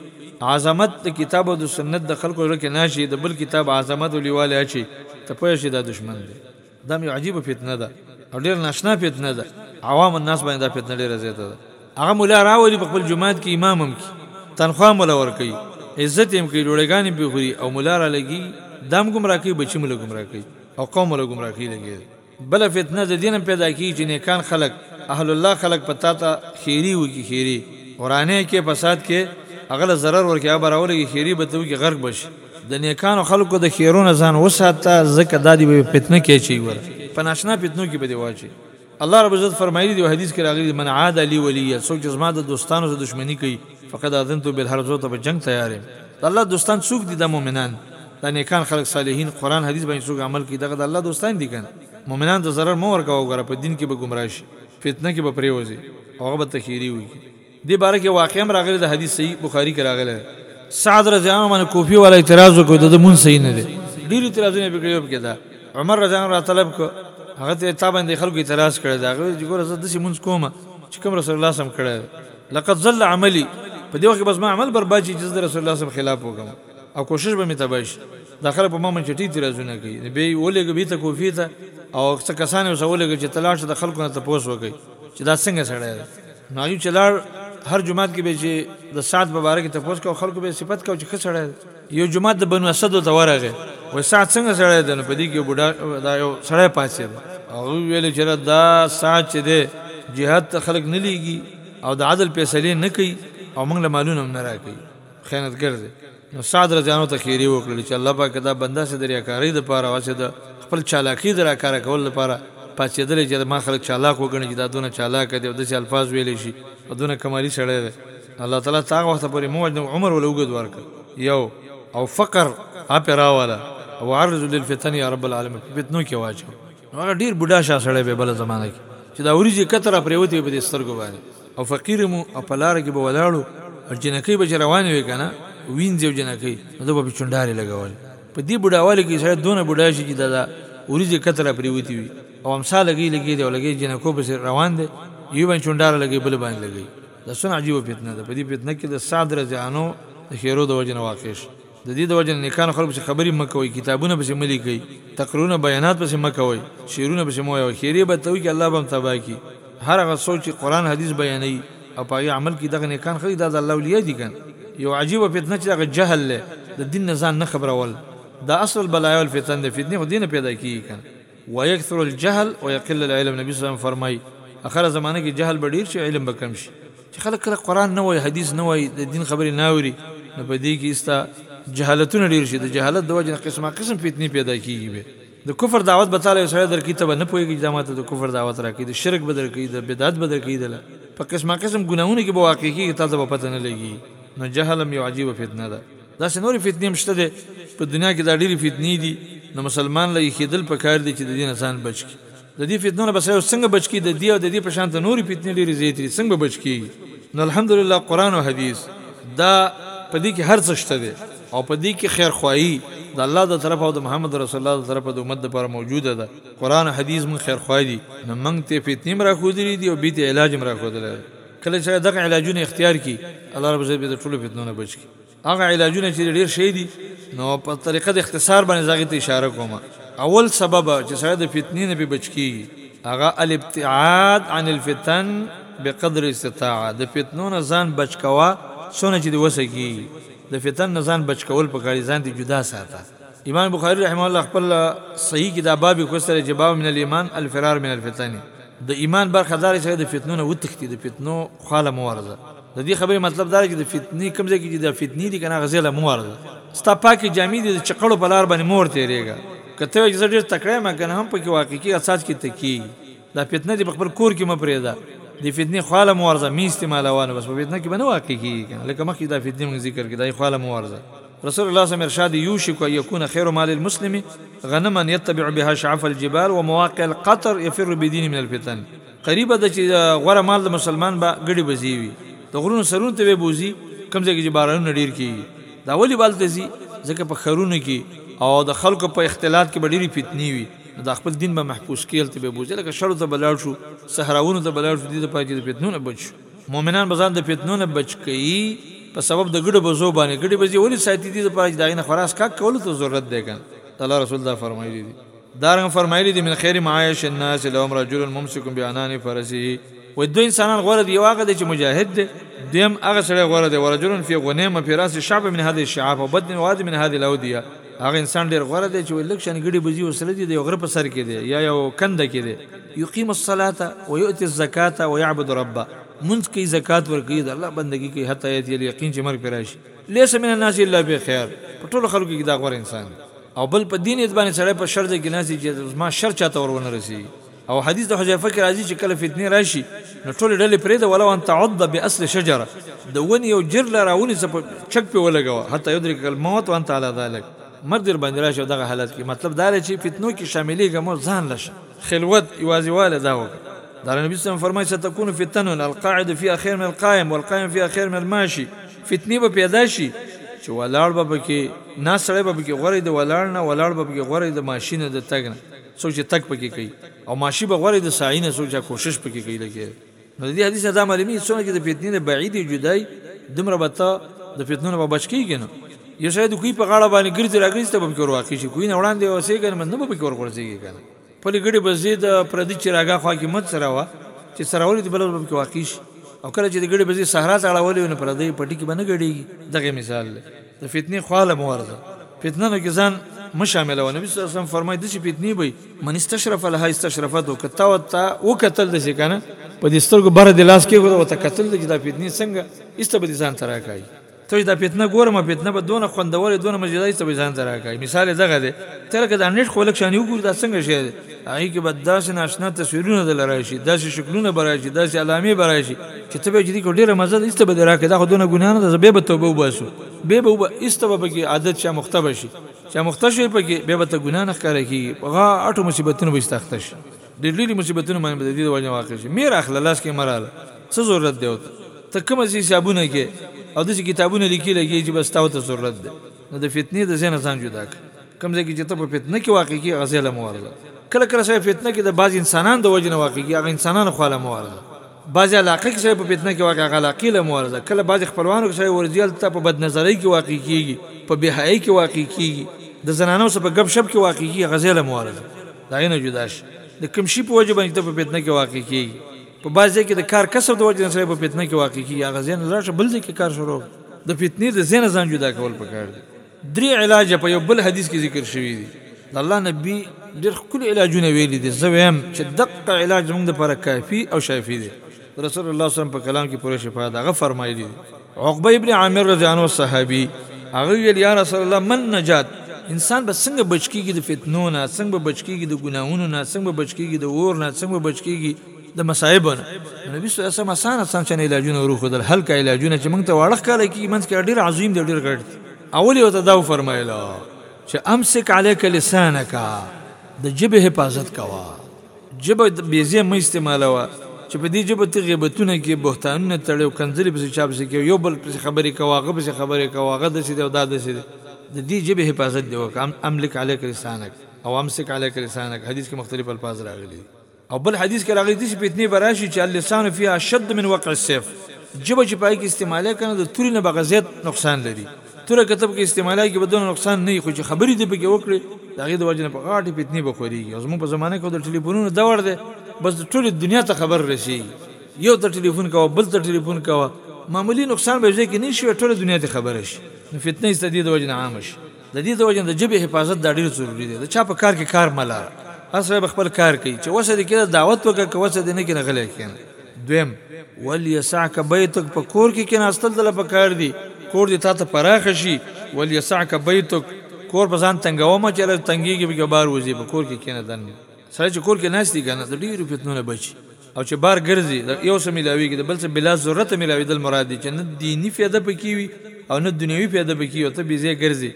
عظمت د کتاب او د سنت د خلکو لکه ناشي د بل کتاب عظمت او لیواله اچي ته پوه شي دا دشمن دی دا مې عجیبه فتنه ده او ډېر ناشنا فتنه ده عوام الناس باندې دا فتنه ډېره زیاته ده هغه مولا راولي په خپل جماعت کې امام هم کی تنخوا مولا ورکوي عزت هم کوي ډوړېګانې پې خوري او مولا را لګي دام ګمراه کوي بچي مولا ګمراه کوي او قوم مولا ګمراه کوي لګي بل فتنه د دینم پیدا کی چې نیکان خلک اهل الله خلک پتا ته خیری وکي خیری ورانه کې فساد کې اغله zarar ورکه ابراولې خیری به ته وکي غرق بشي د نیکانو خلکو د خیرونه ځان وساته ځکه دا دی به فتنه کې چي ور په ناشنا فتنو کې به دی واچي الله رب عزت فرمایلی دی حدیث کې راغلی من عاد علی ولی څوک چې زما د دوستانو سره دښمنی کوي فقد اذنت بالحرب زه ته په جنگ تیار یم د الله دوستان څوک دي د مؤمنان د نیکان خلک صالحین قران حدیث باندې څوک عمل کوي دغه د الله دوستان دي کنه مؤمنان ته ضرر مو ورکاو غره په دین کې به گمراه شي فتنه کې به پریوځي او هغه به تخیری وي دې باره کې واقعه هم راغلې ده، حدیث صحیح بخاري کې راغلی دی. سعد رضی الله عنه باندې کوفي والا اعتراض وکړ، د ده مونځ صحیح نه دی، ډېر اعتراضونه یې وکړل، یو پکې دا، عمر رضی الله عنه راطلب کړ، هغه ته یې، تا باندې خلکو اعتراض کړی دی، هغه ویل چې ګوره زه داسې مونځ کوم چې کوم رسول الله صلی الله علیه وسلم کړی دی، لقد ضل عملی، په دې وخت کې به زما عمل برباد شي چې زه د رسول الله صلی الله علیه وسلم خلاف وکړم او کوشش به مې تباه شي، دا خلک په ما باندې چټي اعتراضونه کوي، نو بیا یې ولېږه بیرته کوفې ته او څه کسان یې ورسره ولېږل چې ته لاړ شه د خلکو نه تپوس وکړئ چې دا څنګه سړی دی. نايو چې لاړ هر جماعت کې به چې د سعد په باره کې تپوس کو خلکو به صفت کو چې ښه سړی دی یو جماعت د بنو اسد ته ورغه وای سعد څنګه سړی دی نو په دې کې بوډا دا یو سړی پاتې دی هغه ویل چې دا سعد چې دی جهاد ته خلک نه لیږي او د عدل فیصله نه کوي او موږ له مالونه نه راکړي خیانتګر دی نو سعد رضی الله عنه ته ښیرې وکړلې چې الله پاک دا بنده هسې د ریاکارۍ لپاره او هسې د خپل چالاکۍ د راکاره کولو لپاره پاڅېدلی چې ما خلک چالاک وګڼي چې دا دونه چالاک دی او داسې الفاظ ویلی شي او دونه کمالي سړی دی. الله تعالی ته هغه وخته پورې مه وژنه او عمر وله اوږد ورکړه. یو او فقر اپې راوله او عرض للفتن یا رب العالمین په فتنو کې واچوه. نو هغه ډیر بوډا شاه سړی به بل زمانه کې چې دا وریجې کتره پریوتې وي په دې سترګو باندې او فقیر مو او په لار کې به ولاړو او جنکۍ به چې روانې وي که نه وینځې او جنکۍ نو ده به پې چونډارې لګولې په دې بوډاوالي کې سړی دونه بوډا شي چې دا د وریجې کتره پریوتې وي او امسا لګی لګی دی او لګی جنکو پسې روان دی یو باندې چونډاره لګی بل باندې لګی دا څونه عجیبه فتنه ده په دې فتنه کې د سعد رضی عنه د ښېرو د وجې نه واقع شي د دې د وجې نه نېکانو خلکو پسې خبرې مه کوئ، کتابونه پسې مه لیکئ، تقریرونه بیانات پسې مه کوئ، شعرونه پسې مه وایئ، ښېرې به ته وکړي الله به هم تباه کړي. هر هغه څوک چې قرآن حدیث بیانوي او په هغې عمل کوي دغه نېکان خلک دي، دا د الله اولیاء دي کنه. یو عجیبه فتنه چې هغه جهل دی، د دین نه ځان نه خبرول، دا اصل البلایا والفتن دی، فتنې خو دې نه پیدا کېږي کنه. ويکثر الجهل ويقل العلم نبي صلی الله علیه وسلم فرمائی اخره زمانه کې جهل به ډیر شي علم به کم شي چې خلک کله قران نه وایي حدیث نه وایي د دین خبرې نه اوري نو په دې کې استا جهالتونه ډیر شي د جهالت د وجه قسمه قسم فتنې پیدا کیږي به د کفر دعوت به تعالی سره در کیته نه پويږي چې ماته د کفر دعوت راکې د شرک بدر کې د بدعت بدر کې دله په قسمه قسم ګناونه کې به واقع کیږي تاسو به پته نه لګي نو جهل یو عجیب فتنه ده داسې نورې فتنې هم شته دی په دنیا کې دا ډېرې فتنې دي نو مسلمان له اېښېدل په کار دی چې د دې نه ځان بچ کړي د دې فتنو نه به سړی اوس څنګه بچ کړي د دې او د دې په شان ته نورې فتنې ډېرې زیاتې دي څنګه به بچ کېږي نو الحمدلله قرآن او حدیث دا په دې کې هر څه شته دی او په دې کې خیر خواهي د الله د طرف او د محمد رسول الله د طرف د امت لپاره موجوده ده قران او حدیث مون خیر خوای دي نو مونږ ته فتنې مرا خو دي دي او بیت علاج مرا خو دي کله چې دغه علاجونه اختیار کی الله رب عزت به د ټولو فتنو نه بچ کی هغه علاجونه چي ډير شي دي نو په طريقه د اختصار باندې زه هغه ته اشاره کوم اول سبب چي سړی د فتني نه پي بچ کيږي هغه الابتعاد عن الفتن بقدر الاستطاعه د فتنو نه ځان بچ کوه څونه چي د وسه کيږي د فتن نه ځان بچ کول پکار دي ځان تري جدا ساته امام بخاري رحمه الله خپل صحيح کي دا باب ايښوسته دی چي باب من الايمان الفرار من الفتن د ايمان برخه داده چي سړی د فتنو نه وتښتي د فتنو خواله مه ورځه. د دې خبرې مطلب دا دی چې د فتنې کوم ځای کې چې د فتنې دي کنه هغه ځای له مور ده ستا پاکې جامې دي د چقړو په لار باندې مور تېرېږه که ته وایې چې زه ډېر تکړه یم که نه هم پکې واقع کېږي اساس کې ته کېږي دا فتنه دې په خپل کور کې مه پرېږده د فتنې خواله مو ورځه مې استعمالوه نو بس په فتنه کې به نه واقع کېږي که نه لکه مخکې دا فتنې مونږ ذکر کړې دا یې خواله مو ورځه رسول الله صلی الله علیه وسلم ارشاد یوشک ان یکون خیر مال المسلم غنما یتبع بها شعف الجبال ومواقع القطر یفر بدین من الفتن قریبه د چې غوره مال د مسلمان به ګډي بزی وي د غرونو سرونو ته به بوزي کم ځای کې چې بارانونه ډیر کیږي دا ولی بالته زی ځکه په خرونو کې او د خلکو په اختلاط کې به ډیری فتنی وي د خپل دین به محفوظ کیل ته به بوزي لکه شرو ته بلاړ شو صحراونو ته بلاړ شو دي د پاجي د فتنو نه بچ مؤمنان بزان د فتنو نه بچ کئ په سبب د ګډو بزو باندې ګډي بزي ولی ساتي دي د پاجي داغینه خراس کا کول ته ضرورت دی کنه الله رسول دا فرمایلی دي دارنګ فرمایلی دی من خیر معاش الناس لهم رجل ممسک بعنان فرسه و دو انسانان غوره دی واغه دی چې مجاهد دی دیم هغه سره غوره دی ورجل فی غنیمه فی راس شعب من هذه الشعاب او بدن واد من هذه الاودیه هغه انسان ډیر غوره دی چې لک شان ګډي بزی وسره دی د غره په سر کې دی یا یو کند کې دی یقیم الصلاه و یؤتی الزکات و یعبد ربه منځ کوي زکات ورکوي د الله بندگی کوي حتی یت یقین چې مر پراشي ليس من الناس الا بخير په ټولو خلکو کې دا غوره انسان دی او بل په دې نيت باندې سړی په شر ځای کې ناست وي چې زما شر چاته ور ونه رسېږي او حدیث د حذیفه کې راځي چې کله فتنې راشي نو ټولې ډلې پرېږده ولو ان تعض باصل شجره د ونې یو جر لاره ونیسه په چک پې ولګوه حتی یدرکک الموت وانت علی ذلک مرګ در باندې راشي دغه حالت کې مطلب دا دی چې فتنو کې شاملېږه مو ځان لشه خلوت یوازېواله دا وکړه دا نبی صلی الله علیه وسلم فرمایي ستکون فتنه القاعد فيها خير من القائم والقائم فيها خير من الماشي فتنی به پیدا شی چه ولاړ به پکی ناست سړی به پکی غوره د ولاړ نه ولاړ به پکی غوره د ماشی نه د تګ نه څوک چه تګ پکی کوي او ماشی به غوره د سعی نه څوک چه کوشش پکی کوي لکه نو ددی حدیث نه دا معلومیږي څومره چه د فتنی نه بعید او جدا یی دومره به ته د فتنو نه به بچ کیږی نو یو سړی د کوی په غاړه باندی ګرځی راګرځی ته به پکی ورواقع شی کوی نه وړاندی اوسیږی نو نه به پکی ورغورځیږی کنه. پلی ګړی به زی د پردی چراګاه خوا کی مت سره وه چی سراولی دی بل ورځ به پکی واقع شی او کله چی د ګړی به زی صحرا ته اړولی وی نو پردی پټی کی به نه ګړیږی دغه مثال دی د فتنی خواله مو ورځه فتننو کی ځان مه شاملوه نبی صلی الله علیه وسلم فرمای دسی فتنی به من استشرف لها استشرفته که تا ورته وکتل دسی کنه په دې سترګو بره د لاس کېږده ورته کتل دې چې دا فتنې څنګه ایسته به دې ځان ته راکاږي ته دا فتنه ګورم فتنه به دونه خوندور دونه مزیدای ته ځان ته راکای مثال دغه دی تر کې دا نت خلک شان یو ګور دا څنګه شي هغه کې به داسې ناشنا تصویرونه د لرای شي داسې شکلونه برای شي داسې علامې برای شي چې ته به جدي کو ډیره مزه ایسته به راکې دا خودونه ګناه نه ده به به توبه وباسو به به ایسته به کې عادت چا مختبه شي چا مختشه پکې به به ته ګناه نه ښکار کیږي هغه اټو مصیبتونه به استخته شي د لوی مصیبتونو باندې د دې د وجه واقع شي میر اخله لاس کې مراله څه ضرورت دی وته ته کوم ځای حسابونه کې او د کتابونه لیکي لګي چې بس تاوته ضرورت دی نو د فتنې د زین ځان جدا کړ کوم ځای کې چې ته په فتنه کې واقع کې غزل مو ورزه کله کله سره فتنه کې د بعض انسانان د وجه نه واقع کې هغه انسانان خو له مو ورزه بعضې علاقه کې سړی په فتنه کې واقع هغه علاقې له مورزه کله بعضې خپلوانو کې سړی ورځي هلته په بدنظرۍ کې واقع کېږي په بېحیایۍ کې واقع کېږي د زنانو سره په ګپ شپ کې واقع کېږي هغه ځای له مورزه د هغې نه جدا شي د کوم شي په وجه باندې ته په فتنه کې واقع کېږي په بعض ځای کې د کار کسب د وجه نه سړی په فتنه کې واقع کېږي هغه ځای نه لاړ شه بل ځای کې کار شروع د فتنې د ځای نه ځان جدا کول پکار دي درې علاج په یو بل حدیث کې ذکر شوی دی د الله نبی ډېر خپل علاجونه ویلي دي زه ویم چې دقه علاج موږ لپاره کافي او شافي دی رسول الله صلی الله په کلام کې پوره شفا ده هغه فرمایلی عقبه ابن عامر رضی الله عنه صحابي هغه ویل یا رسول الله من نجات انسان به څنګه بچ کیږي د فتنو نه څنګه به بچ کیږي د ګناهونو نه څنګه به بچ کیږي د اور نه څنګه به بچ کیږي د مصائب نه نبی صلی الله علیه وسلم اسانه سم چې علاجونه روخ دل هلکه علاجونه چې موږ ته واړخ کاله کې منځ کې ډیر عظیم دی ډیر غړ اول یو ته دا فرمایله چې امسک علیک لسانک د جبه حفاظت کوا جبه بیزه مې استعمالوا چې په دې جبه ته غیبتونه کې بهتانونه تړي او کنځلې په چاپ سي کې یو بل په خبرې کواغه په خبرې کواغه د سي دا د سي د دې جبه حفاظت دی وکم املک علیک لسانک او امسک علیک لسانک حدیث کې مختلف الفاظ راغلي او بل حدیث کې راغلي دي چې فتنې به راشي چې اللسان فيها اشد من وقع السيف جبه چې پای کې استعماله کنه د توري نه بغزیت نقصان لري توره کتب کې استعماله کې بدون نقصان نه خو چې خبرې دې پکې وکړي دا غي د وجنه په غاټي فتنې به خوريږي او زموږ په زمانه کې د ټلیفونونو دور دی بس د ټولې دنیا ته خبر رسي یو ته ټلیفون کوه بل ته ټلیفون کوه معمولی نقصان به ځکه نشي ټول دنیا ته خبر شي نو فتنه ستدي د وجنه عام شي د دې د وجې نه د ژبې حفاظت دا ډېر ضروري دی. د چا په کار کې کار مه لره. هر سړی به خپل کار کوي. چې وسه دې کېده دعوت وکړه، که وسه دې نه کېده غلی کېنه. دویم. وليسعک بيتک، په کور کې کېناستل دله په کار دي. کور دې تاته پراخ شي. وليسعک بيتک، کور په ځان تنګوه مه، چې هلته تنګېږې پکې بار وځې. په کور کې کېنه دننه. سړی چې کور کې ناست وي کنه د ډېرو فتنو نه بچي. او چې بار ګرځي یو څه ملاويږي د بل څه بلا ضرورت ملاويدل مراد دي چې نه دینی فایده پکې وي او نه دنیوي فایده پکې او ته بيزه ګرځي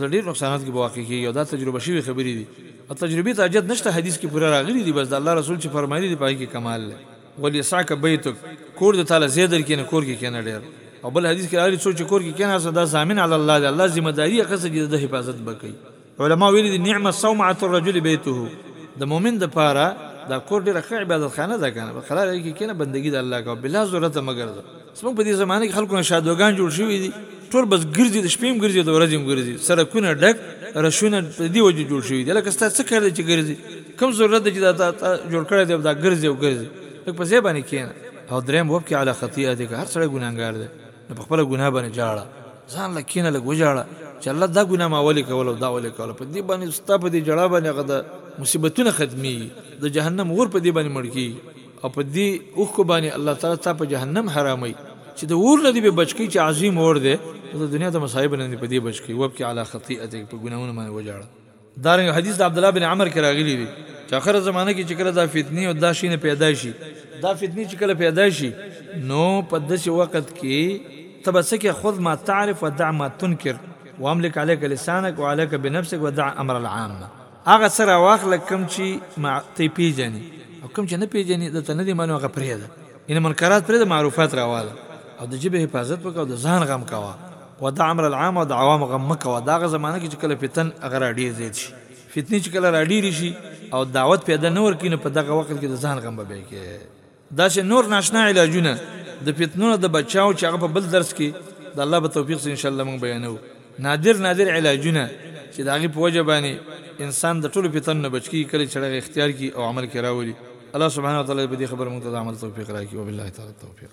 دا ډېر نقصانات کې واقع کیږي او دا تجربه شوی خبرې دي او تجربه ته اجت نشته حدیث کې پوره راغلي دي بس د الله رسول چې فرمایلی دی پای کې کمال لري وليسعك بيتك کور د تعالی زیدر کې نه کور کې کنه ډېر او بل حدیث کې راغلي څو چې کور کې کنه دا ضامن علی الله دی الله ذمہ داری قصه دې د حفاظت بکې علماء ویلي دي، نعم صومعة الرجل بیته، د مؤمن د پاره دا کور ډېره ښه عبادت خانه ده کنه، په قرار عین کې کېنه بندګي د الله کوه بلا ضرورته مه ګرځه، زموږ په دې زمانه کې خلکو نه شادوګان جوړ شوي دي، ټول بس ګرځي د شپې هم ګرځي او د ورځې هم ګرځي، سړکونه ډک، رشونه په دې وجې جوړ شوي دي، هلکه ستا څه کار دی چې ګرځې، کوم ضرورت دی چې دا تا تا جوړ کړی دی او دا ګرځې او ګرځې، لږ په ځای باندې کېنه، او درېیم وبکي علی خطیئتک، هر سړی ګنهګار دی. نو په خپل ګناه باندې جاړه ځان له کینه لګ وجاړه چې الله دا ګناه ما ولې کوله دا ولې کوله په دې باندې ستا په دې جړا باندې هغه د مصیبتونه ختمي د جهنم ور په دې باندې مړکی او په دې اوخ کو باندې الله تعالی تا په جهنم حرامي چې د ور نه دی به بچکی چې عظیم اور دی د دنیا د مصايب نه دی په دې بچکی وب کې علی خطیئتک په ګناونه باندې وجاړه دارنګ حدیث د عبد الله بن عمر کې راغلی دی چې اخر زمانه کې چې کله دا فتنی او دا شینه پیدا شي دا فتنی چې کله پیدا شي نو په داسې وخت کې تبسکه خود ما تعرف ودع ما تنکر واملک عليك لسانك وعليك بنفسك ودع امر العامه هغه سره واخل کم چې ما ته پیژني او کم چې نه پیژني د تنه دي منو هغه پرې ده ان منکرات پرې د معروفات راواله او د جبه حفاظت وکاو د ځان غم کاوه و د امر العام او د عوام غم مه کوه دا هغه زمانه کې چې کله فتن هغه را ډېر زیات شي فتنې چې کله را ډېرې شي او دعوت پیدا نه ورکوي نو په دغه وخت کې د ځان غم به بیا کې داسې نور ناشنا علاجونه د فتنو نه د بچاو چې هغه په بل درس کې د الله په توفیق سره انشاءالله موږ بیانو نادر نادر علاجونه چې د هغې په وجه باندې انسان د ټولو فتنو نه بچ کېږي کله چې هغه اختیار کړي او عمل کې راولي الله سبحانه وتعالی دې په دې خبره موږ ته د عمل توفیق راکړي وبالله تعالی التوفیق